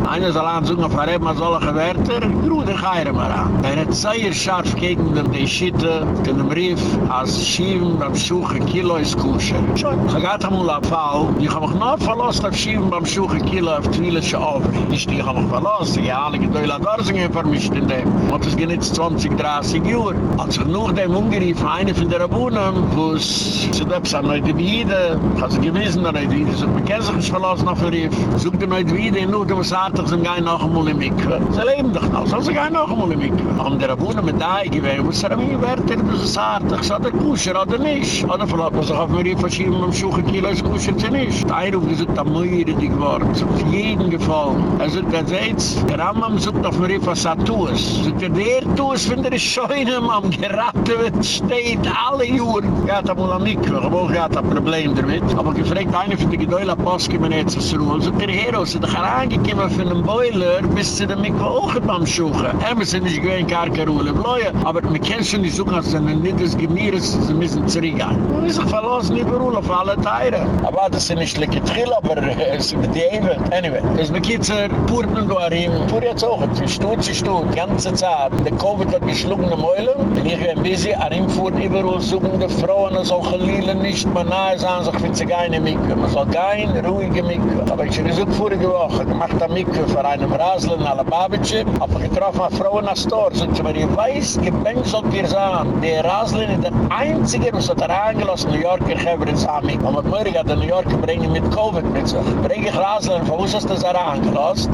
Einer soll anzugen auf Harem, er man soll auch Wärter, ruh dich heire mal an. Er hat sehr scharf gegen den Deschitte, den Brief, als Schieven beim Schuchen Kilo ist Kusher. Schon, ich hatte einmal einen Fall, ich habe mich noch verlassen auf Schieven beim Schuchen Kilo auf Twilische Ovri. Ich habe mich verlassen, ich habe alle Gedäule Dorsingen vermischt in dem. Und es genitzt 20, 30 Jahre. Als ich nach dem umgerief, eine von der Abunnen, wo es zu der Psa Neude Biede, hat sie gewissen, der Neude Biede, so man kann sich nicht verlassen auf den Rief. Sogt der Neude Biede, nur du musst hart doch zum gein noch mal im Mikve. Sie leben doch noch, sonst gein noch mal im Mikve. Am der Abunnen mit Eige wehen, muss er mir werten, das ist hartig, so der Kusher oder nicht. Oder verlaat man sich auf mir hier verschieben, um schuchen Kilo ist Kusher zu nicht. Ein Ruf ist da Möire, die geworden, so für jeden gefallen. Er sagt, wenn sie jetzt, der Amam sucht auf mir hier, was er tut es. Er sagt, wenn der tut es, wenn der Scheune am geraten wird, steht alle Juren. Ja, da muss Mikve, nicht, ich habe auch gehabt ein Problem damit. Aber gefragt, einer von den Gedäulen Apostel, wenn er jetzt aus Ruhe, so der Heros, der hat angekommen, einem Boiler, bis sie den Mikro auch beim Schuchen. Immer sind nicht gewähnt, gar keine Ruhe bläue. Aber wir kennen schon die Suche, als sie nicht das Gemüse, sie müssen zurückgehen. Wir müssen sich verlassen, nicht beruhen auf alle Teile. Aber das sind nicht lecker Trill, aber [laughs] es sind die Ewe. Anyway, es bekitzt er, Purten und Guarim, Pur jetzt auch, es ist Stut, es ist Stut, die ganze Zeit. Der Covid hat geschlungen am Eulen, und ich bin busy, an ihm fuhren überall, suchen die Frauen, und so geliehen nicht, man nahe sagen, so finden sie keine Mikro. Man soll keine ruhige Mikro. Aber ich gesucht vorige Woche, gemacht am Mikve für einen Rasel in Alababitsche, hab ich getroffen eine Frau in der Store, so ich mir, ihr weiß, gebänk sollt ihr sagen, der Rasel ist der einzige, was hat er angelassen, New Yorker Geber in Sami. Und mit Möhrig hat der New Yorker bringen mit Covid mit sich. Bring ich Rasel, von wo ist das er angelassen?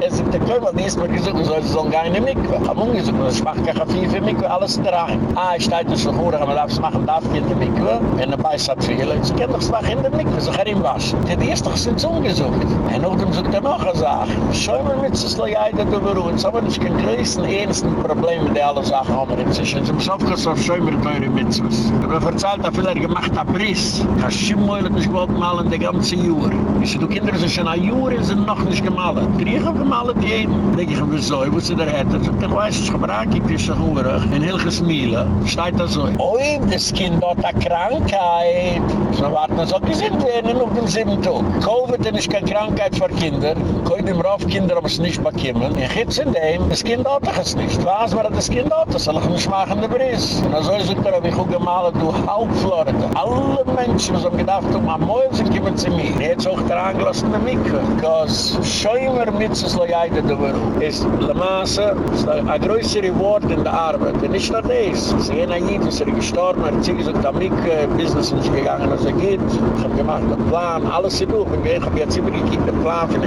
Es [laughs] sind die Kömmel, die ist mir gesucht, so ist so ein Geine Mikve. Hab ungesucht, das macht kein Kaffee für Mikve, alles da rein. Ah, ich steht nicht so vor, aber darf es machen, darf ich in der Mikve, wenn er beißt hat viele, ich kann doch es machen in der Mikve, so kann ich waschen. Die ist doch sind so ungesucht. En ook dan zoekt er nog een zaak. Schäuble mit sich lege Eide drüber und so man ist kein größten, ehrensten Problem mit der alle Sachen haben in sich. Und zum Schofkuss auf Schäuble teure mit. Aber verzeiht, da viel er gemacht hat Priss. Das Schimmäule nicht gewollt malen die ganze Jür. Ich du Kinder sind schon ein Jür und sind noch nicht gemalen. Krieg auf dem alle gehen. Denk ich, wieso, wo sie da hätte. Ich weiß, ich gebrake ich dich schon hurig. In Hilges Miele, steht da so. Oi, das Kind hat eine Krankheit. So warten, so die sind denen auf dem siebten Tag. Covid ist keine Krankheit für Kinder. Keine Rauf Kinder haben es nicht bekommen. Ich hätte in dem, das Kind hat es nicht. Was war das Kind hat? Das soll ich nicht machen, der Briss. Und soll ich sagen, habe ich auch gemalt, du halb Florida. Alle Menschen, die haben gedacht, um am Morgen sind, kommen zu mir. Die hat auch daran gelassen, der Mikve. Because schon immer mit sich Leute, die wir ist Le Masse, ist ein größer Reward in der Arbeit. Und nicht nur das. Sie gehen an jeden, sie sind gestorben, er hat sich der Mikve, Business ist nicht gegangen, als er geht. Ich habe gemacht, den Plan, alles zu tun. Ich habe jetzt immer gekickt, den Plan von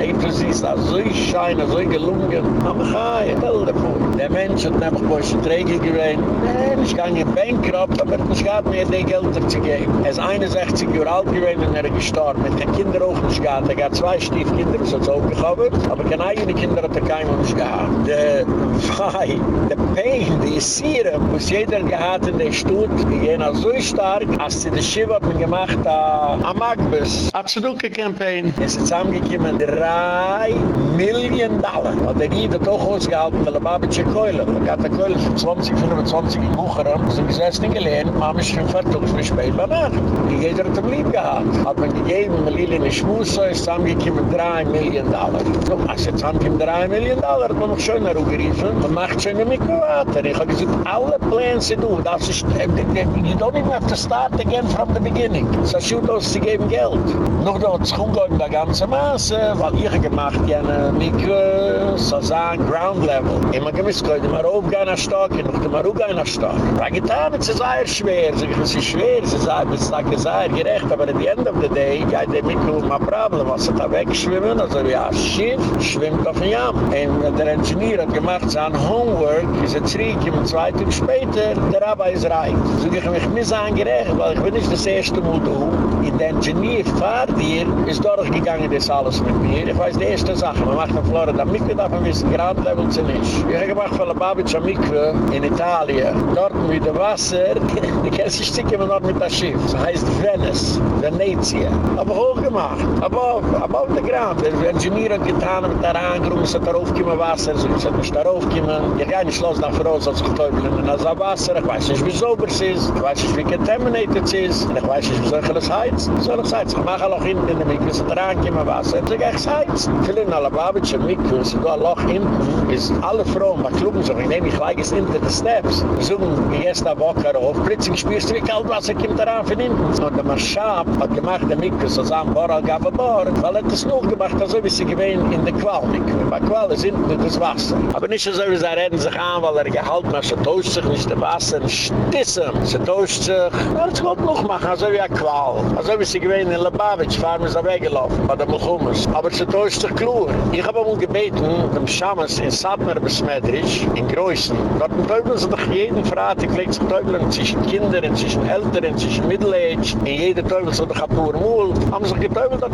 also so schein, so gelungen. Aber chai, stell dir vor. Der Mensch hat nämlich bei uns Träger gewesen. Nein, ich kann nicht bankrupt, aber es gab mir die Gelder zu geben. Er ist 61 Jahre alt gewesen und er ist gestorben. Mit den Kindern auch nicht gehabt. Er hat zwei Stiefkinder, das hat es auch gehabt. Aber keine eigene Kinder hat er keinem nicht gehabt. Der Fai, der Pain, die Sieren, muss jeder gehabt in der Stutt. Die gehen so stark, als sie das Schiff hat gemacht äh, am Agbus. Absoluke-Campaign. Es ist zusammengekommen drei Millionen Dollar. Hat er jeder doch ausgehalten, weil er Babetsche Keule. Er hat eine Keule von 20, 25 in Bucherem. Sie gesessen gelehnt, Mama ist schon fertig, ich bin spät bei Nacht. Die jeder hat ihm lieb gehabt. Hat man gegeben, mit Lili in die Schmusse, ist zusammengekommen drei Millionen Dollar. So, als jetzt zusammengekommen drei Millionen Dollar, hat man noch schöner geriefen. Man macht schön ein Mikrowater. Ich habe gesagt, alle Pläne sind du. Das ist, you don't even have to start again from the beginning. So shoot aus, sie geben Geld. Noch da hat es umgegangen, der ganze Maße, weil ich gemacht gerne Mikro, so sagen, Ground Level. Immer gemiss, kann ich mal aufgehen nach Stock, ich noch mal aufgehen nach Stock. Weil getan, es ist sehr schwer. Es ist schwer, es ist sehr gerecht, aber at the end of the day, der Mikro um ein Problem. Was da wegschwimmen, also wie ein Schiff, schwimmt auf Jam. Und der Ingenieur hat gemacht, sein Homework, ist er zurück, und zwei Tage später, der Rabbi ist reich. So ich mich mis angerecht, weil ich bin nicht das erste Mal da. Der Ingenieur fahrt hier, ist durchgegangen das alles mit mir. Ich weiß die erste Sache, man macht in Florida, Mikro darf man wissen, Grand Level sind nicht. Ich habe gemacht von der Babitscha Mikro in Italien. Dort mit dem Wasser, [laughs] die kennst sich sticken wir noch mit das Schiff. Das heißt Venice, Venezia. Aber hoch gemacht. Aber auf der Grand, der Ingenieur hat getan mit der Angrung, es hat darauf gekommen Wasser, so es hat nicht darauf gekommen. Ich gehe nicht los nach Voraus, als ich teubeln in das Wasser. Ich weiß nicht, wie sauber es ist. Ich weiß nicht, wie contaminated es ist. Ich weiß nicht, wie ich das heizen. Soll ich heizen? Ich mache ein Loch hinten in der Mikro, es hat reingekommen Wasser. Ich gehe es heizen. Viele in Alababitsche Mikro, es ist ein Loch hinten, ist alle Frauen, bei Klugen, so ich nehme ich gleich es hinter die Steps. Suchen, wie jetzt da Bocker auf, plötzlich spürst du, wie kalt Wasser kommt da rein von hinten. Und der Marschab hat gemacht, der Mikro, so sagen, Boral gab ein Bohr, weil er das noch gemacht hat, so wie sie gewähnt in der Qual Mikro. Bei Qual ist hinten das Wasser. Aber nicht so, wie sie reden sich an, weil er gehalten hat, sie tauscht sich nicht das Wasser, stissen. Sie tauscht sich, aber es kommt noch machen, so wie ein Qual. Also wie sie gewähnt in Lubavitch, fahren wir sie weggelaufen, bei der Mulchumus. Aber sie tauscht sich klar. Ich habe einmal gebeten, dem Schamas in Satmer besmetterisch, in Größen. Dort täubeln sie doch jeden Freitag, legt sich täubeln zwischen Kindern, zwischen Eltern, zwischen Middle-Age. In jeder täubeln sie doch ein paar Mühl. Haben sich getäubelt, dass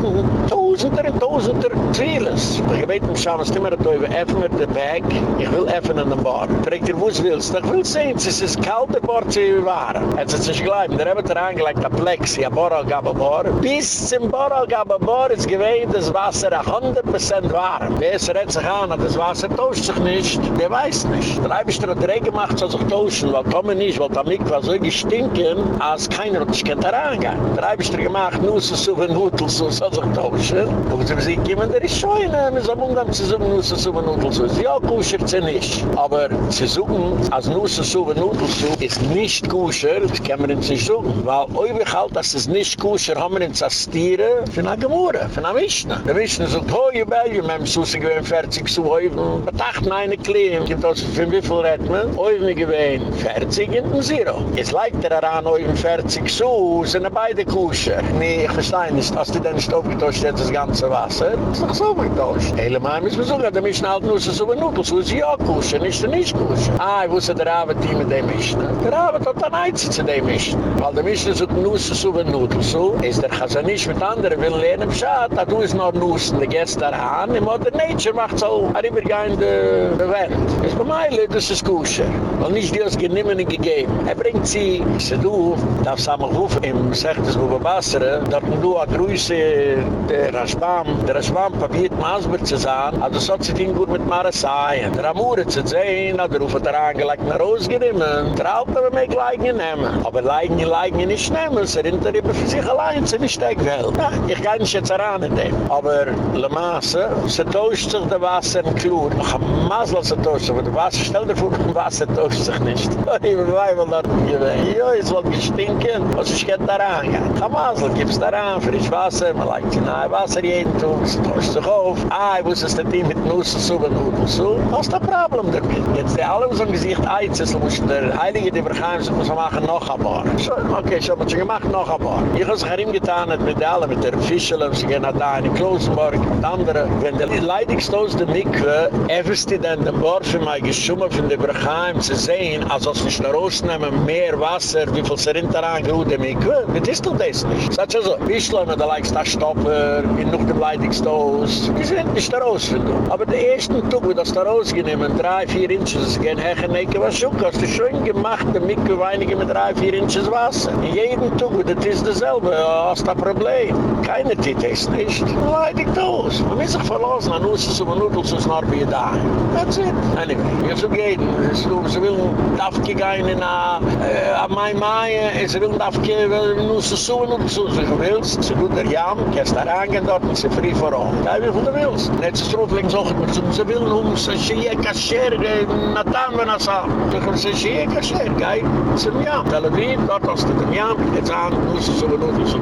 Tausender und Tausender Trillers. Ich gebeten, dem Schamas, immer täubeln, öffnen wir den Bag, ich will öffnen den Bar. Fragt ihr, wo es willst? Ich will sehen, es ist das kalte Bar zu überwahren. Jetzt hat sich gleich, der hat er angelegt, der Plexi, ein Boral gab ein Bar. Bis zum Boral gab ein Bar ist gewähnt, das Wasser 100% warm. Wer es redt sich an, das Wasser tauscht sich nicht, der weiß nicht. Der Eibischter hat Regen gemacht, soll sich tauschen, weil kommen nicht, weil der Mikva so gestinken, als keiner hat sich kennt herangehen. Der Eibischter gemacht, nur so so ein Hutl, so soll sich tauschen. Und sie sagen, jemand, der ist schön, wir sollen umgehen, sie suchen nur so so ein Hutl, so. Ja, kuschert sie nicht. Aber sie suchen, als nur so so ein Hutl, so, ist nicht kuscher, das kann man nicht suchen. Weil euch halt, dass es nicht kuscher, haben wir als Tiere, für eine Gemurre, für eine Mischne. Der Mischne sagt, hoi, ihr Belgium, wir haben sie gewähnt, fertig zu heuven, bedacht meine Kleine, gibt uns für wie viel Redmen, heuven gewähnt, fertig in den Zero. Jetzt leigt er daran, heuven, fertig zu, sind beide kuscher. Nee, ich verstehe nicht, als die dann nicht aufgetauscht hat, das ganze Wasser, das ist doch so aufgetauscht. Hele Mal müssen wir sagen, der Mischne halt nur so ein Nudel, so ist ja kuscher, nicht der nicht kuscher. Ah, ich wusste, der Abend die mit dem Mischne. Der Abend hat dann eins zu dem Mischne. Weil der Mischne sagt, nur so ein Nudel, so, ist der Chazanisch mit anderen, will lernen, Bescheid, da du ist noch Nussen, der geht da ran, im Mother Nature macht so ein übergehende Event. Es bei mir, das ist kusher. Weil nicht die aus Genimmenen gegeben. Er bringt sie, se du, darf rufen, im Sechtes Bubabasere, dort du a Grüße, der Raschbam, der Raschbam probiert Masber zu sein, also so zit ihn gut mit Marasaien. Der Amore zu sehen, hat er rufen der angelegt nach Ausgerimmen, der Alte wir mich Leiden nehmen. Aber Leiden, Leiden nicht nehmen, sie sind er über für sich allein, sie nicht steck wel. Ja, ich kann nicht jetzt heran in dem. Aber Le Masse, se tauscht sich der Wasser in Klur. Ach, Masel se tauscht sich, der Wasser, stell dir vor, der Wasser tauscht sich nicht. [laughs] Ich bin weibel dort gewesen. Jo, es wollte gestinken, was ich geht da ran. Ja, Masel, gib's da ran, frisch Wasser, man legt in ein Wasser jeden Tag, se tauscht sich auf. Ah, ich wusste, es ist die mit Nuss, so und Nudel, so. Was ist das Problem damit? Jetzt, die alle so ein Gesicht einzeln, muss der Heilige, die wir muss man machen noch ein paar. Okay, man hat schon gemacht noch ein paar. Ich habe sich Sacharim getan hat mit allen, mit der Fischel, sie gehen da in Klosenborg, mit anderen. Wenn der leidigst aus der Mikve, everst die dann den Bord für mein Geschummer von der Brachheim zu sehen, als ob sie schnell rausnehmen, mehr Wasser, wie viel sie rinnt daran geruht der Mikve, das ist doch das nicht. Sag ich so, Fischel, mit der leidigst da Stopper, in noch dem leidigst aus, die sind nicht da raus, Aber der erste Tag, wo das da rausgenehmen, drei, vier Inches, gehen hechen, neke was schon, hast du schon gemacht, der Mikve weinige mit drei, vier Inches Wasser. In jedem Tag, das ist dasselbe, hast ein Problem. Keine Tiet ist nicht. Leidig das. Man muss sich verlassen, an uns ist aber nur, dass es noch wie da. That's it. Anyway, wir so gehen. Sie will Daffke gehen in a, a Mai Mai, sie will Daffke, nur so so und so, so du willst. Sie tut der Jam, kannst da reingehen dort, und sie free for all. Ja, wie du willst. Net ist Rotling so, sie will um, sie schie kasher, Natan, wenn er sagt. Sie schie kasher, geil. Sie ja, Tel Aviv, dort hast du den Jam, jetzt an, nur so so und so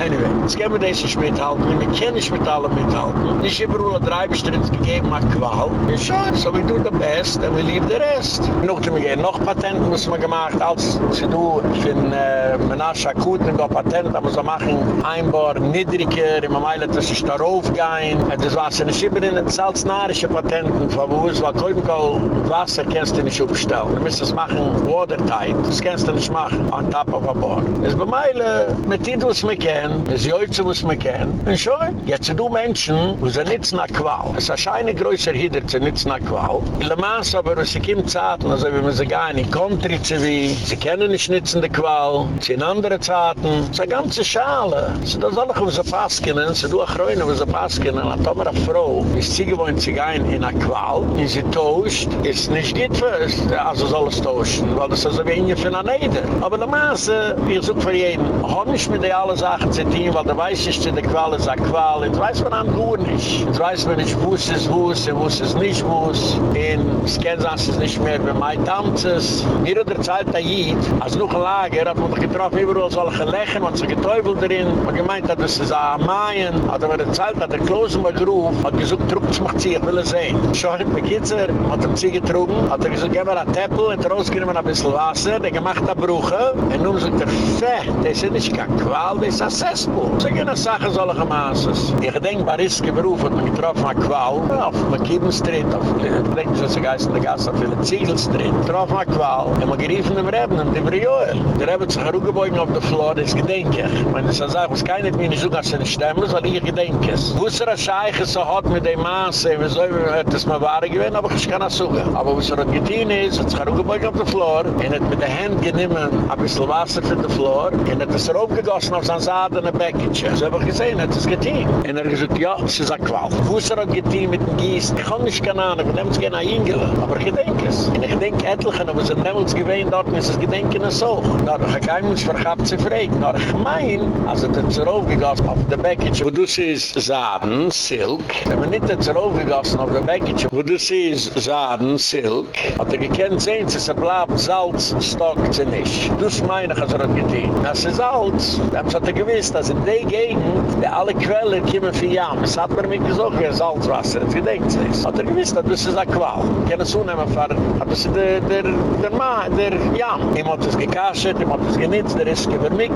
Anyway, jetzt gehen wir das nicht mithalten, wir können nicht mit allem mithalten. Nicht überall ein Dreibestritz gegeben hat Qual. Ja, schau, so we do the best and we leave the rest. Noch zu mir gehen, noch Patenten muss man gemacht, als sie du, ich bin, äh, Menasche akut, du ein Patent, da muss man machen, einbar niedriger, immer meile, dass ich darauf gehen. Das war so eine Schibber in den Salznarische Patenten, von wo es war, Kolbenkau, Wasser kannst du nicht aufstellen. Du musst das machen, watertight. Das kannst du nicht machen, on top of a board. Es bei meile, mit du es mir kennen, es joitze muss man kennen. Und schon, jetzt du Menschen, wo sie nicht nach Qual. Es ist ein scheine größer Hider, sie nicht nach Qual. Le Mans aber, wo sie kommt Zaten, also wie man sie gar nicht Country zu wie, sie kennen nicht nicht in der Qual, sie in andere Zaten, es ist eine ganze Schale. Sie da soll ich, wo sie passen, sie du auch rein, wo sie dann haben wir eine Frau, ist sie gewohnt sich ein in der Qual, und sie tauscht, ist nicht für es, also soll es tauschen, weil das ist so wie ein für eine Neder. Aber Le Mans, ich suche für jeden, hab nicht mit der alle Sachen zu tun, weil der weiß ist, der Qual ist eine Qual, und weiß man am gut nicht. Und weiß man nicht, wo es ist, wo es ist, wo es ist nicht, wo es ist. Es kennt sich nicht mehr, wie mein Tamtes. Mir hat der Zeit da jied, als noch ein Lager, hat man getroffen, überall soll ich lächeln, man hat sich getäubelt drin, man gemeint hat, das ist ein Mayen, hat er der Zeit, hat er klosen bei Gruf, hat gesagt, Truppes macht sie, ich will es sehen. Schau, mit Kitzer, hat er sie getrunken, hat er gesagt, geh mal ein Teppel, hat er rausgenommen ein bisschen Wasser, der gemacht hat Brüche, und nun sagt er, feh, das ist nicht kein Qual, das ist ein Sessbuch. So gehen das Sachen solche Maßes. Ich denke, Bariske Beruf hat man getroffen an Qual, auf McKibben Street, auf, ich denke, so sie geist in der Gasse, auf der Ziegel Street. Getroffen an Qual, und man geriefen dem Reben, dem Brioel. Der Reben hat sich herumgebeugen auf der Floor, das gedenke ich. Ich das ist was keiner mit mir nicht so, dass sie nicht stemmen, weil ich gedenke es. Wusser ein Scheiche so hat mit dem Maße, wie soll man das mal wahr gewinnen, aber ich kann das sagen. Aber was er hat getan ist, hat sich herumgebeugen auf der Floor, und hat mit der Hand genommen, ein bisschen Wasser für die Floor, und hat es raufgegossen auf sein Saat in der Bäckchen. So habe ich gesehen, hat es getan. Und er gesagt, ja, es ist ein Qual. Wusser hat getan mit dem Gießen, ich kann nicht keine Ahnung, wir nehmen es gerne nach Ingele. Aber ich denke es. Und ich denke etlichen, aber sie nehmen uns gewähnt dort, ist es gedenken es. Na, ich habe keinen Mensch verhabt zu fragen. Na, ich meine, also hat es raufgegossen auf der Bäckchen. Wo du siehst, Saden, Silk, wenn man nicht hat es raufgegossen auf der Bäckchen, wo du siehst, Saden, Silk, hat er gekannt sehen, ist ein Blab, Salz, Stock, sie nicht. Das meine ich, als er hat getan. Das ist Salz. Hat er gewiss, dass in der Gegend, die alle Quellen kommen für Jam. Es hat mir mich gesagt, wie ein Salzwasser, das gedenkt sich. Hat er gewiss, dass das ist ein Qual. Ich kann es unheimlich fahren, aber das ist der, der, der Ma, der Jam. Ich muss es gekascht, ich muss es genitzt, der ist über mich.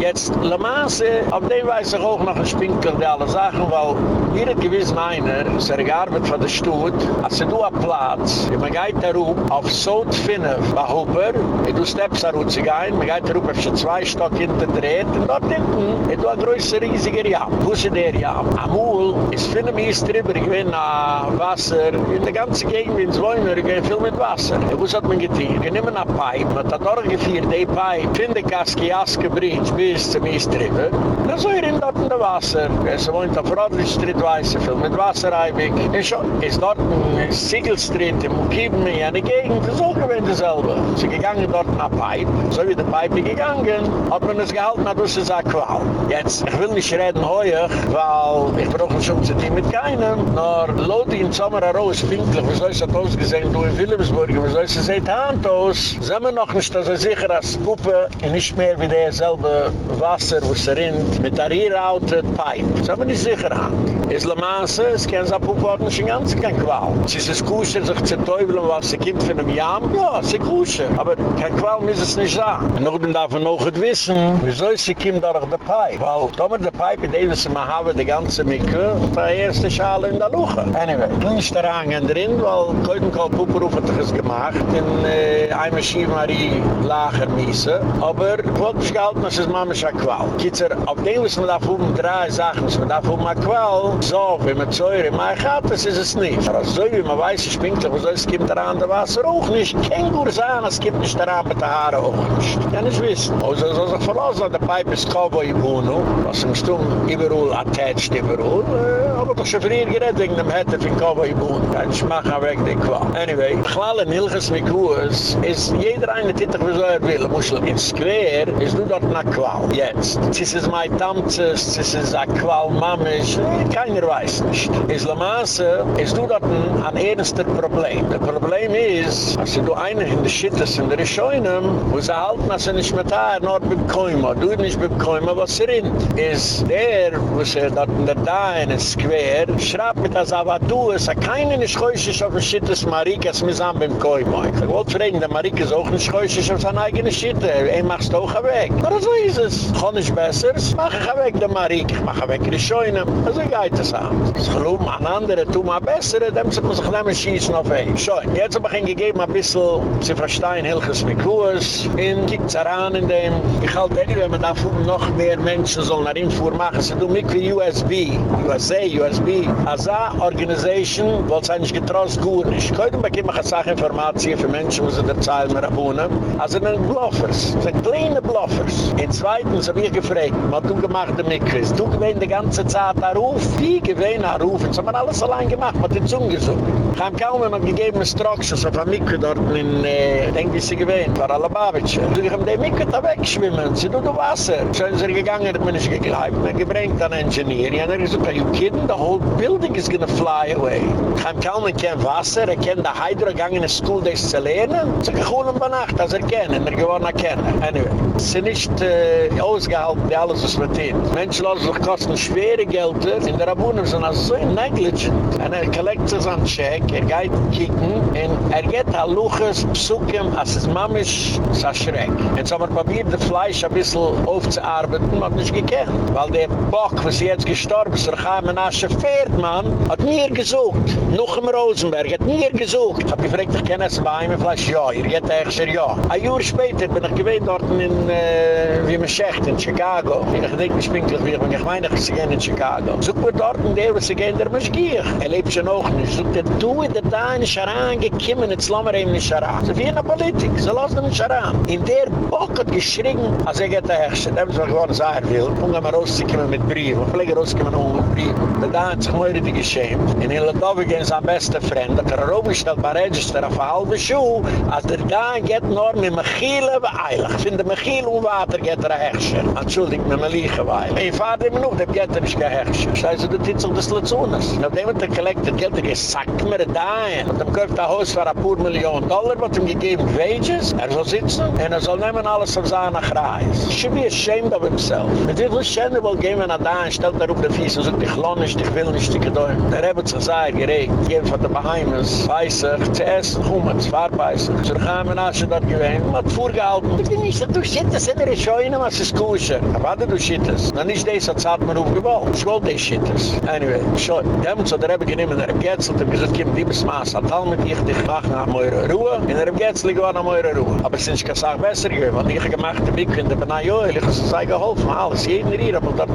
Jetzt, Le Masse, auf dem weiß ich auch noch ein Spinkel, die alle Sachen, weil hier hat gewiss meiner, es er gearbeitet von der Stutt, als er du am Platz, man geht da rup, auf Sot Finne, bei Hooper, ich du steps da rup sich ein, man geht da rup, auf schon zwei Stock hinter dreht, dort hinten, ich du ein größer, riesiger Jam. Wo ist der Jam? Amul, ist Finne mies drüber, ich bin nach Wasser, in der ganzen Gegend, wie ins Wohner, ich bin viel mit Wasser. Wo hat man getan? Ich nehme eine Pipe, man hat dort geführt, die Pipe, finde Kaski, Aske, Bridge, bis zum mies drüber, dann soll er in dort in der Wasser, es wohnt auf Rodrich Street, weiß ich viel, mit Wassereibig, und schon, ist dort ein Siegel Street, im Kieben, in eine Gegend, ist auch gewähnt dasselbe. Sie gegangen dort in eine Pipe, so wie die Pipe gegangen, hat man es gehalten, hat uns gesagt, wow. Jetzt, ich will nicht reden heuer, weil ich brauche um zu tun mit keinem, nur Lodi in Sommer heraus, pinklich, wie soll es das ausgesehen, du in Wilhelmsburg, wie soll es das sehen, Hand aus, sind wir noch nicht so sicher als Puppe, und nicht mehr wie derselbe Wasser, wo es rinnt, mit der hier-outet Pipe. Sind wir nicht sicher an. Es la Masse, es kann sich Puppe auch nicht ganz kein Qual. Es ist es kusher, sich zu teubeln, was sie kommt von einem Jam, ja, es ist kusher. Aber kein Qual muss es nicht sein. Und noch darf man noch wissen, wie soll sie kommt durch die Pipe. Weil, da mit der Pipe, die wissen, wir haben die ganze Mikve, die erste Schale in der Luche. Anyway, nun ist der Rang drin, weil Keutenkal Puppenruf hat das gemacht, in äh, eine Schiemarie lager miese, aber ich mich gehalten, dass es Mama schon qual. Kitzer, auf dem wissen wir da von drei Sachen, dass wir da von mal qual, so, wenn man Zeure in mein das ist es nicht. Aber so wie man weiß, ich bin klar, es gibt daran der Wasser auch nicht. Kein Gursan, es gibt nicht der Haare auch nicht. Ja, nicht wissen. Also, so sich verlassen, der Pipe ist Cowboy Bruno, was im Sturm überall attached überall, äh, aber doch schon früher geredet wegen dem Hette von Cowboy Bruno. Ja, ich mache weg den Qual. Anyway, Klalle Nilges mit Kuhs, ist jeder eine Titel, wie so er will. Muschel in Square, ist du dort nach Qual. Jetzt. Zis ist mein Tamzes, zis ist a Qual Mamisch, keiner weiß nicht. Is La Masse, ist du dort ein ernster Problem. Das Problem ist, als du einen in der Schittes in der Scheunen, wo sie halten, als sie nicht mehr da, nur beim Koima, du nicht beim Koima, was sie rinnt. Ist der, wo sie dort in der Da in der Square, schraubt mit das aber du, es hat keinen Schäuschisch auf der Schittes Marika, es muss an beim Koima. Ich wollte fragen, der Marika ist auch ein Schäuschisch auf seine eigene Schitte. Ey, machst du auch weg. Aber so ist es. Kann ich besser, mach ich weg der Marika, ich mach weg die Scheunen. Also geht es an. Ich glaube, an andere tun mal besser, dann muss ich nicht schießen auf ein. Schön. Jetzt habe ich ihnen gegeben, ein bisschen zu verstehen, Hilches mit Kurs, in Kikzaran in dem. Ich halte wenn man da noch mehr Menschen sollen nach Infuhr machen, sie tun mit wie USB, USA, USB, ASA Organization, weil es eigentlich getrost gut ist. Ich könnte mir immer eine Sachinformatie für Menschen, die sie der Zeil mehr abwohnen. Also sind Bluffers, sind kleine Bluffers. In zweitens habe ich gefragt, was du gemacht hast mit Chris? Du gewähnt die ganze Zeit da ruf? Wie gewähnt da ruf? Das haben wir alles allein gemacht, mit den Zungen gesucht. Ich habe kaum immer gegeben, Structures auf der Mikke dort in, äh, ich denke, wie sie gewähnt, war alle Babetsche. Und ich habe die Mikke da wegschwimmen, sie tut Wasser. So sind sie gegangen, hat man nicht gegleibt, man gebringt an Engineer. Ja, er ist okay, you kidding, the whole building is gonna fly away. Habe kaum ein kein Wasser, er kennt der Hydro gegangen in School, das zu lernen. Sie geholen bei Nacht, das erkennen, er gewonnen erkennen. Anyway, sie sind nicht äh, ausgehalten, die alles was mit ihnen. Menschen lassen sich kosten schwere Gelder, in der Abunnen sind also so negligent. Und er collects an Check, er geht kicken, und er geht a Luches, Psukim, als es Mamisch, sa Schreck. Jetzt haben wir probiert, das Fleisch ein bisschen aufzuarbeiten, man hat nicht gekannt. Weil der Bock, was jetzt gestorben ist, der Chaim Asche Pferdmann, hat mir gesucht. Noch im Rosenberg, hat mir gesucht. Ich hab ich kenne es bei ihm, Fleisch, ja, ihr geht eigentlich ja. Ein Jahr später bin ich gewesen dort in, äh, wie man sagt, in Chicago. Ich denke, ich bin glücklich, wenn ich meine, ich gehe in Chicago. Such mir dort in der, was ich gehe in der Maschgier. Er lebt schon auch nicht. Such dir, du in der da in Scharan gekümmen, jetzt lassen wir ihm in Scharan. So wie in der Politik, so lassen wir in Scharan. In der Bock hat geschrien, als er geht der Da haben sie gewonnen, sagen will. Und dann rauszukommen mit Briefen. Und vielleicht rauszukommen auch mit Briefen. Da da hat sich mir richtig geschämt. In Hildove gehen sein bester Freund, hat er aufgestellt bei Register auf eine halbe Schuhe, als er da geht nur mit Mechile beeilig. Ich finde Mechile und Water geht der Herrscher. Entschuldigt, mit Meliche weil. Ein Vater immer noch, der geht er nicht kein Herrscher. Scheiße, du titzel des Lezunas. Und auf dem hat er collected Geld, er gesagt mir da ein. Und dann kauft er Haus für ein paar Millionen Dollar, wird ihm gegeben Wages. Er soll sitzen und er soll nehmen alles auf seine Kreis. Be ashamed of himself. Mit wie viel Schände wohl gehen wir nach da ein, stellt er auf den Fies und sagt, ich lohne nicht, ich will nicht, ich will nicht. Er hat sich gesagt, geregt, gehen von der Bahamas, weißig, zu essen, kommen, zu verpeißen. So gehen wir nach, dort gewesen, man hat vorgehalten. Ich bin nicht so, du shit, das sind ihre Scheunen, was ist kusher. Aber du shit das. Na nicht das, das hat man aufgebaut. Ich wollte das shit das. Anyway, schon, demnus hat er eben genommen, er hat getzelt, er gesagt, gib liebes Maas, hat all mit ich dich mach nach meiner Ruhe, und er hat getzelt, ich war nach meiner Ruhe. Aber es ist keine besser gewesen, weil ich gemacht habe, ich finde, bin ein Joel, ich es sei geholfen, alles. Jeden hier hat man dort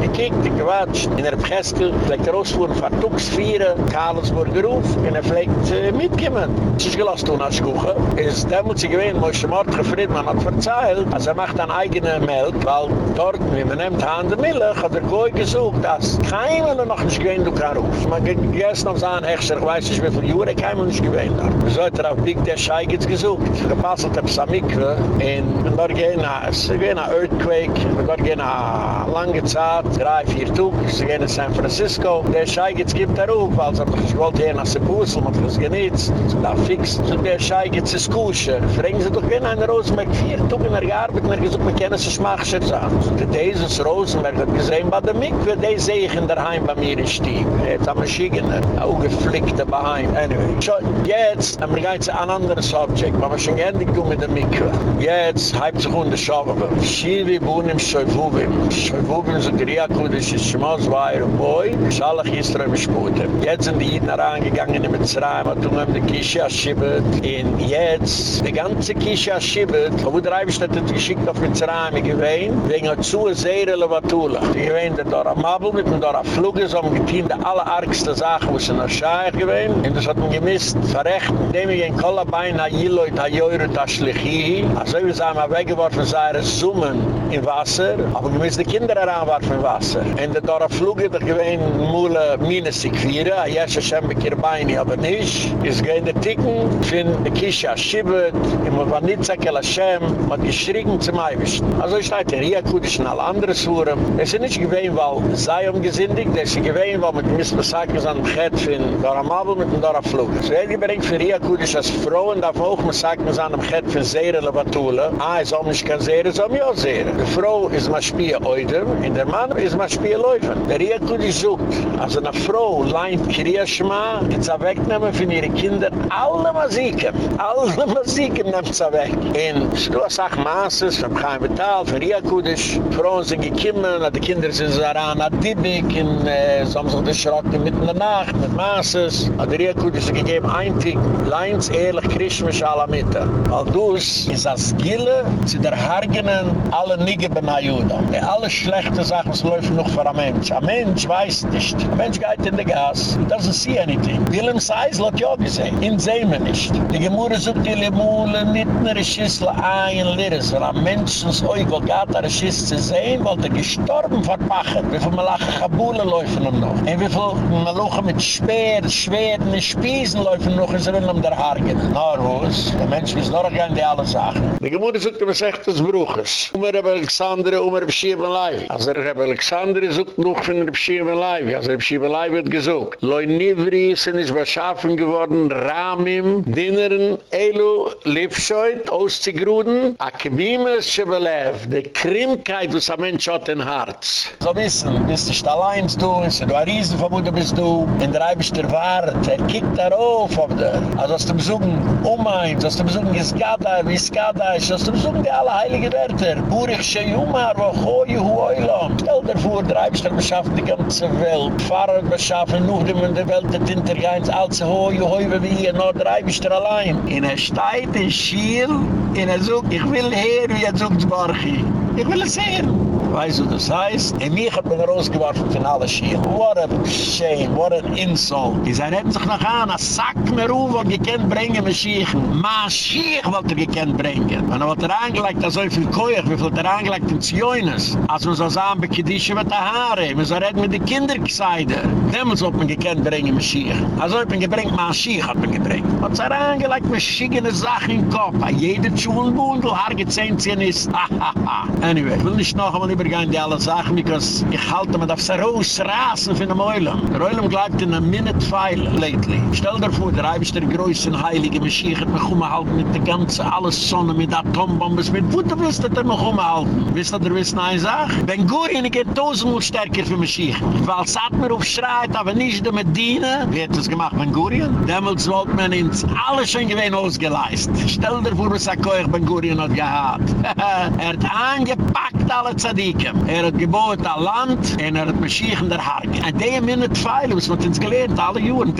gekickt, gequatscht. In der Pcheske fliegt er aus, wurde Fartuxfieren, Karlsburger Ruf, und er vielleicht eh, mitgekommen. Es ist gelost, du nach Schuche. Es ist damals gewesen, wo ich dem Ort gefreut, man hat verzeilt, also er macht ein eigener Meld, weil dort, wie man nimmt, an der Milch, hat er gut gesucht, dass keiner noch nicht gewesen, du kann Ruf. Man geht gestern auf seinen Hechscher, ich weiß nicht, wie viele Jure keiner nicht gewesen hat. So hat er auf Big der Schei gesucht. Gepasselt er bis am Mikve, in Norgena, es ist ein Earthquake, dort gehen eine lange Zeit, drei, vier Tug, sie gehen in San Francisco, der Schei geht's gibt er ruf, also ich wollte hier nach Sebusel, man hat das genitzt, da fix, der Schei geht's ist Kusche. Fragen Sie doch, wenn einer Rosenberg vier Tug in der gearbeitet, und er gesagt, wir kennen sich Schmachscher sagen. Dieses Rosenberg hat gesehen, bei der die sehe ich in der Heim bei mir in Stieb. Jetzt haben wir Schigener, auch geflickte bei Heim. Anyway. So, jetzt haben wir ganz ein anderes Subject, aber schon geendigt mit der Mikve. Jetzt heibt sich unter Schaube. Shivi bunim shoyvuvim. Shoyvuvim so geria kudish is shmoz vair boi, shalach Yisra mishputem. Jetzt sind die Jiden herangegangen in Mitzrayim, hat um die Kisha Shibet. In jetzt, die ganze Kisha Shibet, wo der Eibestadt hat geschickt auf Mitzrayim gewehen, wegen der Zuhe Seere Levatula. Die gewehen der Dora Mabel mit dem Dora Fluge, so haben getein die allerargste Sachen, wo sie nach Scheich gewehen. Und das hat man gemisst, verrechten, indem ich in Kollabein ha Yiloit ha Yoyre ta Schlichihi. Also wir sagen, ma weggeworfen seine Summen in Wasser, aber gemisst die Kinder heranwarfen in Wasser. Und der Dora Fluge, der gewehen Mule Mines Sikvira, a Yesh Hashem bekirbeini, aber nicht. Es gehen der Ticken, fin Kisha Shibet, im Vanitza Kel Hashem, mit geschriegen zum Eiwischen. Also ich leite, hier kudisch in alle andere Suren. Es ist nicht gewehen, weil sei umgesindig, es ist gewehen, weil mit dem Missbesakis an dem Chet fin Dora Mabel mit dem Dora Flug. Es wird gebringt für hier kudisch, als Frauen darf auch Missbesakis an dem Chet fin Seere Levatule. Ah, es soll nicht kein Seere, soll mir auch Seere. Die Frau ist mal spiel Oidem, und der Mann ist mal spiel Läufen. Der hier kudisch sucht, also eine Frau leint Kriya Shema, jetzt er wegnehmen von ihren Kindern alle Masiken. Alle Masiken nehmt sie weg. Und du hast auch Maßes, von keinem Betal, von Ria Kudish. Frauen sind gekommen, die Kinder sind daran, hat Dibik, und äh, sie haben sich erschrocken mitten in der Nacht, mit Maßes. Hat Ria Kudish gegeben, ein Tick, leint ehrlich Krishmisch alle Mitte. Weil du es, ist als Gille, zu der Hargenen, alle Nige Benajuda. Alle schlechte Sachen, es läuft noch für ein Mensch. Ein Mensch weiß nicht. Ein Mensch geht in der Gas. He doesn't see anything. Willem Seisel hat ja gesehen. In sehen wir nicht. Die Gemurre sucht die mehr ein Schüssel ein Liris. Wenn ein Menschens Eugel geht, ein Schüssel zu sehen, weil der gestorben verpachet. Wie viel Malacha Kabule laufen ihm noch. Und wie viel Malacha mit Speer, Schweren und Spiesen laufen noch in Zerinn um der Hargen. Na, Roos, der Mensch muss noch gehen, die alle Sachen. Die Gemurre sucht echt des Bruches. Mensch. Umer Rebbe Alexander, Umer Bschieven Leiv. Als der Rebbe Alexander sucht noch von der Bschieven Leiv. Als der Bschieven Leiv wird gesucht. Loi Nivri sind ich beschaffen geworden, Ramim, Dinneren, Elu, Lipscheut, Ostigruden, Akimimes, Schebelev, de Krimkeit, was ein Mensch hat in Harz. So wissen, bist du nicht allein du, ist du ein Riesen, vermutlich bist du, in der Eibisch der Wart, er kickt er darauf auf der. Also aus dem Sogen, um eins, aus dem Sogen, Iskada, Iskada, aus dem Sogen, die alle heilige Wärter. Burig, Sheyumar, wo Choy, Hu, Oilam. Vor, der Eibisch der beschaffen die ganze Welt, Fahrer beschaffen, noch dem der Welt, der Tinter geins, als hoi, hoi, wie hier, nur drei bist du allein. In er steht in Schiel, in er sucht, ich will her, wie er sucht Barchi. Ich will sehen. Weißt du, das heißt, in mich hat man rausgeworfen von allen Schielen. What a shame, what an insult. Die sind hätten sich noch an, als Sack mehr auf, was gekannt bringen, mit Schiechen. Ma Schiech wollte er gekannt bringen. Und er wollte er angelegt, als so viel Koeig, wie viel er angelegt in Zioines. Als man so sagen, bei Kedische mit der Haare, man so reden mit den Kindergeseide. Demons wollte man gekannt bringen, mit Schiechen. Also hat man gebringt, Ma Schiech hat man gebringt. Hat er angelegt, mit schickene Sachen im Kopf. Bei jeder Schulenbundel, harge Zehntchen ist, ha ha ha. Anyway, ich will nicht noch einmal übergehen die alle Sachen, because ich halte mir auf sehr raus rasen von dem Eulam. Der Eulam bleibt in a minute file lately. Stell dir vor, der Eibisch der größten Heilige Mashiach hat mich umgehalten mit der ganzen, alles Sonne, mit Atombombes, mit wo du willst, hat er mich umgehalten. Wisst ihr, der wisst eine Sache? Ben Gurien geht tausendmal stärker für Mashiach. Weil es hat mir aufschreit, aber nicht der Medina. Wie hat das gemacht, Ben Gurien? Demels wollte man ins alles schon gewesen ausgeleist. Stell dir vor, was er koich Ben Gurien hat gehad. [laughs] er hat angepackt alle Zadik. Tzadikim. Er hat gebaut ein Land und er hat Mashiach in der Harge. Und die Minute Pfeile, was man uns gelernt, alle Juren.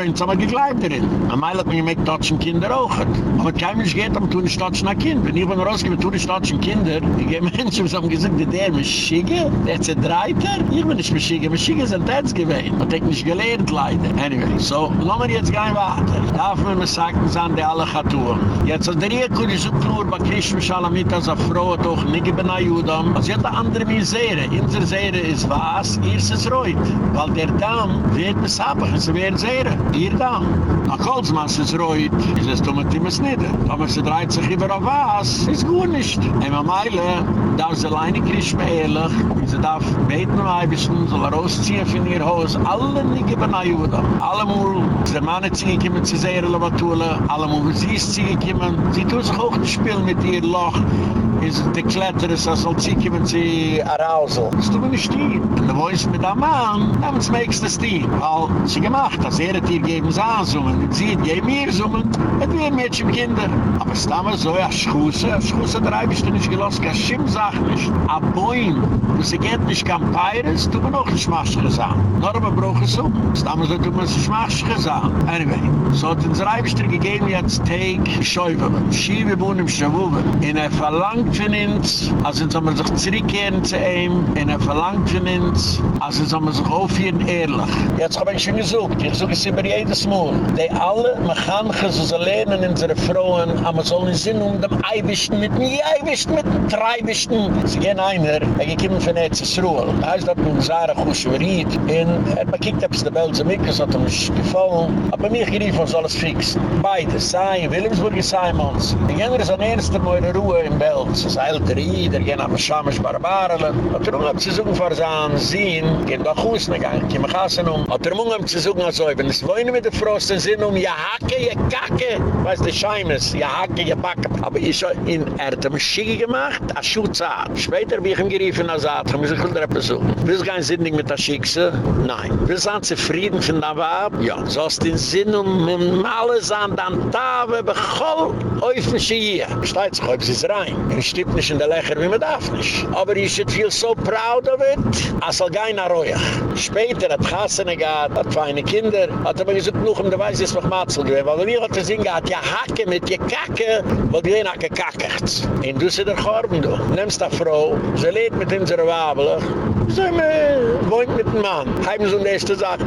Und so haben wir gegleibt darin. Am Meil hat man gemerkt, tatschen Kinder auch. Aber kein Mensch geht, aber tun ich tatschen ein Kind. Wenn ich von rausgehe, tun ich tatschen Kinder. Die gehen Menschen, die haben gesagt, der Mashiach, der ist ein Dreiter. Ich bin nicht Mashiach ist ein Tetz gewesen. Hat ich nicht gelernt, leider. Anyway, so, lassen wir jetzt gehen weiter. Darf man mir sagen, dass die alle gehen tun. Jetzt hat der Rieko, die so klur, bei Krishma Shalamita, so Frau, doch nicht na Judam. Also jede andere Misere. Unsere Sere ist was? Ist es reut. Weil der Damm wird besappig. Sie werden Sere. இருக்கான் Na Kolzmanns ist reut. Ist es dumme Timmes nieder. Aber sie dreht sich über auf was? Ist gut nicht. Einmal Meile. Darf sie alleine kriegen mir ehrlich. Sie darf beten am Eibischen. Soll er rausziehen von ihr Haus. Alle nicht über na Judam. Alle mal. Der Mann hat sie gekommen zu Sere Lavatule. Alle mal. Sie ist sie gekommen. Sie auch nicht spielen mit ihr Loch. is de kletter is as al zik met zi arousal. Das tut mir nicht stehen. Und da wo ist mit der Mann, dann makes the steam. Weil sie gemacht, dass er hier geben sah, so man Sie gehen mir so, et wir Mädchen Kinder. Aber es damals so, ja, Schuße, Schuße drei bist du nicht gelost, kein Schimmsach nicht. A Boim, wo sie geht nicht kein Peiris, tun wir noch ein Schmaschere sagen. Nur aber brauchen so. Es damals so, tun wir ein Schmaschere sagen. Anyway, so hat uns Reibischter gegeben jetzt Teig, Schäufe, Schiebe, Bohnen, Schawube. Und er verlangt von uns, als uns haben wir sich zurückkehren zu ihm, und er verlangt von uns, als uns haben wir sich aufhören ehrlich. Jetzt hab ich schon gesucht, ich suche es über jedes Mal. Die alle Mechanches, so sie lernen in zere Frauen, aber sollen in Sinn um dem Eibischten mit dem Eibischten, mit dem Treibischten. Sie gehen einer, er gekommen von Erzsruel. Er heißt dort nun Sarah Kuschwerit. Und er bekickt, ob es der Belze Mikkels hat ihm nicht gefallen. Aber mir gerief uns alles fix. Beide, Sein, Wilhelmsburg und Simons. Die Jünger ist an ernster Meure Ruhe in Belz. Es eilt der gehen am Schamisch Barbarele. Hat er umgehabt zu suchen, vor seinen Zin, gehen da Kuss, ne gang, kiem Gassen um. Hat er umgehabt zu suchen, also, wenn es wohnen mit der Frost in Sinn, sind, um ja hacke, ja kacke, weiß der Scheimes, ja hacke, ja backe. Aber ich habe in Erdem Schicke gemacht, a Schuhzart. Später bin ich ihm geriefen, als er hat, haben sie sich besuchen. Willst du kein Sinn mit der Schickse? Nein. Willst du zufrieden von der Wab? Ja. So hast den Sinn um, um alles an, dann Tave, bechol, öffnen hier. Steigt sich, ob sie es rein. Ich stipp nicht in der Lecher, wie man darf nicht. Aber ich feel so proud of it, als er gein nach Reuach. Später hat Chassene gehad, hat feine Kinder, hat er mir gesagt, noch um der Weiß ist noch Matzel gewesen, weil wir hat er singen gehad, ja hacke mit je Kacke, weil wir hacke kackert. Und du sie der Korben, du. Nimmst die Frau, sie lebt mit unserer Wabel, sie wohnt mit dem Mann. Sie um die erste Sache. [laughs]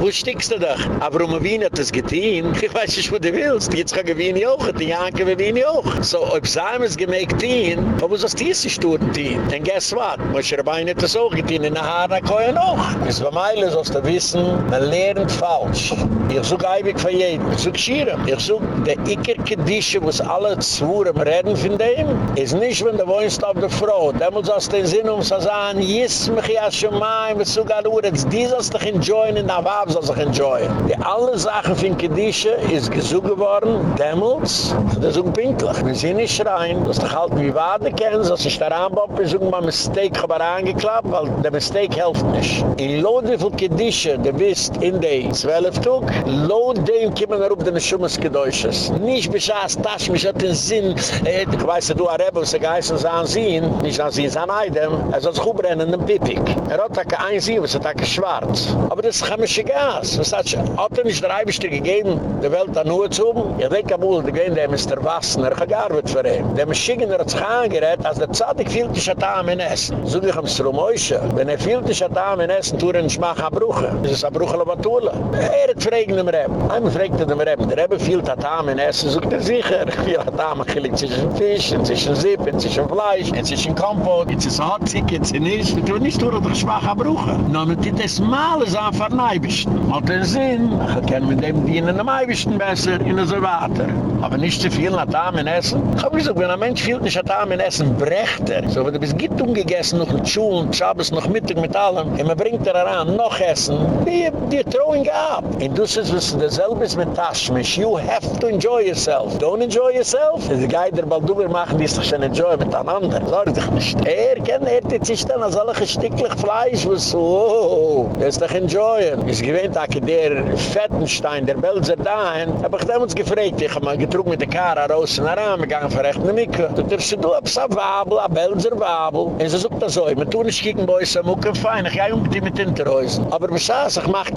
Wo stickst du doch? Aber um Wien hat es getehen. Ich weiß nicht, wo du willst. Jetzt kann ich Wien auch, die Janke will Wien auch. So, ob Simons gemägt ihn, wo sollst du diese Stunden tehen? Denn guess what? Moshe Rabbein hat es auch getehen, in der Haare kann auch. Es war meile, sollst du wissen, man lernt falsch. Ich such eibig von jedem. Ich such schieren. Ich such der Iker-Kedische, wo es alle Zwuren reden von dem, ist nicht, wenn du wohnst auf der Frau. Demolz hast du den Sinn, um zu sagen, jiss mich ja schon mal, wir such alle Uhr, jetzt die sollst dich enjoyen, in der Wab sollst dich enjoyen. Die alle Sachen von Kedische ist gesucht geworden, Demolz, das ist unpinklich. Wir sind nicht schreien, dass du halt wie Wade kennst, dass ich da anbaut, wir suchen mal ein Mistake aber angeklappt, weil der Mistake hilft nicht. In viel Kedische, du bist in in day 12 tog lo dem kimmen rub de shumes gedoyches nich bechas tash mich hat den sinn et eh, weiß, du arabos geisen zan zin. Nich san zin san aidem es hat gut brennen dem pipik. Er hat ka ein sehen was hat ka schwarz. Aber des kham shigas was hat hat er nich dreibestig gegeben der welt da nur zu er rekabul de gende mr wasner gegarbet für ihm dem shigner hat gangeret as der zadik fielt sich da am nes so wir ham stromoyche wenn er fielt sich da am nes turen er schmacha bruche. Des a bruche lobat tue er. hat fragen dem Reb. Einmal fragt er dem Reb. Der Reb fehlt an Tamen essen, sucht er sicher. Viel an Tamen gelegt sich ein Fisch, sich ein Sipp, sich ein Fleisch, sich ein Kompot, sich ein Hotzig, sich nicht. Das tue nicht nur, dass ich mache an Brüche. No, mit das Mal ist an Verneibischten. Hat den Sinn. Ich kann mit dem dienen am Eibischten besser, in der Wetter. Aber nicht zu viel an Tamen essen. Ich habe gesagt, wenn ein Mensch fehlt nicht an Tamen essen, brecht er. So, wenn du bist gitt umgegessen, noch mit Schuhen, Schabes, noch Mittag mit allem, und man bringt er heran, noch essen, die, die throwing up. Und du siehst, was dasselbe ist mit Taschmisch. You have to enjoy yourself. Don't enjoy yourself. Das ist Geid, der Balduber machen, die sich schon enjoy miteinander. Sorg dich nicht. Er kennt, er sich dann als alle gesticklich Fleisch, was so, oh, das ist doch enjoyen. Es gewinnt, der Fettenstein, der Belser dahin, hab ich damals gefragt, ich hab mal getrunken mit der Kara raus in der Rahmen, gegangen verrechten mit Mikke. Du darfst du, es ein Wabel, ein Belser Wabel. Und sie sagt das so, wir tun nicht kicken bei uns am Mucken fein, ich gehe um die mit Hinterhäusen. Aber heißt, ich mach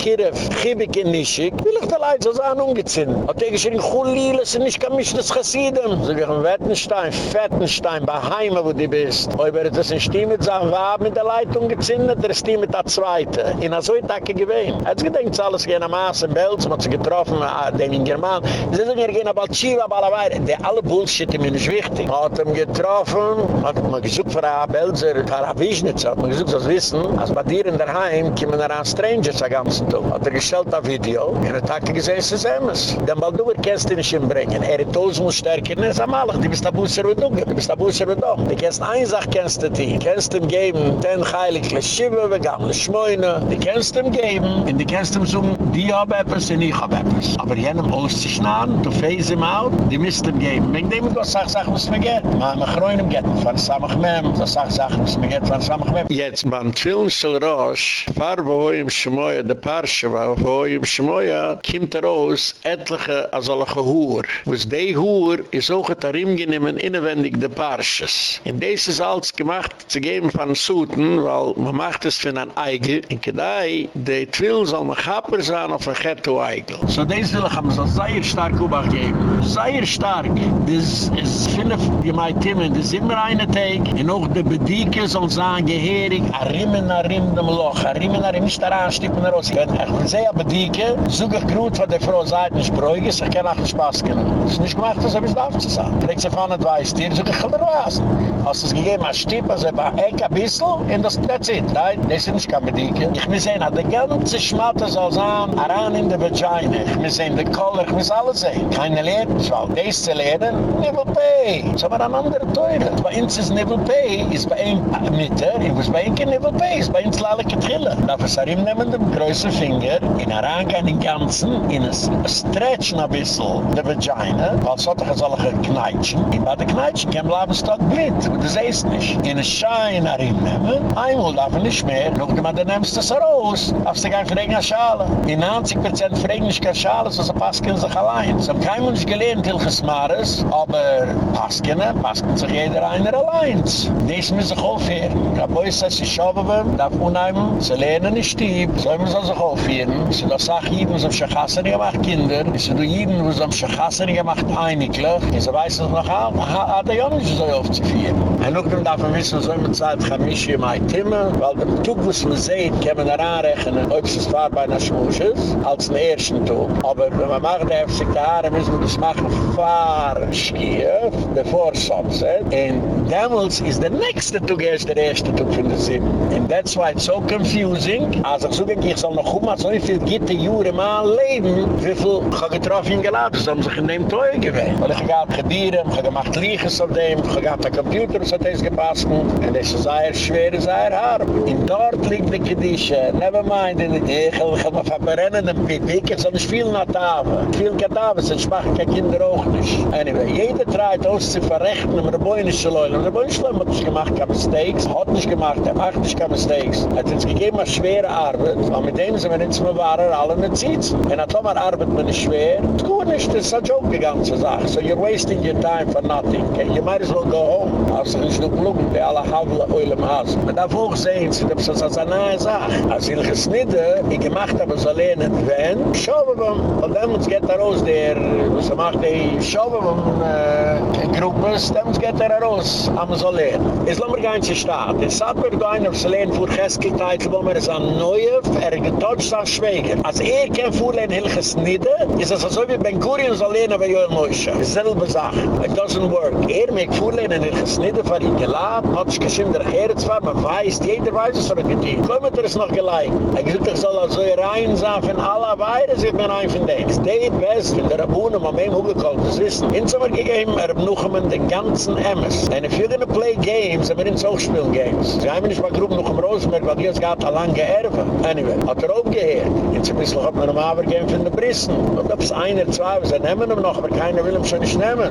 Chibik in Nischik, will ich da leid so sein umgezinnt. Und ich geschrien, Chulile, sind nicht kein Mischnes Chassidem. So wie ich ein Wettenstein, Fettenstein, bei Heime, wo du bist. Und wenn das ein Stimm mit seinem Wab mit der Leitung gezinnt, der Stimm mit der Zweite. In a so ein gewesen. Er hat gedacht, alles gehen am Maas in Belz, man hat sich getroffen, den in German. Sie sind hier gehen, aber Chiva, aber alle weiter. Die alle Bullshit, die mir nicht wichtig. Man hat ihn getroffen, hat man gesucht für eine Belzer, für eine Wiesnitz, hat man gesucht, das Wissen. Als bei dir in der Heim, kommen er an Strangers den ganzen Tag. Hat er gestellt auf Video, und er hat gesehen, es ist Emmes. Den Baldur kannst du nicht hinbringen. Er hat Tolz muss stärker, er ist am Allach, die bist der Busser und du, die bist der Busser und du. Die kannst eine Sache, kannst kennst du die. Kennst du ihm geben, ten heilige Schibbe, wir gaben. Die kennst du ihm geben, und du ihm so, die hab etwas, und ich hab etwas. Aber jenem auszuschnaden, du phase ihm out, die misst ihm geben. Wegen dem, was sag, sag, was mir geht. Ma, ma, ihm geht, von Samachmem. Das sag, sag, was mir geht, von Samachmem. Jetzt, beim Shel Rosh, fahr wo im Shmoya, de Parche, wo hoi im Shmoya, kimmt er aus, etliche, als alle gehoor. Was die hoor, is auch et arim geniemen, inwendig de Parches. In des is alles gemacht, zu geben von Souten, weil man macht es für ein Eigel. In Kedai, de soll noch happer sein auf ein Ghetto-Eigel. So des will ich am so sehr stark Ubach geben. Sehr stark. Das ist viele, die mei Timmen, das ist immer eine Tag. Und auch die Bedieke soll sagen, geherig, arimmen, arim dem Loch, arim, nicht daran, stippen raus. Ich bin sehr Bedieke, such ich gut, von der Frau seit nicht bräuge, ich kann auch nicht Spaß gehen. Das ist nicht gemacht, das habe ich darf zu sagen. Fregt sie von, weiß dir, such ich will was. Du es gegeben, als Stipp, also bei Eck ein bisschen, und das, that's it. Nein, das ist nicht kein Bedieke. Ich muss sehen, die ganze Schmatte soll sagen, aran in der Vagina. Ich muss sehen, die Kohle, ich muss alles sehen. Keine Lehre, weil das zu lernen, Nibble Pay. Das ist aber ein anderer Teure. Bei uns ist Nibble Pay, ist bei ihm Mitter, und was bei ihm kein Nibble Pay, ist bei uns Lalle Ketrille. Da ist er ihm nehmen dem größten Finger, in er angehen den Ganzen, in es stretchen ein bisschen, der Vagina, doch soll er kneitschen. Und bei der Kneitschen kann bleiben stock blit, und das ist nicht. In schein er ihm nehmen, einmal darf er nicht mehr, noch mal dann nimmst das raus, auf sich ein Fregen Schale. In 90% Fregen ist keine Schale, so passen sich allein. So kein Mensch gelernt, Hilches Mares, aber passen, passen sich jeder einer allein. Das müssen sich aufhören. Ich habe euch, dass ich schaue, darf unheim, sie lernen nicht stieb, so haben sie sich aufhören. Sie das sagt, jeden, so haben Schachassen gemacht, Kinder. Sie do jeden, so haben Schachassen gemacht, einiglich. Sie weiß es noch, hat er ja nicht so aufzuführen. Und noch darf man wissen, so immer Zeit, kann mich hier mal timmen, weil der Tug, was man sieht, kann man daran rechnen, ob es war bei einer Schmusches, als den ersten Tug. Aber wenn man macht, der sich die Haare, müssen wir das machen, fahren, schief, bevor Sunset. Und damals ist der nächste Tug erst der erste Tug von der Sinn. And that's why it's so confusing. Als ich so ich soll noch gut mal so viel Gitte Jure mal leben, wie viel ich habe getroffen in Gelaten, so haben sich in dem Teuer gewählt. Weil ich habe gedieren, ich habe gemacht Liches auf dem, ich habe der Computer, so hat es gepasst. Und das ist sehr schwer, sehr hart. In dort liegt die Kedische, never mind, ich habe mal verbrennen, den Pipik, ich soll nicht viel nach Tave. Viel Katabe, sonst machen keine Kinder auch nicht. Anyway, jeder treibt aus zu verrechten, um Reboinische Leute. Reboinische Leute hat nicht gemacht, keine Mistakes, hat nicht gemacht, er macht nicht keine Mistakes. Er hat uns gegeben eine schwere Arbeit, aber mit dem sind wir nicht mehr waren, alle nicht sitzen. Und hat immer Arbeit mit schwer, das ist gut nicht, das ist ein Joke, die ganze Sache. So you're wasting your time for nothing. Okay? You might as well go home. Also nicht nur Blumen, die alle Havle Oile im Haus. Man darf auch sehen, sie haben so eine neue Sache. Als ich gesnitten, ich gemacht habe, so lehnen, wenn, schauen wir mal, und dann muss geht da raus, der, was er macht, die schauen wir mal, äh, Gruppes, dann muss geht da raus, am so lehnen. Es lassen gar nicht stehen. Es sagt mir, da einer, so lehnen, vor Chesky-Titel, wo man es an Neue, er getotcht an Schwäger. Als er kein Vorlehnen, heel gesnitten, ist es so wie Ben-Gurion so lehnen, bei Joel Moshe. Selbe Sache. It doesn't work. Er mag Vorlehnen, heel gesnitten, von ihm geladen, hat sich geschrieben, der Herz war, man weiß, jeder weiß, was er getan. Kommt er es noch gleich. Er gesagt, ich soll also rein sein, von aller Weide, sieht man ein von dem. Es ist best, wenn der Rabunen, man mehr hochgekommen das wissen. Insofern gegeben, er noch einmal den ganzen Emmes. And if you're gonna play games, dann werden es auch spielen Games. Sie haben nicht mal Gruppen noch im Rosenberg, weil die gerade eine lange Erwe. Anyway, hat er aufgehört. Jetzt ein bisschen hat man am Abergehen von den Brissen. Und ob es einer, zwei, wir nehmen ihn noch, aber keiner will ihn schon nicht nehmen.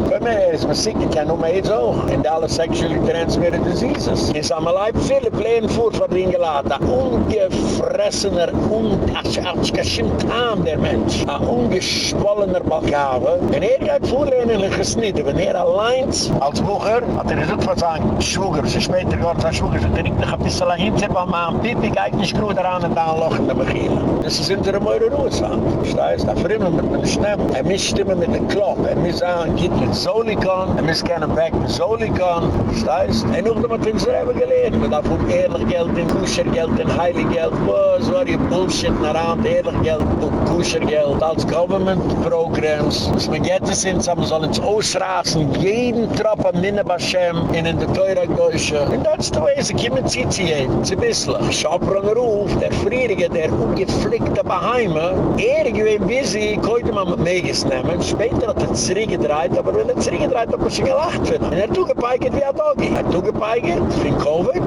Ist man sick, ich kann nur mehr jetzt auch. In alle sexually transmitted diseases. In Samalai, viele Pläne fuhr von den geladen. Ein ungefressener, un... als geschimmt am der Mensch. Ein ungeschwollener Balkave. Und er geht vorlehnen und gesnitten. Wenn er allein als Bucher hat er gesagt von seinem Schwuger, sie später gehört sein Schwuger, sie trinkt noch ein bisschen weil man Pipi geht nicht gut daran und dann loch in der Beginn. Das ist in der Meure Ruhe sagen. Verstehst? Da frimmen mit dem Schnemm. Er muss stimmen mit dem Klopp. Er muss sagen, geht mit Solikon. Er muss gerne weg mit Solikon. Verstehst? Und noch einmal haben sie eben gelehrt. Man darf um ehrlich Geld, in Kushergeld, in Heilig Geld. Was war die Bullshit nach Rand, ehrlich Geld, Kushergeld. Als Government-Programs. Was man geht es sind, man soll uns ausrasen, jeden Trop am Minne Bashem, in in der Teure Deutsche. And that's the way, sie kommen sie jeden, sie bisslich. Der Ruf, der Frierige, der ungeflickte Baheime, er gewinnt busy, konnte man mit Megis nehmen, später hat er zurückgedreht, aber wenn er zurückgedreht, hat man sich gelacht für ihn. Und er hat zugepeigert wie ein Doggy. Er hat zugepeigert, für Covid,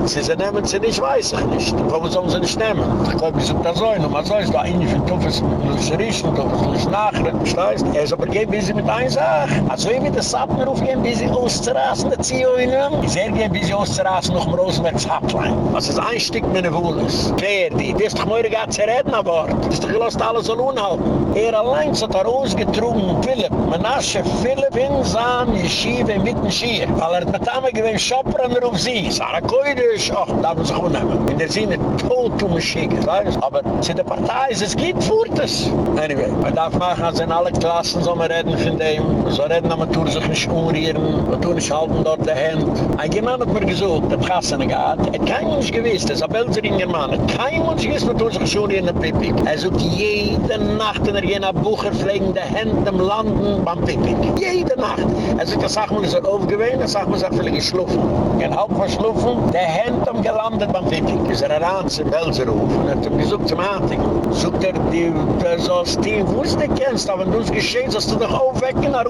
und sie sind nehmen sie nicht, weiß ich nicht. Warum sollen sie nicht nehmen? Ich glaube, ich such da so, und man soll es da in die Tuffes, durch Rischen, durch Nachrichten, verstehst? Er ist aber gehen busy mit einer Sache. Also wie mit der Sattner aufgehen, busy auszurassen, der Zio in ihm. Ich sehe, gehen busy auszurassen, noch im Rosenbergs Hotline. Was ist ein Stück meine Wohles? Wer, die, die ist doch moire gar zu reden an Bord. Das ist gelost alles so unhalten. Er allein hat er ausgetrunken, Philipp, Menasche Philipp in Saan, Yeshiva, mitten Schier. Weil er mit Tame gewinnt der Ruf sie. Sarah Koidisch, ach, darf man sich unnehmen. In der Sinne, tot um Schiege, weißt? Aber zu der Partei ist es geht fort es. Anyway, man darf machen, als in alle Klassen so man reden von dem. So reden, aber man tun sich nicht umrieren. Man tun nicht halten dort die Hand. Ein Gemann hat mir gesucht, der Kassene gehad. Er hat kein Mensch gewiss, das ist ein Belzeringer Mann. Kein Mensch gewiss, man tun sich schon in der Pipik. Er sucht jede Nacht, in er gehen nach Bucher, pflegen die Hände im Landen beim Pipik. Jede Nacht. Er sucht, das sagt man, ist er aufgewehen, das sagt man, sagt vielleicht geschluffen. Ein halb verschluffen, der Hände haben gelandet beim Pipik. Ist er ein Ranz in Belzerhof. Er hat ihm gesucht zum Artig. Sucht er, die, der so als Team, wo ist der kennst, aber wenn du es geschehen, sollst du dich aufwecken, er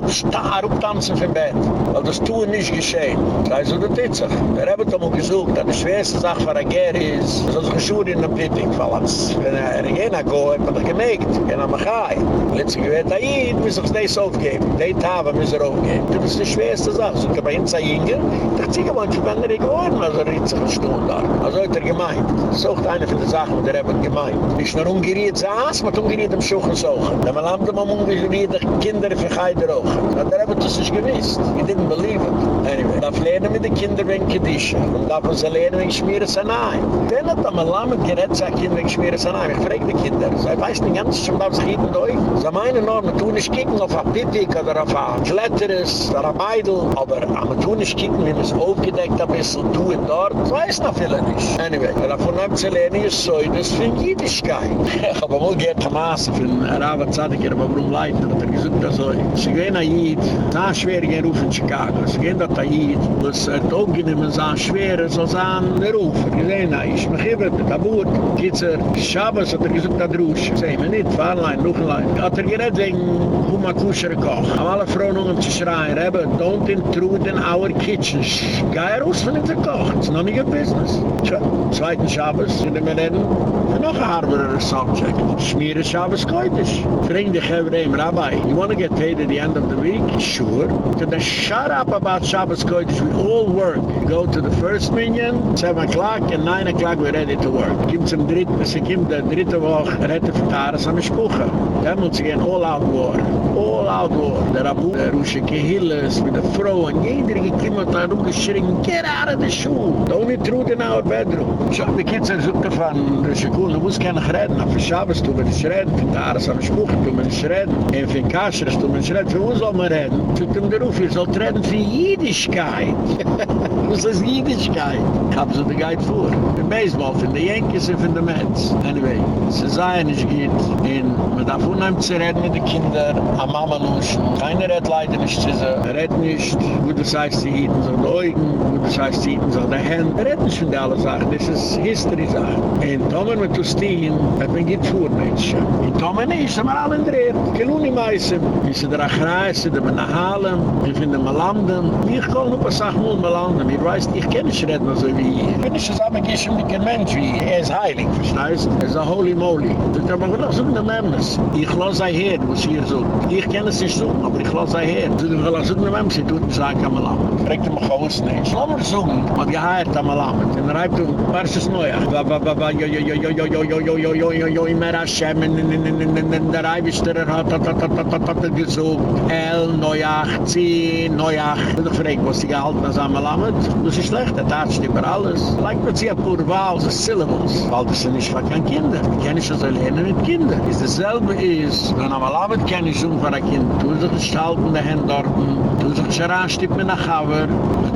ruptanzen für Bett. Weil das tun nicht geschehen. Da ist er der Titzig. Er hat ihm gesucht, dass die schwerste Sache für Gär ist, so sich geschult in den Pipik, weil als, wenn er in Jena go, hat man doch gemägt, in Amachai. Letzte gewähnt, Aid, muss ich das aufgeben. Die Tava muss er aufgeben. Das ist die schwerste Sache. So, ich bei ihm sei Inge, da ziege man, ich bin nicht geworden, also sich eine Stunde da. Also hat er gemeint. Ist auch eine von den Sachen, die er hat gemeint. Nicht nur umgeriert saß, man hat umgeriert im Schuchen suchen. Da man lammt man umgeriert, Kinder für Geider. Da hat er das nicht gewiss. He didn't believe it. Anyway, da lernen mit den Kindern wegen Kedische. Und da von sie lernen wegen Schmieren Sanai. Dann hat er mal lammet gerät, sagt Kinder wegen Schmieren Sanai. Ich frage die Kinder. Sie weiß nicht ganz, schon was geht mit euch. Sie meinen nur, man tun nicht kicken auf ein Pipik oder auf ein Kletteres oder ein Beidl. Aber man tun nicht kicken, wenn es aufgedeckt ein bisschen, du und dort. Weiß noch viele nicht. Anyway, davon haben sie lernen, ist so, ist für Jüdischkeit. [laughs] Aber wohl geht der Maße von Rava Zadiker, aber warum leiden? Hat er gesagt, also, sie gehen nach Jid, sehr schwer gehen Ruf in Chicago. Sie gehen dort nach Jid, was er auch genommen, sehr schwer, so sein Ruf. Sie nach ich mich hier, mit der Bord, geht's er, Schabes hat er gesagt, da drusch. Sie mir nicht, Fahrlein, noch ein Lein. Hat er geredet wegen Huma Kusher Koch. Haben alle Frauen um zu schreien, Rebbe, don't intrude in our kitchen. Geh er raus von der Koch, it's none of your business. Tja, zweiten Schabes, sind wir reden, noch ein harborer Subject. Schmieren Schabes Koitisch. Bring dich Hebrahim, Rabbi, you want to get paid at the end of the week? Sure. So then shut up about Shabbos Kodesh. We all work. Go to the first minion, 7 o'clock, and 9 o'clock we're ready to work. Kim zum dritten, se kim der dritte Woche, rette für Taras am Spuche. Dann muss sie gehen all out war. All out war. Der Abu, der Rusche Kehilles, mit der Frau, und jeder gekümmert da rumgeschrien, get out of the shoe. Don't intrude in our bedroom. Schau, die Kids so gefahren, Rusche Kuhn, du musst keine reden, aber für Shabbos tun wir nicht reden, für Taras am Spuche tun wir nicht reden, und für Kasheres tun wir nicht reden, für uns soll man reden. Zu dem Beruf, ihr sollt reden für Jüdischkeit. Was [laughs] ist Jüdischkeit? Ich hab so die Guide vor. Für Baseball, für die Yankees und für die Mets. Anyway, sie sagen, es geht in, man darf unheim zu reden mit den Kindern, am Mama nuschen. Keiner redt leider nicht zu sie. Er redt nicht, wo das heißt, sie hieten so Augen, wo das heißt, sie hieten so die Hände. Er von der alle Sachen, das ist History-Sachen. In Tomen mit Tustin, hat man geht vor, Menschen. In Tomen nicht, sind wir alle in der. Geluni meißen. Wie sie der Achreis, sie der Menahalen, wir finden mal landen. Ich kann nur ein paar Sachen mal landen. Ich weiß, ich kenne nicht reden so wie hier. Ich bin nicht zusammen mit einem Mensch wie. Er ist heilig, verstehst du? Er ist ein Holy Moly. Du kannst aber noch so ein Memnis. Ich lasse ein Heer, was hier so. Ich kenne es nicht so, aber ich lasse ein Heer. Du kannst so ein Memnis, du kannst sagen, kann man landen. Fragt mich aus nicht. mir sagen, ob ihr heirt am Alamed. Und reibt um Parshas Noia. Ba, ba, ba, ba, jo, jo, jo, jo, jo, jo, jo, jo, jo, jo, jo, jo, immer Hashem, in, in, in, in, in, in, in, der Eiwischter er hat, hat, hat, hat, hat, hat, hat, gesucht. El, Noiach, Zee, Noiach. Und ich frage, was sie gehalten als am Alamed? Das ist schlecht, der Tatsch, über alles. Leicht wird sie ein paar Wahl, Syllables. Weil das sind nicht für kein Kinder. Die kenne ich also lernen mit Kinder. Es ist dasselbe ist, wenn am Alamed kenne ich so ein paar Kinder. Du sollst dich halten, die Hände dort. Du sollst dich heranstippen nach Hauer.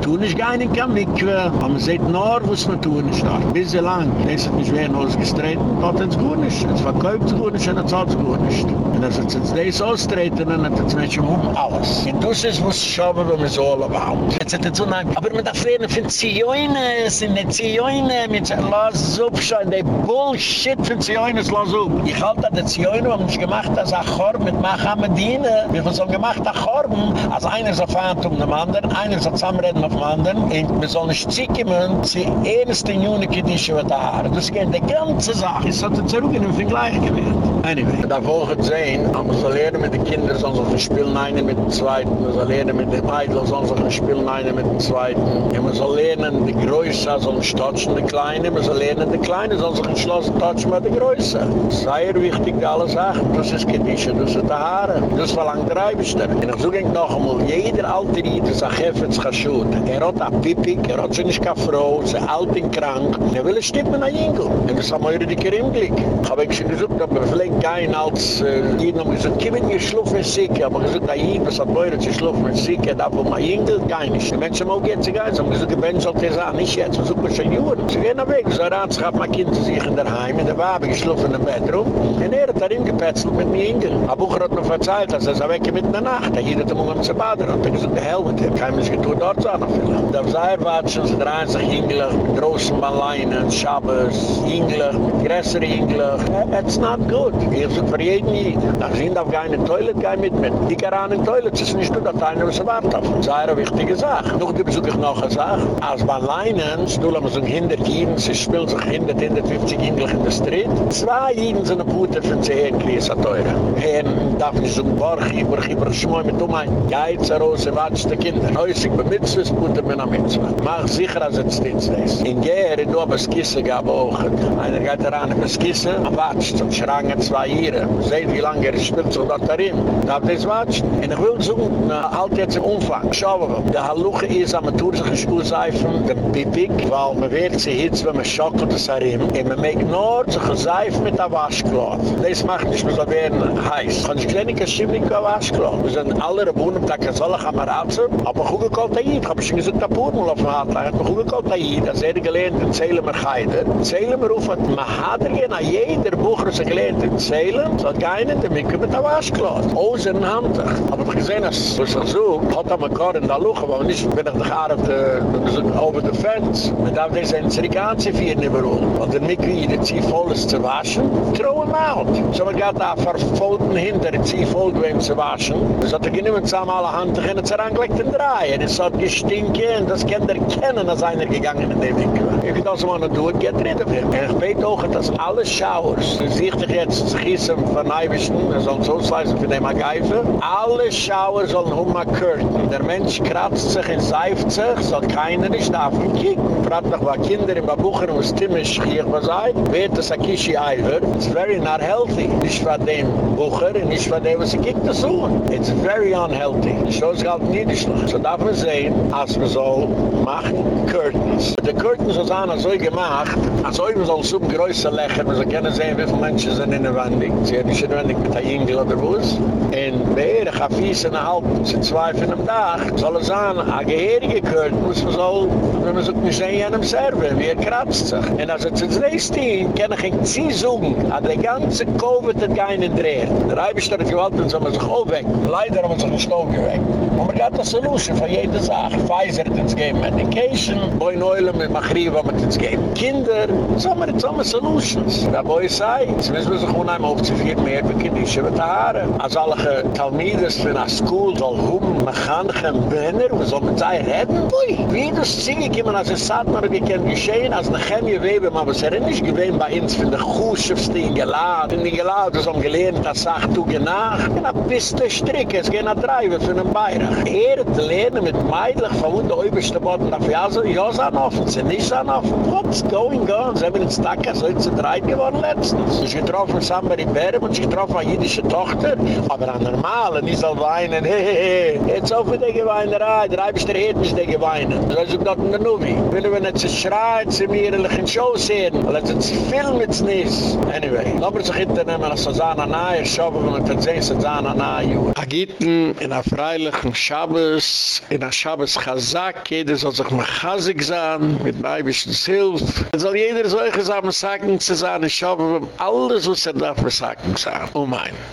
Tun nicht gar nicht am Mikve. Aber man sieht nur, was man tun ist dort. Bis sehr lang. Das hat mich wen ausgestreten. Dort ist es gut nicht. Es verkauft es gut nicht und es hat es gut nicht. als es jetzt dies austreten, dann hat jetzt Menschen um alles. Und das ist, was Schaber um ist all about. Jetzt hat er jetzt unheim, aber mit darf reden von Zioines, in der Zioine, mit Lass Subschein, der Bullshit von Zioines, Lass Ich halte, der Zioine haben uns gemacht, als ein Chorb mit Machamedine, wir haben uns gemacht, ein Chorben, als einer so fahrt um den anderen, einer so zusammenreden auf dem anderen, und wir sollen nicht ziehen, sie ernst in Juni, die Schuhe da haben. Das geht die ganze Sache. Es hat uns auch in den Vergleich gewählt. Anyway. Da wir sehen, aber wir sollen lernen mit den Kindern, sollen sich spielen eine mit dem Zweiten, sollen lernen mit den Eidl, sollen sich spielen eine mit dem Zweiten. Wir sollen lernen, die Größe sollen stotchen, die Kleine, wir sollen lernen, die Kleine sollen sich entschlossen, touchen mit der Größe. Sehr wichtig, alle Sachen. Das ist Kedische, das ist die Haare. Das verlangt der Eibischter. Und ich suche noch einmal, jeder alte Ried ist ein Hefetz geschütt. Er hat ein Pipik, er hat nicht keine Frau, sie ist alt und krank. Er will ein Stippen an Jingo. Und das haben wir die Kerimglick. Ich habe schon gesagt, wir vielleicht gehen als Jeden haben gesagt, kommen wir schlufen mit Sikke. Aber gesagt, dass Jeden, was hat Beure, sie schlufen mit Sikke, da wo man Jingo, gar nicht. Die Menschen mogen jetzt gehen. Sie haben gesagt, die Ben sollte sagen, nicht jetzt, wir suchen schon Juren. Sie gehen weg. So rat sich mein Kind zu sich in der Heim, in der Wabe geschlufen in Bedroom. Und er hat darin gepetzelt mit mir Jingo. Aber Bucher hat mir verzeiht, dass er weg mit der Nacht. Da jeder hat ihm um zu baden. Und er gesagt, die Hell mit ihm. Kein getuert dort zu anfangen. Da sei watschen, sie drehen sich Jingo, mit großen Baleinen, Schabes, Jingo, mit größeren Jingo. It's not good. Ich such für jeden Jid. Da sind auf keine Toilet, kein mit. Die Karan in Toilet, das ist nicht nur das eine, was er wartet auf. Das ist eine wichtige Sache. Noch die besuche ich noch eine Sache. Als Baleinen, du haben so ein Hinder Jiden, sie spielen sich hinter 150 Jingo in der Street. Zwei Jiden sind eine Pute von 10 Gläser teure. Und darf nicht so ein Borchi, Borchi, Borchi, Borchi, mit um ein Geiz heraus, watsch die Kinder. Häusig bei Mitzvahs, Pute mit einer Mitzvah. Mach sicher, als es stets ist. In Gere, du hab es Kissen gab auch. Einer geht daran, es Kissen, er watscht, und schrangen zwei Jahre. Seht, wie lange er spielt sich dort darin. Darf das watscht? Und ich will so, na, halt jetzt im Umfang. Schau, der Halluche ist, am ein Schuhseifen, der Pipik, weil man wird sie hitz, wenn man schockelt es darin. Und man mag nur sich ein Seifen mit der Waschkloth. Das macht nicht mehr so werden heiß. Und ich kenne kein Schimmel mit der Waschkloth. Wir sind alle Rebunen, da kann es alle Kameraden. Aber gut gekocht, ich habe schon gesagt, der Purmel auf dem Hartlein. Aber gut gekocht, das er gelernt in Zelemer Geider. Zelemer ruft, man hat er gehen, an jeder Bucher, er gelernt in Zelem, so hat keinen, der Mikro mit der Waschkloth. Außer in Hand. Aber ich gesehen, als ich so, hat er mir gar in der Luche, aber nicht, wenn ich dich auf der, over the fence. Man darf das ein Zerikaanze führen überall. Und der Mikro, der zieht voll ist zu waschen, throw him out. So man geht da verfolgten hinter, der voll gewesen zu waschen. Das hat er genommen zusammen alle Hand, und er hat angelegt in drei. Und es hat gestinken, das kann er kennen, als einer gegangen in den Mikro. If he doesn't want to do it, get rid of him. Und ich weiß auch, dass alle Schauers, sich dich jetzt gießen von Eibischen, er soll so sleißen für den Ageife, alle Schauers sollen um mal curten. Der Mensch kratzt sich und seift sich, soll keiner nicht davon kicken. Fragt noch, was Kinder in Babucher und Stimmisch hier was sei, wird das Akishi Eiver. It's very not healthy. Nicht von dem Bucher, nicht von dem, was sie kickt das um. It's very unhealthy. Die Shows galt niederschlag. So darf man sehen, als wir so machen Curtains. Die Curtains sind auch so gemacht, als ob wir so ein super größer Lächeln, wir so können sehen, wie viele Menschen sind in der Wandig. Sie haben nicht in der Wandig mit der Ingel oder was. Und wer, ich habe fies eine halbe, sie zwei von einem Tag, soll es an, ein Gehirige Curtain, muss man so, wenn man so nicht sehen, einem Server, wie er kratzt sich. Und als ins nächste Team, kann ich ihn zieh suchen, der ganze Covid hat keinen dreht. Der Eibestadt hat gewollt, dann soll man sich auch weg. Leider haben sich nicht auch weg. Und man hat eine Solution für jede Sache. Pfizer hat uns gegeben Medication, Boy Neulen mit Machriva hat uns gegeben Kinder. So haben wir jetzt alle Solutions. Da Boy sei, jetzt müssen wir sich unheim aufzuführen, mehr für Kindische mit den Haaren. Als alle Talmides für eine School soll hum, mechanchen Brenner, wo soll man sei reden? Ui, wie das Zinge kommen, als es sagt, man kann geschehen, als eine Chemie weben, aber es ist nicht gewesen bei uns, von der Kuschefste in Gelad. In Gelad, das haben gelernt, das sagt du genach. Und ein bisschen Strick, es gehen nach Treiben für einen Bayerach. Er hat lernen mit Meidlich von unten der obersten Boden, darf ja so, ja, so offen, sie nicht so offen. What's going on? Sie haben in Stacka so zu dreit geworden letztens. Sie ist getroffen Sambari Berem und sie getroffen eine jüdische Tochter. Aber an normalen, die soll weinen, hehehe. Jetzt auch für die Geweinerei, der Eibischter hat mich die Geweinen. So ist auch dort in der Nubi. Willen wir nicht schreien, sie mir in den Show sehen, weil es ist Film jetzt nicht. Anyway, lassen wir sich hinternehmen, als Sazana nahe, schauen wir mit der Zehn Sazana nahe. Agiten in a freilichen Shabbos, in a Shabbos Chazak, jeder soll sich mal Chazik sein, mit Neibischen Hilf. Es soll jeder solche Sachen sagen, zu sein, ich schaue, alles, was er darf, sagen, sagen. Oh mein.